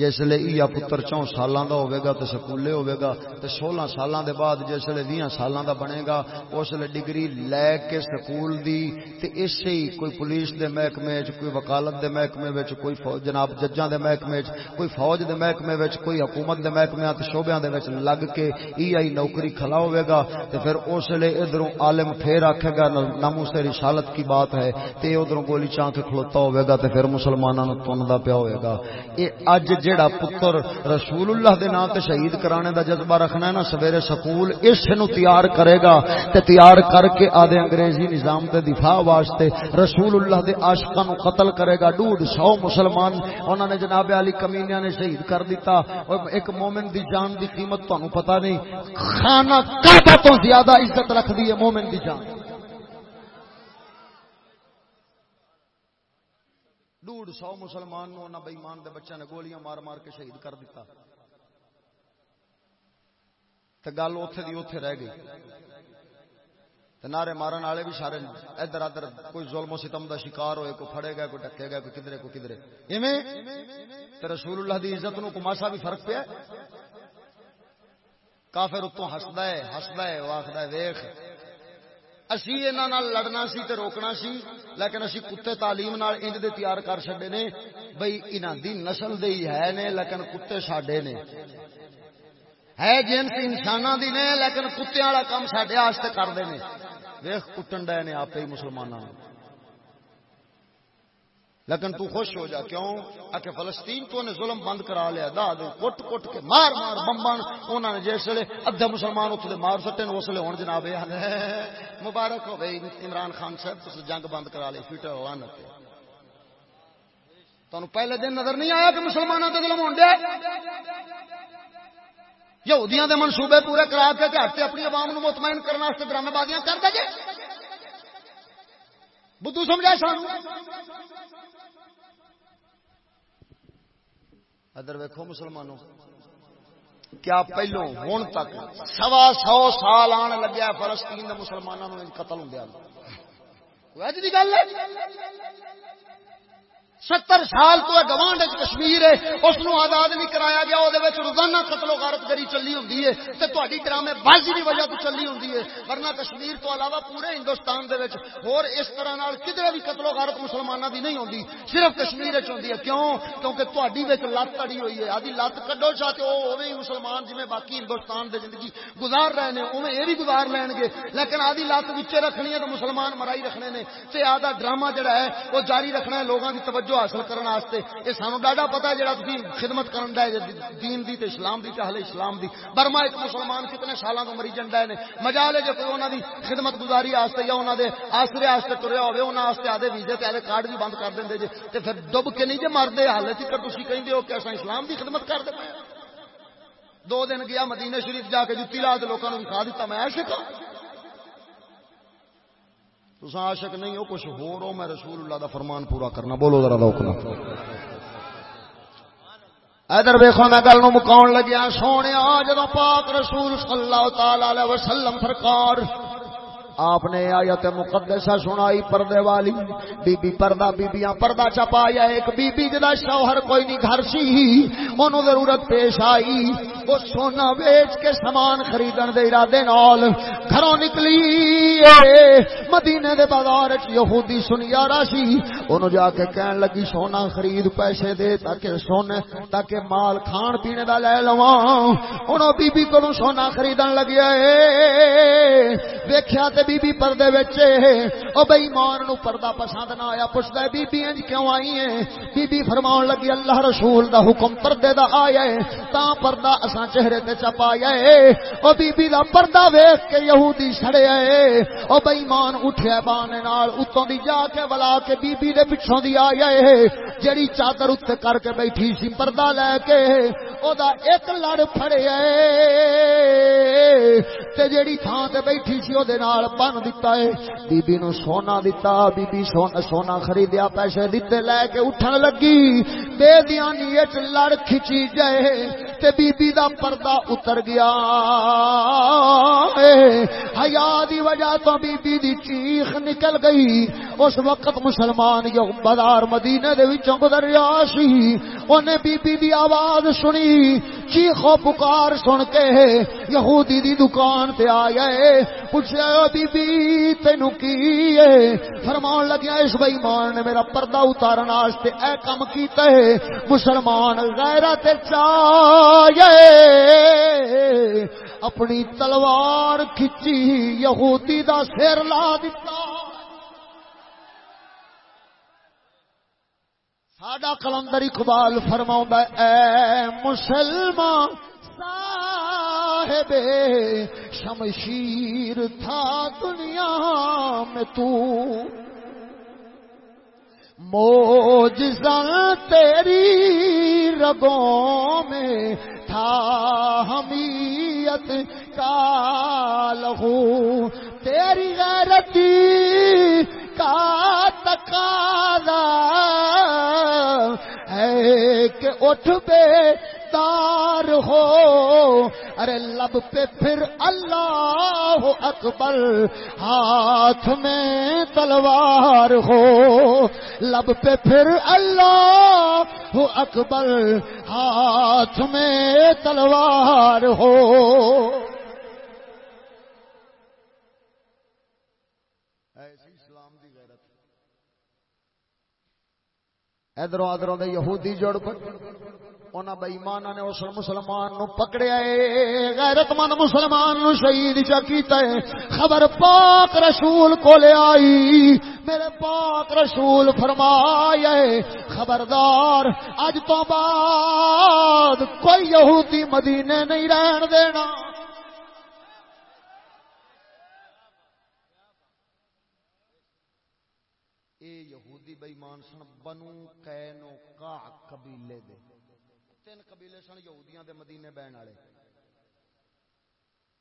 جس لے ایا پتر چون سالاں دا ہوے گا تے سکولے ہوے گا تے 16 سالاں دے بعد جس لے 20 سالاں دا بنے گا، اس لے ڈگری لے کے سکول دی تے اسی کوئی پولیس دے محکمے وچ، کوئی وکالت دے محکمے وچ، کوئی جناب ججاں دے محکمے وچ، کوئی فوج دے محکمے وچ، کوئی حکومت دے محکمے تے شعبیاں دے وچ لگ کے ای آئی نوکری کھلا ہوے گا۔ تے پھر اس لے ادھروں عالم پھر آکھے گا ناموس رسالت کی بات ہے تے ادھروں گولی چان کے کھلوتا ہوے گا تے پھر مسلماناں نو تندا پیا ہوے گا۔ اے اج جیڑا پتر رسول اللہ دے نام تے شہید کرانے دا جذبہ رکھنا ہے نا، سویرے سکول اس نو تیار کرے گا تے تیار کر کے آدھے انگریزی نظام دے دفاع واسطے رسول اللہ دے عاشقاں نو قتل کرے گا۔ ڈوڑ سو مسلمان انہاں نے جناب علی کمینیاں نے شہید کر دیتا۔ اور ایک مومن دی جان دی قیمت تانوں پتہ نہیں۔ خانہ کعبہ تو زیادہ عزت رکھ دی ہے مومن دی جان۔ ڈوڑ سو مسلمان نو بئیمان دے بچے نے گولیاں مار مار کے شہید کر دیتا تو گل اتے دی اتے رہ گئی۔ نعرے مارن والے بھی سارے ادھر ادھر کوئی ظلم و ستم دا شکار ہوئے، کوئی پھڑے گا کوئی ڈکے گا کوئی کدھرے کوئی کدھرے۔ ایویں رسول اللہ دی عزت نو کماسا بھی فرق پیا۔ کافر اتوں ہسدا ہے ہسدا ہے، وہ آخر ویخ۔ اسی یہاں لڑنا سی تے روکنا سی، لیکن اسی کتے تعلیم نال انج دے تیار کر چھڈے نے۔ بھائی انہاں دی نسل دے ہی ہے نے، لیکن کتے ساڈے نے۔ ہے جنس انساناں دی نے، لیکن کتے والا کام ساڈے واسطے کرتے ہیں ویخ کٹن ڈے نے آپ ہی مسلمانوں لیکن تو خوش ہو جا، کیوں؟ کہ فلسطین تو نے ظلم بند کرا لیا دا دے، کٹ کٹ کے مار مار بمبان انہوں نے جس لے ادھا مسلمان اتنے مار سٹے اس لیے ہوں جناب مبارک ہو بھائی، عمران خان صاحب تو جنگ بند کرا لی فیٹر لان تمہیں پہلے دن نظر نہیں آیا کہ مسلمانوں کے ظلم ہوں ڈیا یہودیاں دے منصوبے پورے کرا کے ہٹتے اپنی عوام نو مطمئن کرنے ڈرامے بازیاں کر دے بدھو سمجھا سانو ادھر ویکو مسلمانوں، کیا پہلو ہوں تک سوا سو سال آن لگیا فلسطین کے مسلمانوں قتل ہوں اج کی گل ہے۔ ستر سال تو گوانڈ کشمیر ہے اس آزاد نہیں کرایا گیا وہ روزانہ قتل و غارت گری چلی ہوں تو تاری ڈرامے بازی کی وجہ تو چلی ہوں ورنہ کشمیر تو علاوہ پورے ہندوستان دے اور اس طرح کدھر بھی قتل و غارت مسلمانوں کی نہیں ہوتی صرف کشمیر ہوتی ہے۔ کیوں؟ کیونکہ تاری لت اڑی ہوئی ہے، آدھی لت کڈو چاہتے وہ اوے مسلمان جی باقی ہندوستان دے زندگی گزار رہے ہیں اوے یہ بھی گزار لین گے۔ لیکن آدھی لت بچے رکھنی ہے تو مسلمان مرائی رکھنے نے۔ آدھا ڈرامہ جڑا ہے، وہ جاری رکھنا ہے لوگوں کی توجہ توجہ حاصل کرنے واسطے، یہ سانو ڈاڈا پتا جڑا تھی خدمت کرن دا دین دی تے اسلام دی تے اہل اسلام دی۔ برما ایک مسلمان کتنے سالاں تو مری جنڈا نے۔ مجال ہے جو کوئی انہاں دی خدمت گزاری واسطے یا انہاں دے آسرے واسطے تریا ہوے انہاں واسطے آدے ویزے تے آدے کارڈ بھی بند کر دیندے جے۔ تے پھر ڈب کے نہیں جے مردے حالے تک تسی کہندے ہو کہ اساں اسلام دی خدمت کر دے دو دن گیا مدینہ شریف جا کے جتی لا کے لوکاں نو دکھا دیتا میں عاشق ہوں تسا عاشق نہیں ہو کچھ ہو رو میں رسول اللہ دا فرمان پورا کرنا۔ بولو ذرا روکنا ادھر ویخو میں گل مکاؤ لگیا۔ سونے جدو پاک رسول صلی اللہ تعالی وسلم سرکار آپ نے آیت مقدسہ سنائی پردے والی۔ بی بی پردہ بی بیاں پردہ چپایا ایک بی بی جدا شوہر کوئی نہیں، گھر سی انہوں ضرورت پیش آئی۔ وہ سونا بیچ کے سامان خریدن دے ارادے نال گھروں نکلی۔ مدینے دے بازار چ یہودی سنیارا سی۔ انہوں جا کے کہن لگی، سونا خرید، پیسے دے تاکہ سونے، تاکہ مال کھان پینے دا لے لواں۔ انہوں بی بی کو سونا خریدن لگیا ویکھیا تے بی بی پردے وچے او بے ایمان نو پردہ پسند نہ آیا پوچھدا جی بی بی انج کیوں آئی ہے بی بی فرمان لگی، اللہ رسول دا حکم پردے دا آیا ہے، تا پردہ اساں چہرے تے چپایا ہے۔ او بی بی دا پردہ ویکھ کے یہودی چھڑے اے او بے ایمان اٹھیا بانے نال، اتوں دی جا کے ولا کے بی بی دے پچھوں دی آیا ہے۔ جڑی چادر اوتے کر کے بیٹھی سی، پردہ لے کے او دا ایک لڑ پھڑیا اے تے جڑی تھاں تے بیٹھی سی، او دے نال بن دیتا ہے بی بی نو سونا دیتا بی بی سونا سونا خریدیا پیسے دیتے لے کے اٹھن لگی بے دیانی اچ لڑ کھچی جائے تے بی بی دا پردہ اتر گیا حیا دی وجہ تو بی بی دی چیخ نکل گئی اس وقت مسلمان یو بازار مدینے دے وچوں گزر رہا سی اونے بی بی دی آواز سنی چیخو پکار سن کے یہودی دی دکان تے آیا پوچھا بی بی تینو کی ہے؟ فرمان لگیا اس بھائی مان نے میرا پردہ اتارن واسطے اے کم کیتا ہے۔ مسلمان غیرت چاہے اپنی تلوار کھچی، یہودی دا سر لا دیتا ساڈا کلندر اقبال فرماؤں اے مسلمان صاحب شمشیر تھا دنیا میں تو۔ موجزہ تیری رگوں میں تھا، حمیت کا لہو۔ تیری غیرتی کا تقاضا ہے کہ اٹھ بے تار ہو۔ ارے لب پہ پھر اللہ اکبر، ہاتھ میں تلوار ہو۔ لب پہ پھر اللہ اکبر، ہاتھ میں تلوار ہو۔ ادھر ادھر یہودی جڑ پڑ۔ انہاں بے ایمان نے اس مسلمان نو پکڑیا اے غیرت مند مسلمان نو شہید چا کیتا ہے۔ خبر پاک رسول کو لے آئی۔ میرے پاک رسول فرمایا ہے، خبردار، اج تو بعد کوئی یہودی مدینے نہیں رہن دینا۔ اے یہودی بے ایمان سن، بنو کینو کا قبیلے دے۔ تین قبیلے سن یہودیاں دے مدینے بہن والے۔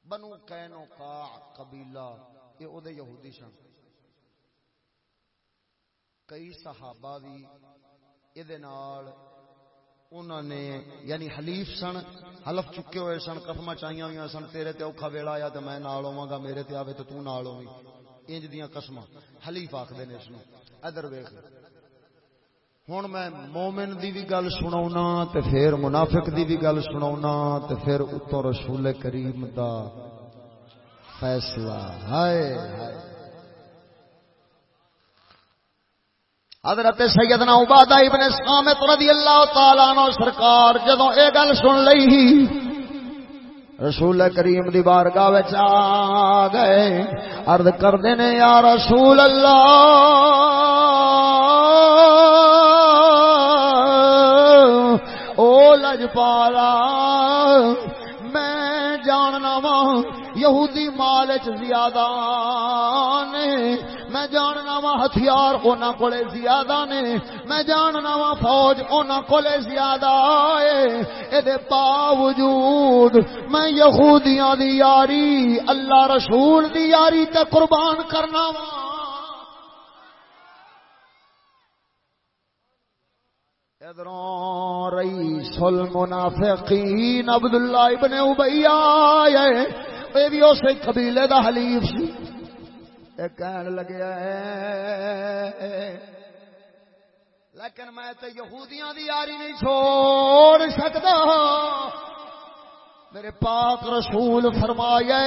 بنو کینو کا قبیلہ، یہ او دے یہودی سن۔ کئی صحابہ بھی یہ انہوں نے یعنی حلیف سن، حلف چکے ہوئے سن قسم چاہیے ہوئی سن، تیرے تے اوکھا ویلا آیا تو میں نال ہوا گا، میرے تے آوے تو تو نال ہوئی انج دیاں قسم حلیف آخر نے اس ادھر ویخ ہوں میں مومن دی بھی گل سنا تے پھر منافق دی بھی گل سنا تے پھر اتو رسول کریم دا فیصلہ۔ ہائے ہائے۔ حضرت سیدنا عبادہ ابن سامت رضی اللہ تعالیٰ عنہ سرکار جدو اے گل سن لئی، رسول کریم دی بارگاہ وچ آ گئے۔ عرض کردے نے، یا رسول اللہ او لجپالا میں جاننا وا یہودی مال زیادہ نے۔ میں جاننا وا ہتھیار انہوں کو زیادہ نے۔ میں جاننا وا فوج انہوں کو زیادہ اے ہے باوجود میں یہودیاں دی یاری، اللہ رسول دی یاری تے قربان کرنا وا ادھروں رئیس المنافقین عبداللہ ابن ابیا یہ بھی اسے قبیلے دا حلیف سی۔ اے کہن لگیا ہے لیکن میں تو یہودیاں دی یاری نہیں چھوڑ سکتا۔ میرے پاک رسول فرمایا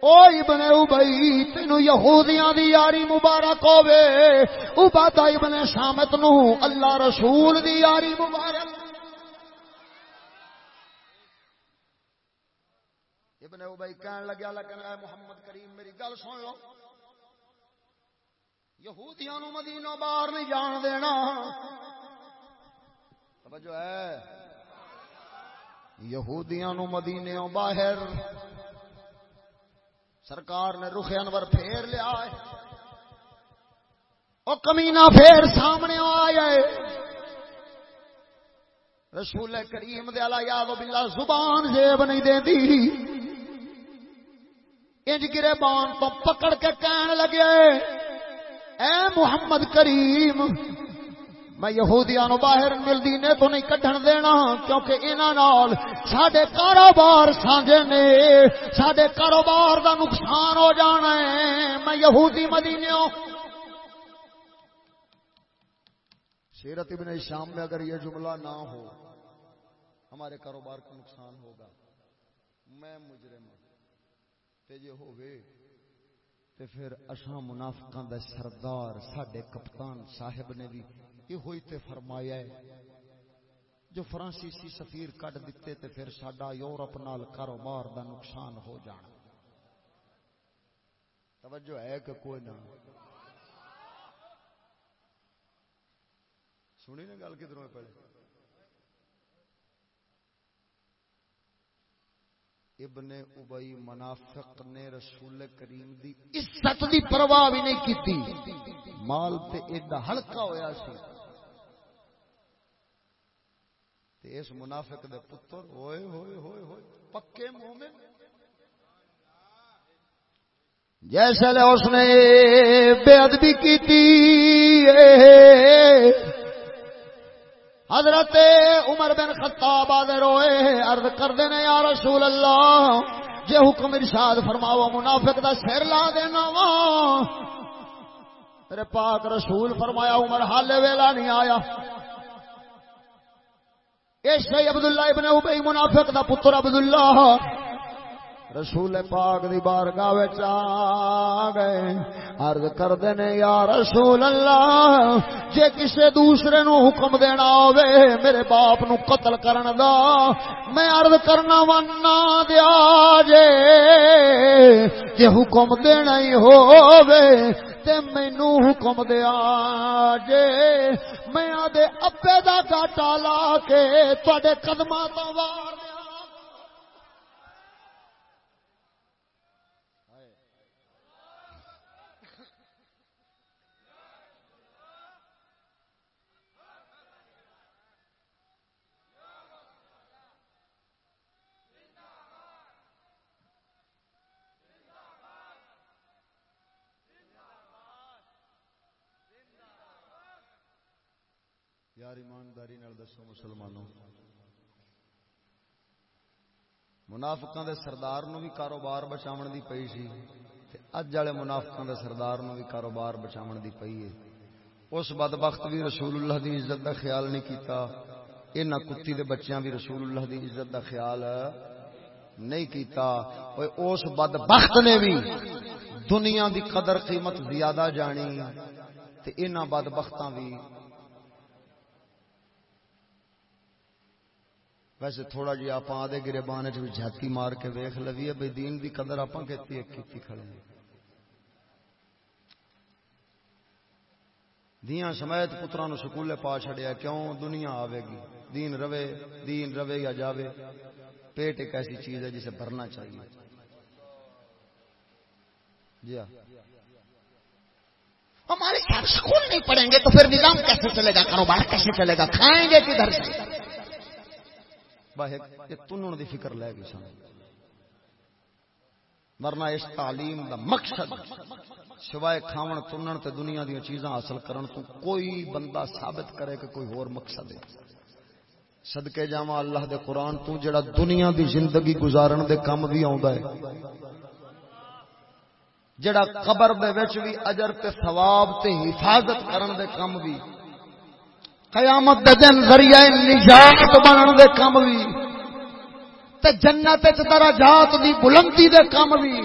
او ابن ابئی تینو یہودیاں دی یاری مبارک ہوے عبادہ ابن شامت نو اللہ رسول دی یاری مبارک۔ ابن ابئی کہن لگیا لیکن اے محمد کریم، میری گل سن لو۔ یہودیاں نو مدینہ باہر نہیں جان دینا۔ توجہ ہے۔ یہودیاں نو مدینے باہر سرکار نے رخ انور پھیر لیا ہے۔ او کمینہ پھیر سامنے آیا ہے۔ رسول کریم دے علا یاد باللہ زبان زیب نہیں دین دی انج گرے بان تو پکڑ کے کہن لگے، اے محمد کریم میں یہودیاں نو باہر ملدینے تو نہیں کڈن دینا، کیونکہ انہاں نال ساڈے کاروبار سانجے نے، ساڈے کاروبار دا نقصان ہو جانا ہے۔ میں یہودی مدینیوں سیرت ابن شام میں اگر یہ جملہ نہ ہو، ہمارے کاروبار کو نقصان ہوگا۔ میں مجرم تے جے ہووے، تے پھر اساں منافقاں دا سردار، ساڈے کپتان صاحب نے بھی یہ ہوئی تے فرمایا ہے۔ جو فرانسیسی سفیر کٹ دیتے تے پھر ساڈا یورپ نال کاروبار دا نقصان ہو جانا۔ توجہ ہے کہ کوئی نہ۔ سنی نا گل کدھروں پہلے؟ ابن ابئی منافق نے رسول کریم دی عزت دی پرواہ بھی نہیں کیتی۔ مال تے ایڈا ہلکا ہویا سی تے اس منافق دے پتر، ہوئے ہوئے ہوئے ہوئے، پکے مومن۔ جیسے لے اس نے بے ادبی کی حضرت عمر بن خطاب آدھے روئے عرض کر دینے یا رسول اللہ، جے حکم ارشاد فرماو منافق دا سر لا دینا وا۔ میرے پاک رسول فرمایا، عمر حال ویلا نہیں آیا۔ ایسے عبداللہ ابن ابئی منافق دا پتر عبداللہ رسول پاک دی بارگاہ وچ آ گئے۔ عرض کردے نے، یا رسول اللہ، جے کسے دوسرے نو حکم دینا ہوے میرے باپ نو قتل کرن دا، میں عرض کرنا ونا دیا جے۔ جے حکم دینا ہی ہوے تے مینو حکم دیا جے۔ میں آدھے ابے دا گاٹا لا کے تڈے قدماں تو وار یار ایمانداری دسو مسلمانوں۔ منافقاں دے سردار نو بھی کاروبار بچاون دی پئی سی اج والے منافقوں کے سردار نو بھی کاروبار بچاؤ دی پئی ہے اس بدبخت بھی رسول اللہ دی عزت دا خیال نہیں کیتا۔ انہاں کتی دے بچیاں بھی رسول اللہ دی عزت دا خیال نہیں کیتا۔ اوے اس بدبخت نے بھی دنیا دی قدر قیمت زیادہ جانی تے انہاں بدبختاں بھی ویسے تھوڑا جی آپ آدھے گرے بانے چ جھاتی مار کے ویخ لویے بھائی دین دی قدر آپ کہتی کی کھڑے دیاں سمیت پترا نو سکولے پا چڑیا کیوں دنیا آوے گی؟ دین روے دین روے یا جاوے؟ پیٹ ایک ایسی چیز ہے جسے بھرنا چاہیے۔ جی ہاں۔ ہمارے ساتھ سکول نہیں پڑھیں گے تو پھر نظام کیسے چلے گا؟ کاروبار کیسے چلے گا؟ کھائیں گے کدھر سے؟ تنن دی فکر لے گی سن۔ ورنہ اس تعلیم دا مقصد سوائے کھاون تنن تے دنیا دی چیزاں حاصل کرن تو کوئی بندہ ثابت کرے کہ کوئی اور مقصد ہے۔ صدقے جاواں اللہ دے قرآن تو جڑا دنیا دی زندگی گزارن دے کم بھی آوندا ہے۔ جڑا قبر دے وچ بھی اجر تے ثواب تے حفاظت کرن دے کم بھی قیامت دے دن ذریعہ نجات بنن دے کم بھی تے جنت وچ درجات دی بلندی دے کم بھی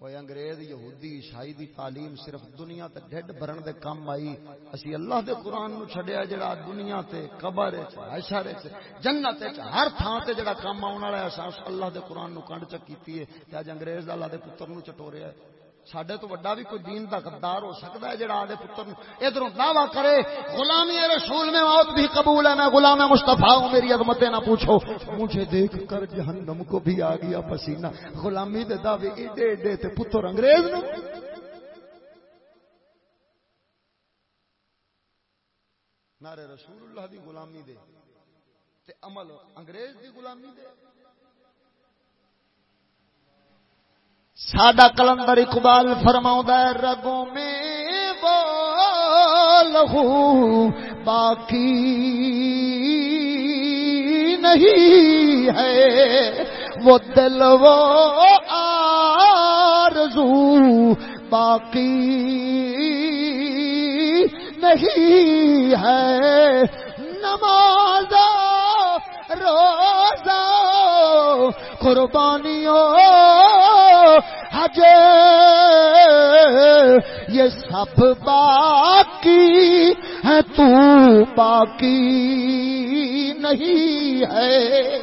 کوئی انگریز، یہودی، عیسائی دی تعلیم صرف دنیا تے ڈھڈ بھرن دے کم آئی۔ اسی اللہ دے قرآن نو چھڈیا جڑا دنیا تے، قبر وچ، حشر وچ، جنت وچ، ہر تھاں تے جڑا کام آون والا ہے اساس اللہ دے قرآن نو کنڈ چ کیتی ہے۔ تے اج انگریز دا اللہ دے پتر نو چٹوریا ہے۔ سڈے تو وڈا بھی کوئی دین کا غدار ہو سکتا ہے جڑا آدھے پتر ادھر دعوی کرے غلامی رسول میں موت بھی قبول ہے میں غلام مستفا ہوں میری عظمتیں نہ پوچھو مجھے دیکھ کر جہنم کو بھی آ گیا پسینہ غلامی دے دعوے ایڈے ایڈے تے پتر انگریز نے نارے رسول اللہ دی غلامی دے تے عمل انگریز دی غلامی دے ساڈا کلندر اقبال فرماؤں رگوں میں لہو باقی نہیں ہے۔ وہ دل وہ آرزو، باقی نہیں ہے۔ نماز روزہ قربانیوں حج یہ سب باقی ہے، تو باقی نہیں ہے۔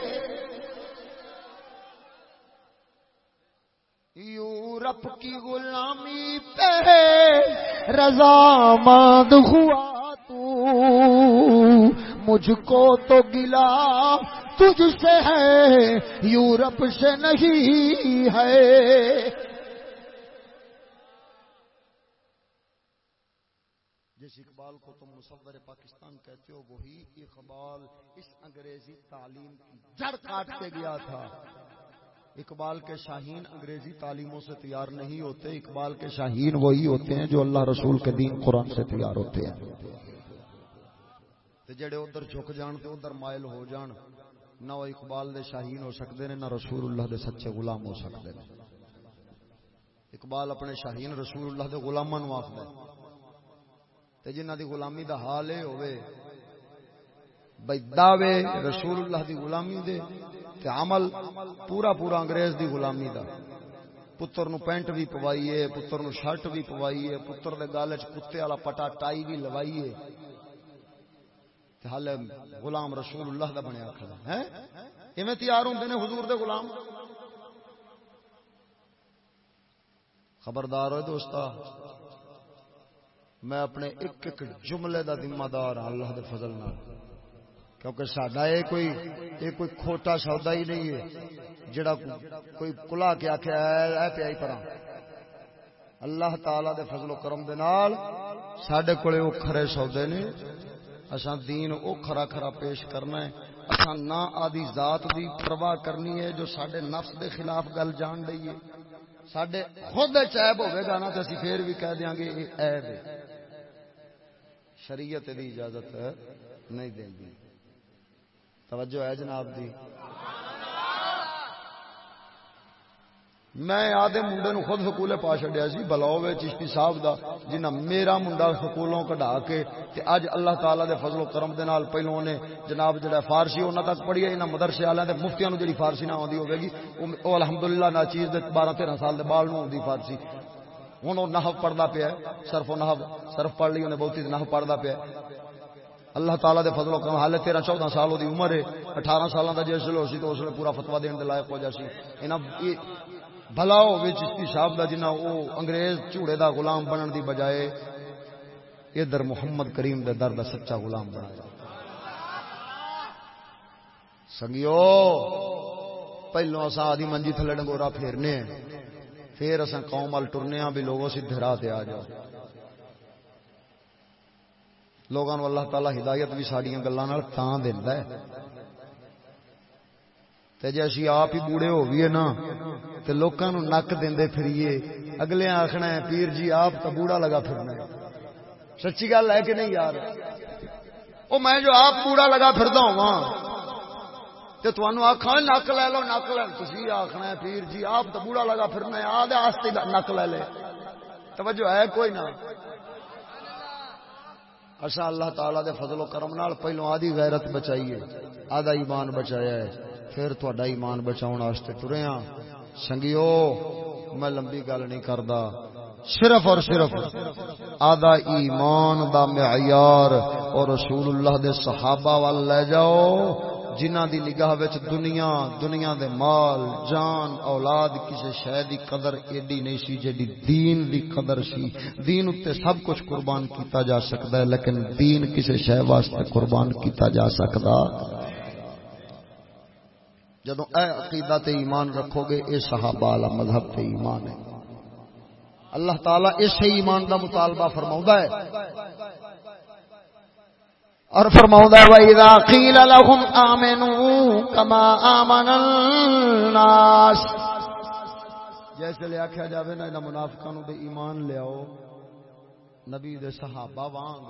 یورپ کی غلامی پہ رضامند ہوا تو مجھ کو تو گلا تجھ سے ہے، یورپ سے نہیں ہے۔ جس اقبال کو تم مصور پاکستان کہتے ہو، وہی اقبال اس انگریزی تعلیم کی جڑ کاٹ کے گیا تھا۔ اقبال کے شاہین انگریزی تعلیموں سے تیار نہیں ہوتے، اقبال کے شاہین وہی ہوتے ہیں جو اللہ رسول کے دین قرآن سے تیار ہوتے ہیں۔ جڑے ادھر جھک جان تو ادھر مائل ہو جان، نہ وہ اقبال دے شاہین ہو سکتے ہیں نہ رسول اللہ دے سچے غلام ہو سکتے ہیں اقبال اپنے شاہین رسول اللہ دے غلاموں آخر تے جنہ دی غلامی دا حال یہ ہوئے بھائی دعوے رسول اللہ دی غلامی دے تے عمل پورا پورا انگریز دی غلامی دا۔ پتر نو پینٹ بھی پوائیے، پتر نو شرٹ بھی پوائیے، پتر دے گالے چ کتے والا پٹا، ٹائی بھی لوائیے۔ حال غلام رسول اللہ دا بنیا کھڑا ہے۔ ایویں تیار ہوندے نے حضور دے غلام؟ خبردار ہوئے دوستا میں اپنے ایک ایک جملے دا ذمہ دار ہاں اللہ دے فضل نال۔ کیونکہ ساڈا یہ کوئی یہ کوئی کھوٹا سودا ہی نہیں ہے، جڑا کوئی کلا کے آخیا ہے پیا ہی پرا اللہ تعالی دے فضل و کرم دے نال ساڈے کولے او کھرے سودے نے اساں دین او کھرا کھرا پیش کرنا ہے۔ اساں نہ آدی ذات دی پرواہ کرنی ہے جو ساڈے نفس دے خلاف گل جان رہی ہے۔ ساڈے خود عیب ہوے گا نا تے اسی پھر بھی کہہ دیاں گے یہ عیب ہے۔ شریعت دی اجازت نہیں دیں گی توجہ ہے جناب دی میں آدھے منڈے نو خود سکولے پا چڈیا سی، بلاؤ چشتی صاحب دا جنہ میرا منڈا سکولوں کڈا کے تے اج اللہ تعالی دے فضل و کرم دے نال پہلو نے جناب جڑا فارسی انہاں تک پڑھی ہے، انہاں مدرسے والے تے مفتیاں نو جڑی فارسی نہ آندی ہوے گی، او الحمدللہ نا چیز دے 12 13 سال دے بال نو آندی فارسی۔ ہن او نحو پڑھدا پیا ہے، صرف و نحو، صرف پڑھ لی انہیں بہت ہی نحو پڑھدا پیا ہے۔ اللہ تعالیٰ دے فضل و کرم، حالے تیرہ چودہ سال وہ عمر ہے، اٹھارہ سالوں کا جسل ہو سی تو اس نے پورا فتوا دین دے لائق ہو جا سی۔ بھلا ہوے چشتی صاحب دا جنہ او انگریز چوڑے دا غلام بنن دی بجائے ادھر محمد کریم دے در دا سچا غلام بنایا سنگیو، پہلو اسا آدھی منجی تھلے ڈنگورا پھیرنے پھر اسا قوم ال ٹرنے ہاں بھی لوگوں سے دھرا تے آ جاؤ۔ لوگوں اللہ تعالی ہدایت بھی ساڈیاں گلاں نال تاں دیندا ہے۔ تے جے اسی آپ ہی بوڑھے ہو گئے نا تے لوکاں نو نک دیندے پھریے اگلے آکھنا ہے پیر جی آپ تو بوڑھا لگا پھرنا ہے سچی گل ہے کہ نہیں یار او میں جو آپ بوڑھا لگا پھردا ہواں تے تانوں آکھاں نک لے لو نک لے تسی آکھنا ہے پیر جی آپ تو بوڑھا لگا پھرنا ہے آدھے واسطے نک لے لے توجہ ہے کوئی نہ اچھا اللہ تعالی دے فضل و کرم نال پہلو آدھی غیرت بچائیے آدھا ایمان بچایا ہے پھر تھوڑا ایمان بچاؤ واسطے ٹرے ہاں سنگیو، میں لمبی گل نہیں کرتا صرف اور صرف آدھا ایمان دا معیار اور رسول اللہ دے صحابہ وال لے جاؤ جنہ دی نگاہ وچ دنیا دنیا دے مال، جان، اولاد کسی شے دی قدر ایڈی نہیں سی جیڑی دین دی قدر سی۔ دین اتے سب کچھ قربان کیتا جا سکتا ہے، لیکن دین کسی شے واسطے قربان کیتا جا سکتا جدو اے عقیدہ تے ایمان رکھو گے اے صحابہ والا مذہب تے ایمان ہے۔ اللہ تعالیٰ اس ایمان دا مطالبہ فرماؤں ہے۔ اور فرماؤں ہے، وَإِذَا قِيلَ لَهُمْ آمِنُوا كَمَا آمَنَ النَّاسِ۔ جیسے لے آکھیا جاوے نا، انہاں منافقانوں دے ایمان لے آؤ۔ نبی دے صحابہ وانگ۔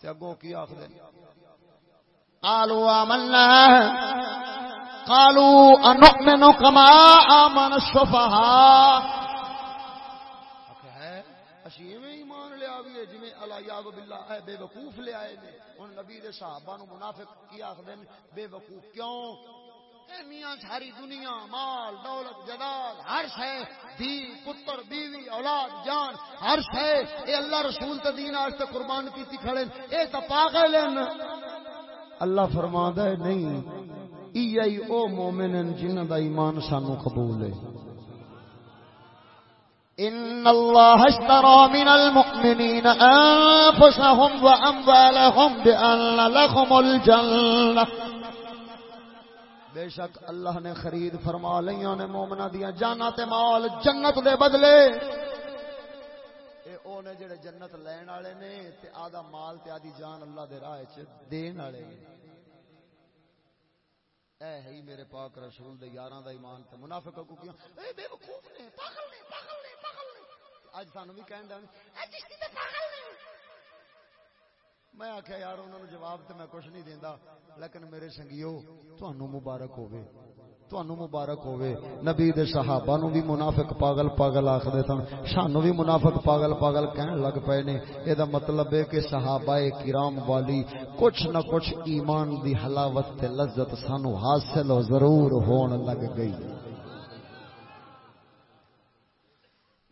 تے اگوں کی آکھ دے قالوا آمنا قالوا انؤمن كما امن السفهاء؟ ایمان لیا بھی جی اللہ یاد باللہ اے بے وقوف لے آئے نے۔ ہن نبی دے صحابہ نو منافق کی آکھدے بے وقوف کیوں؟ میاں ساری دنیا، مال، دولت جداد ہر شے دی پتر، بیوی، اولاد، جان، ہر شے، اے اللہ رسول تے دین واسطے قربان کیتی کھڑے اے تے پاگل ہیں۔ اللہ فرما ہے، نہیں ای او مومن جنہ دا ایمان سانو قبول ہے۔ ان اللہ اشترى من المؤمنین انفسهم واموالهم بان لهم الجنہ۔ بے شک اللہ نے خرید فرما لیاں نے مومنہ دیا جانا تے مال جنت دے بدلے۔ اے او نے جڑے جنت لین والے نے تے آدھا مال تے آدھی جان اللہ دے راہ وچ دین والے نے۔ اے ہی میرے پاک رسول دے یاراں دا ایمان تے منافقاں کو کیوں؟ اے بے وقوف نے، پاگل نے پاگل نے پاگل نے۔ اج سانو بھی کہن دے اے چشتی تے پاگل نے۔ میں آکھیا یار، انہاں نو جواب تے میں کچھ نہیں دیندا، لیکن میرے سنگیو تانوں مبارک ہوے تانوں مبارک ہوے نبی دے صحابہ نو بھی منافق پاگل پاگل آکھدے سن۔ سانو بھی منافق پاگل پاگل کہن لگ پئے نے۔ اے دا مطلب ہے کہ صحابہ کرام والی کچھ نہ کچھ ایمان دی حلاوت تے لذت سانو حاصل و ضرور ہون لگ گئی۔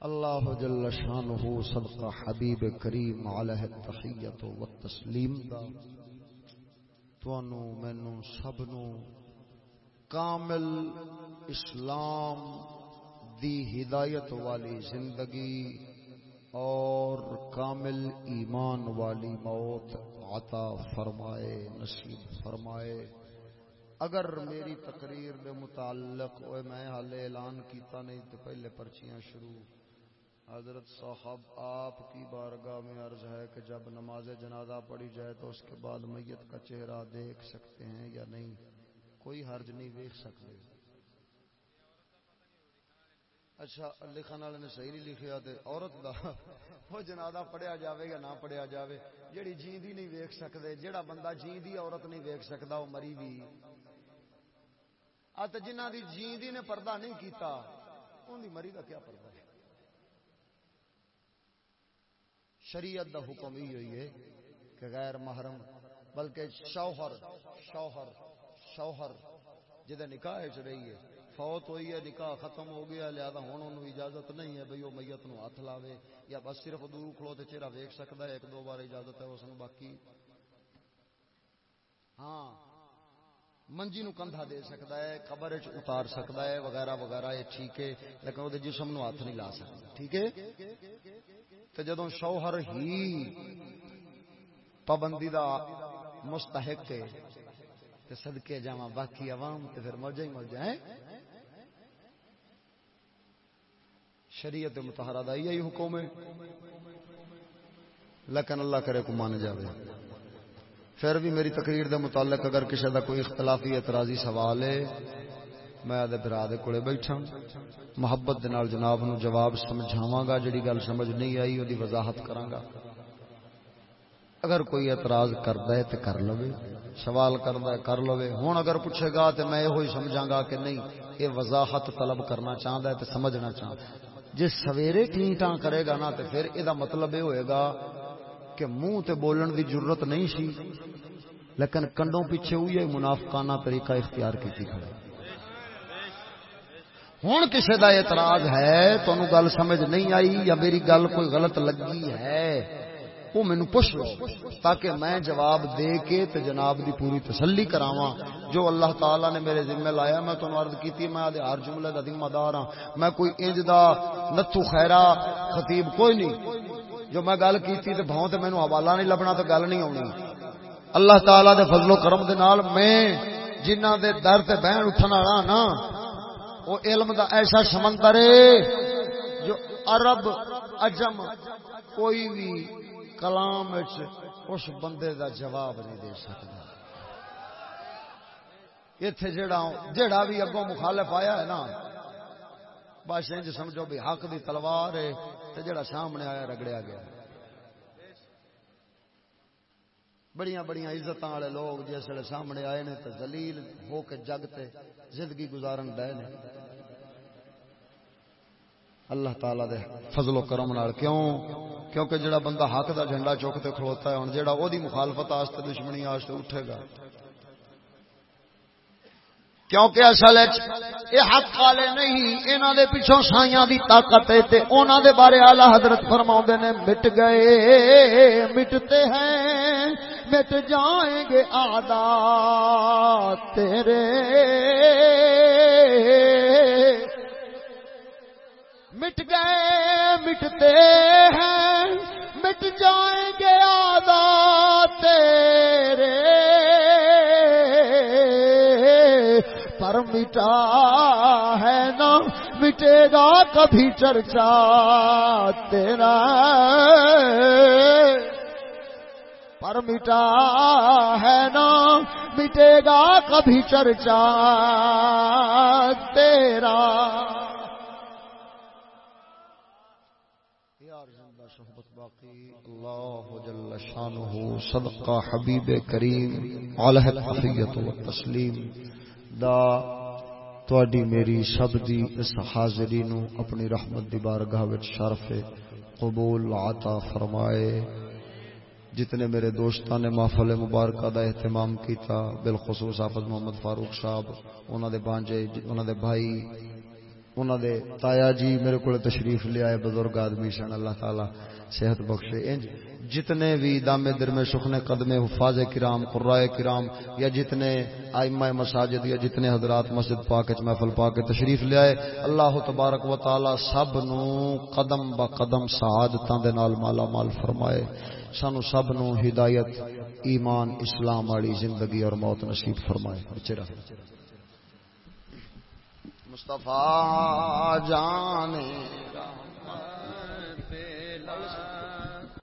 اللہ جل شانہ صدقہ حبیب کریم علیہ التحیت و تسلیم دا توانو مینو سبنو کامل اسلام دی ہدایت والی زندگی اور کامل ایمان والی موت عطا فرمائے، نصیب فرمائے۔ اگر میری تقریر دے متعلق میں حال اعلان کیتا نہیں تو پہلے پرچیاں شروع۔ حضرت صاحب، آپ کی بارگاہ میں عرض ہے کہ جب نماز جنازہ پڑھی جائے تو اس کے بعد میت کا چہرہ دیکھ سکتے ہیں یا نہیں؟ کوئی حرج نہیں ویک سکتے۔ اچھا لکھن والے نے صحیح نہیں لکھا عورت دا وہ جنازہ پڑھیا جاوے یا نہ پڑھیا جاوے، جیڑی جیندی نہیں ویک سکتے، جیڑا بندہ جیندی عورت نہیں ویک سکتا، وہ مری بھی۔ ات جنہ دی جیندی نے پردہ نہیں کیتا، ان کی مری کا کیا پردہ ہے؟ شریعت دا حکم ہی ہوئی ہے کہ غیر محرم، بلکہ شوہر شوہر۔ شوہر جہاں نکاح چ رہی ہے، فوت ہوئی ہے، نکاح ختم ہو گیا، لہذا ہوں انہوں اجازت نہیں ہے بھائی وہ میت نو ہاتھ لاوے، یا بس صرف دور کھلو تو چہرہ ویک سکتا ہے، ایک دو بار اجازت ہے اس باقی ہاں منجی نو کندھا دے سکتا ہے، قبر اتار سکتا ہے، وغیرہ وغیرہ، یہ ٹھیک ہے، لیکن وہ جسم نو ہاتھ نہیں لا سکتا ٹھیک ہے؟ تو جدو شوہر ہی پابندی دا مستحق ہے تو سدکے جا باقی عوام تو پھر موجہ ہی موجہ ہے شریعت متحرہ دا یہی حکم ہے۔ لیکن اللہ کرے کو مان جاوے۔ پھر بھی میری تقریر دے متعلق اگر کسی دا کوئی اختلافی اعتراضی سوال ہے، میں آدھے برا دے کولے بیٹھا محبت دے نال جناب نو جواب سمجھاواں گا، جڑی گل سمجھ نہیں آئی اودی وضاحت کراں گا۔ اگر کوئی اعتراض کردا ہے تے کر لوے، سوال کردا ہے کر لوے۔ ہن اگر پوچھے گا تے میں یہ سمجھاں گا کہ نہیں، یہ وضاحت طلب کرنا چاہندا ہے تے سمجھنا چاہندا جے سویرے کینٹاں کرے گا نا تے پھر اے دا مطلب یہ ہوئے گا کہ منہ تے بولن دی ضرورت نہیں سی، لیکن کنڈوں پیچھے ہوئی ہے منافقانہ طریقہ اختیار کی ہوں کسی کا اعتراض ہے تو گل سمجھ نہیں آئی یا میری گل کوئی غلط لگی ہے؟ وہ مینو پوچھ لو، تاکہ میں جواب دے کے تے جناب دی پوری تسلی کراواں۔ جو اللہ تعالی نے میرے ذمہ لایا، میں تمہیں عرض کیتی، میں آدھے ہر جملے کا ذمہ دار ہاں۔ میں کوئی انج دا نتھو خیرا خطیب کوئی نہیں۔ جو میں گل کیتی تے بھاؤں تے مینوں حوالہ نہیں لبنا تو گل نہیں آنی اللہ تعالی دے فضل و کرم دے نال میں جنہ دے در تے بہن اٹھن والا ہاں نا وہ علم دا ایسا سمندر ہے جو عرب اجم کوئی بھی کلام اس بندے دا جواب نہیں دے سکتا۔ اتے جڑا جڑا بھی اگوں مخالف آیا ہے نا بس انج سمجھو بھی حق دی تلوار ہے، تے جڑا سامنے آیا رگڑیا گیا۔ بڑیاں بڑیاں عزت والے لوگ جس ویلے سامنے آئے نے تو زلیل ہو کے جگ تے زندگی گزارن ڈے نے۔ اللہ تعالی دے فضل و کرم نال کیوں؟ کیونکہ جڑا بندہ حق دا جھنڈا چوکتے کھلوتا ہے، ہن جڑا او دی مخالفت واسطے دشمنی واسطے اٹھے گا۔ کیونکہ اصل یہ حق والے نہیں انہوں دے پیچھوں سائیاں دی طاقت ہے تے انہوں دے بارے آلہ حضرت فرما نے، مٹ گئے، مٹتے ہیں، مٹ جائیں گے آدھا تیرے۔ مٹ گئے، مٹتے ہیں، مٹ جائیں گے آدھا تیرے۔ پر مٹا ہے نا، مٹے گا کبھی چرچا تیرا۔ پر مٹا ہے نا، مٹے گا کبھی چرچا تیرا۔ شانہ صدقہ حبیب کریم، علیہ الحفیت و تسلیم۔ دا تواڈی میری سب دی اس حاضری نو اپنی رحمت دی بارگاہ وچ شرف قبول عطا فرمائے۔ جتنے میرے دوستان نے محفل مبارکہ دا اہتمام کیتا، بالخصوص حافظ محمد فاروق صاحب، انہاں دے بانجے، انہاں دے بھائی، انہاں دے تایا جی میرے کو تشریف لے آئے بزرگ آدمی سن اللہ تعالی۔ صحت بخشے۔ انج جتنے بھی دامے در میں سخن قدم حفاظ کرام قرائے کرام، یا جتنے آئمہ مساجد، یا جتنے حضرات مسجد پاک محفل پاک تشریف لے آئے، اللہ تبارک و تعالی سب نو قدم با قدم سعادتاں دے نال مالا مال فرمائے۔ سانو سب نو ہدایت، ایمان، اسلام والی زندگی اور موت نصیب فرمائے۔ مصطفیٰ جانے سن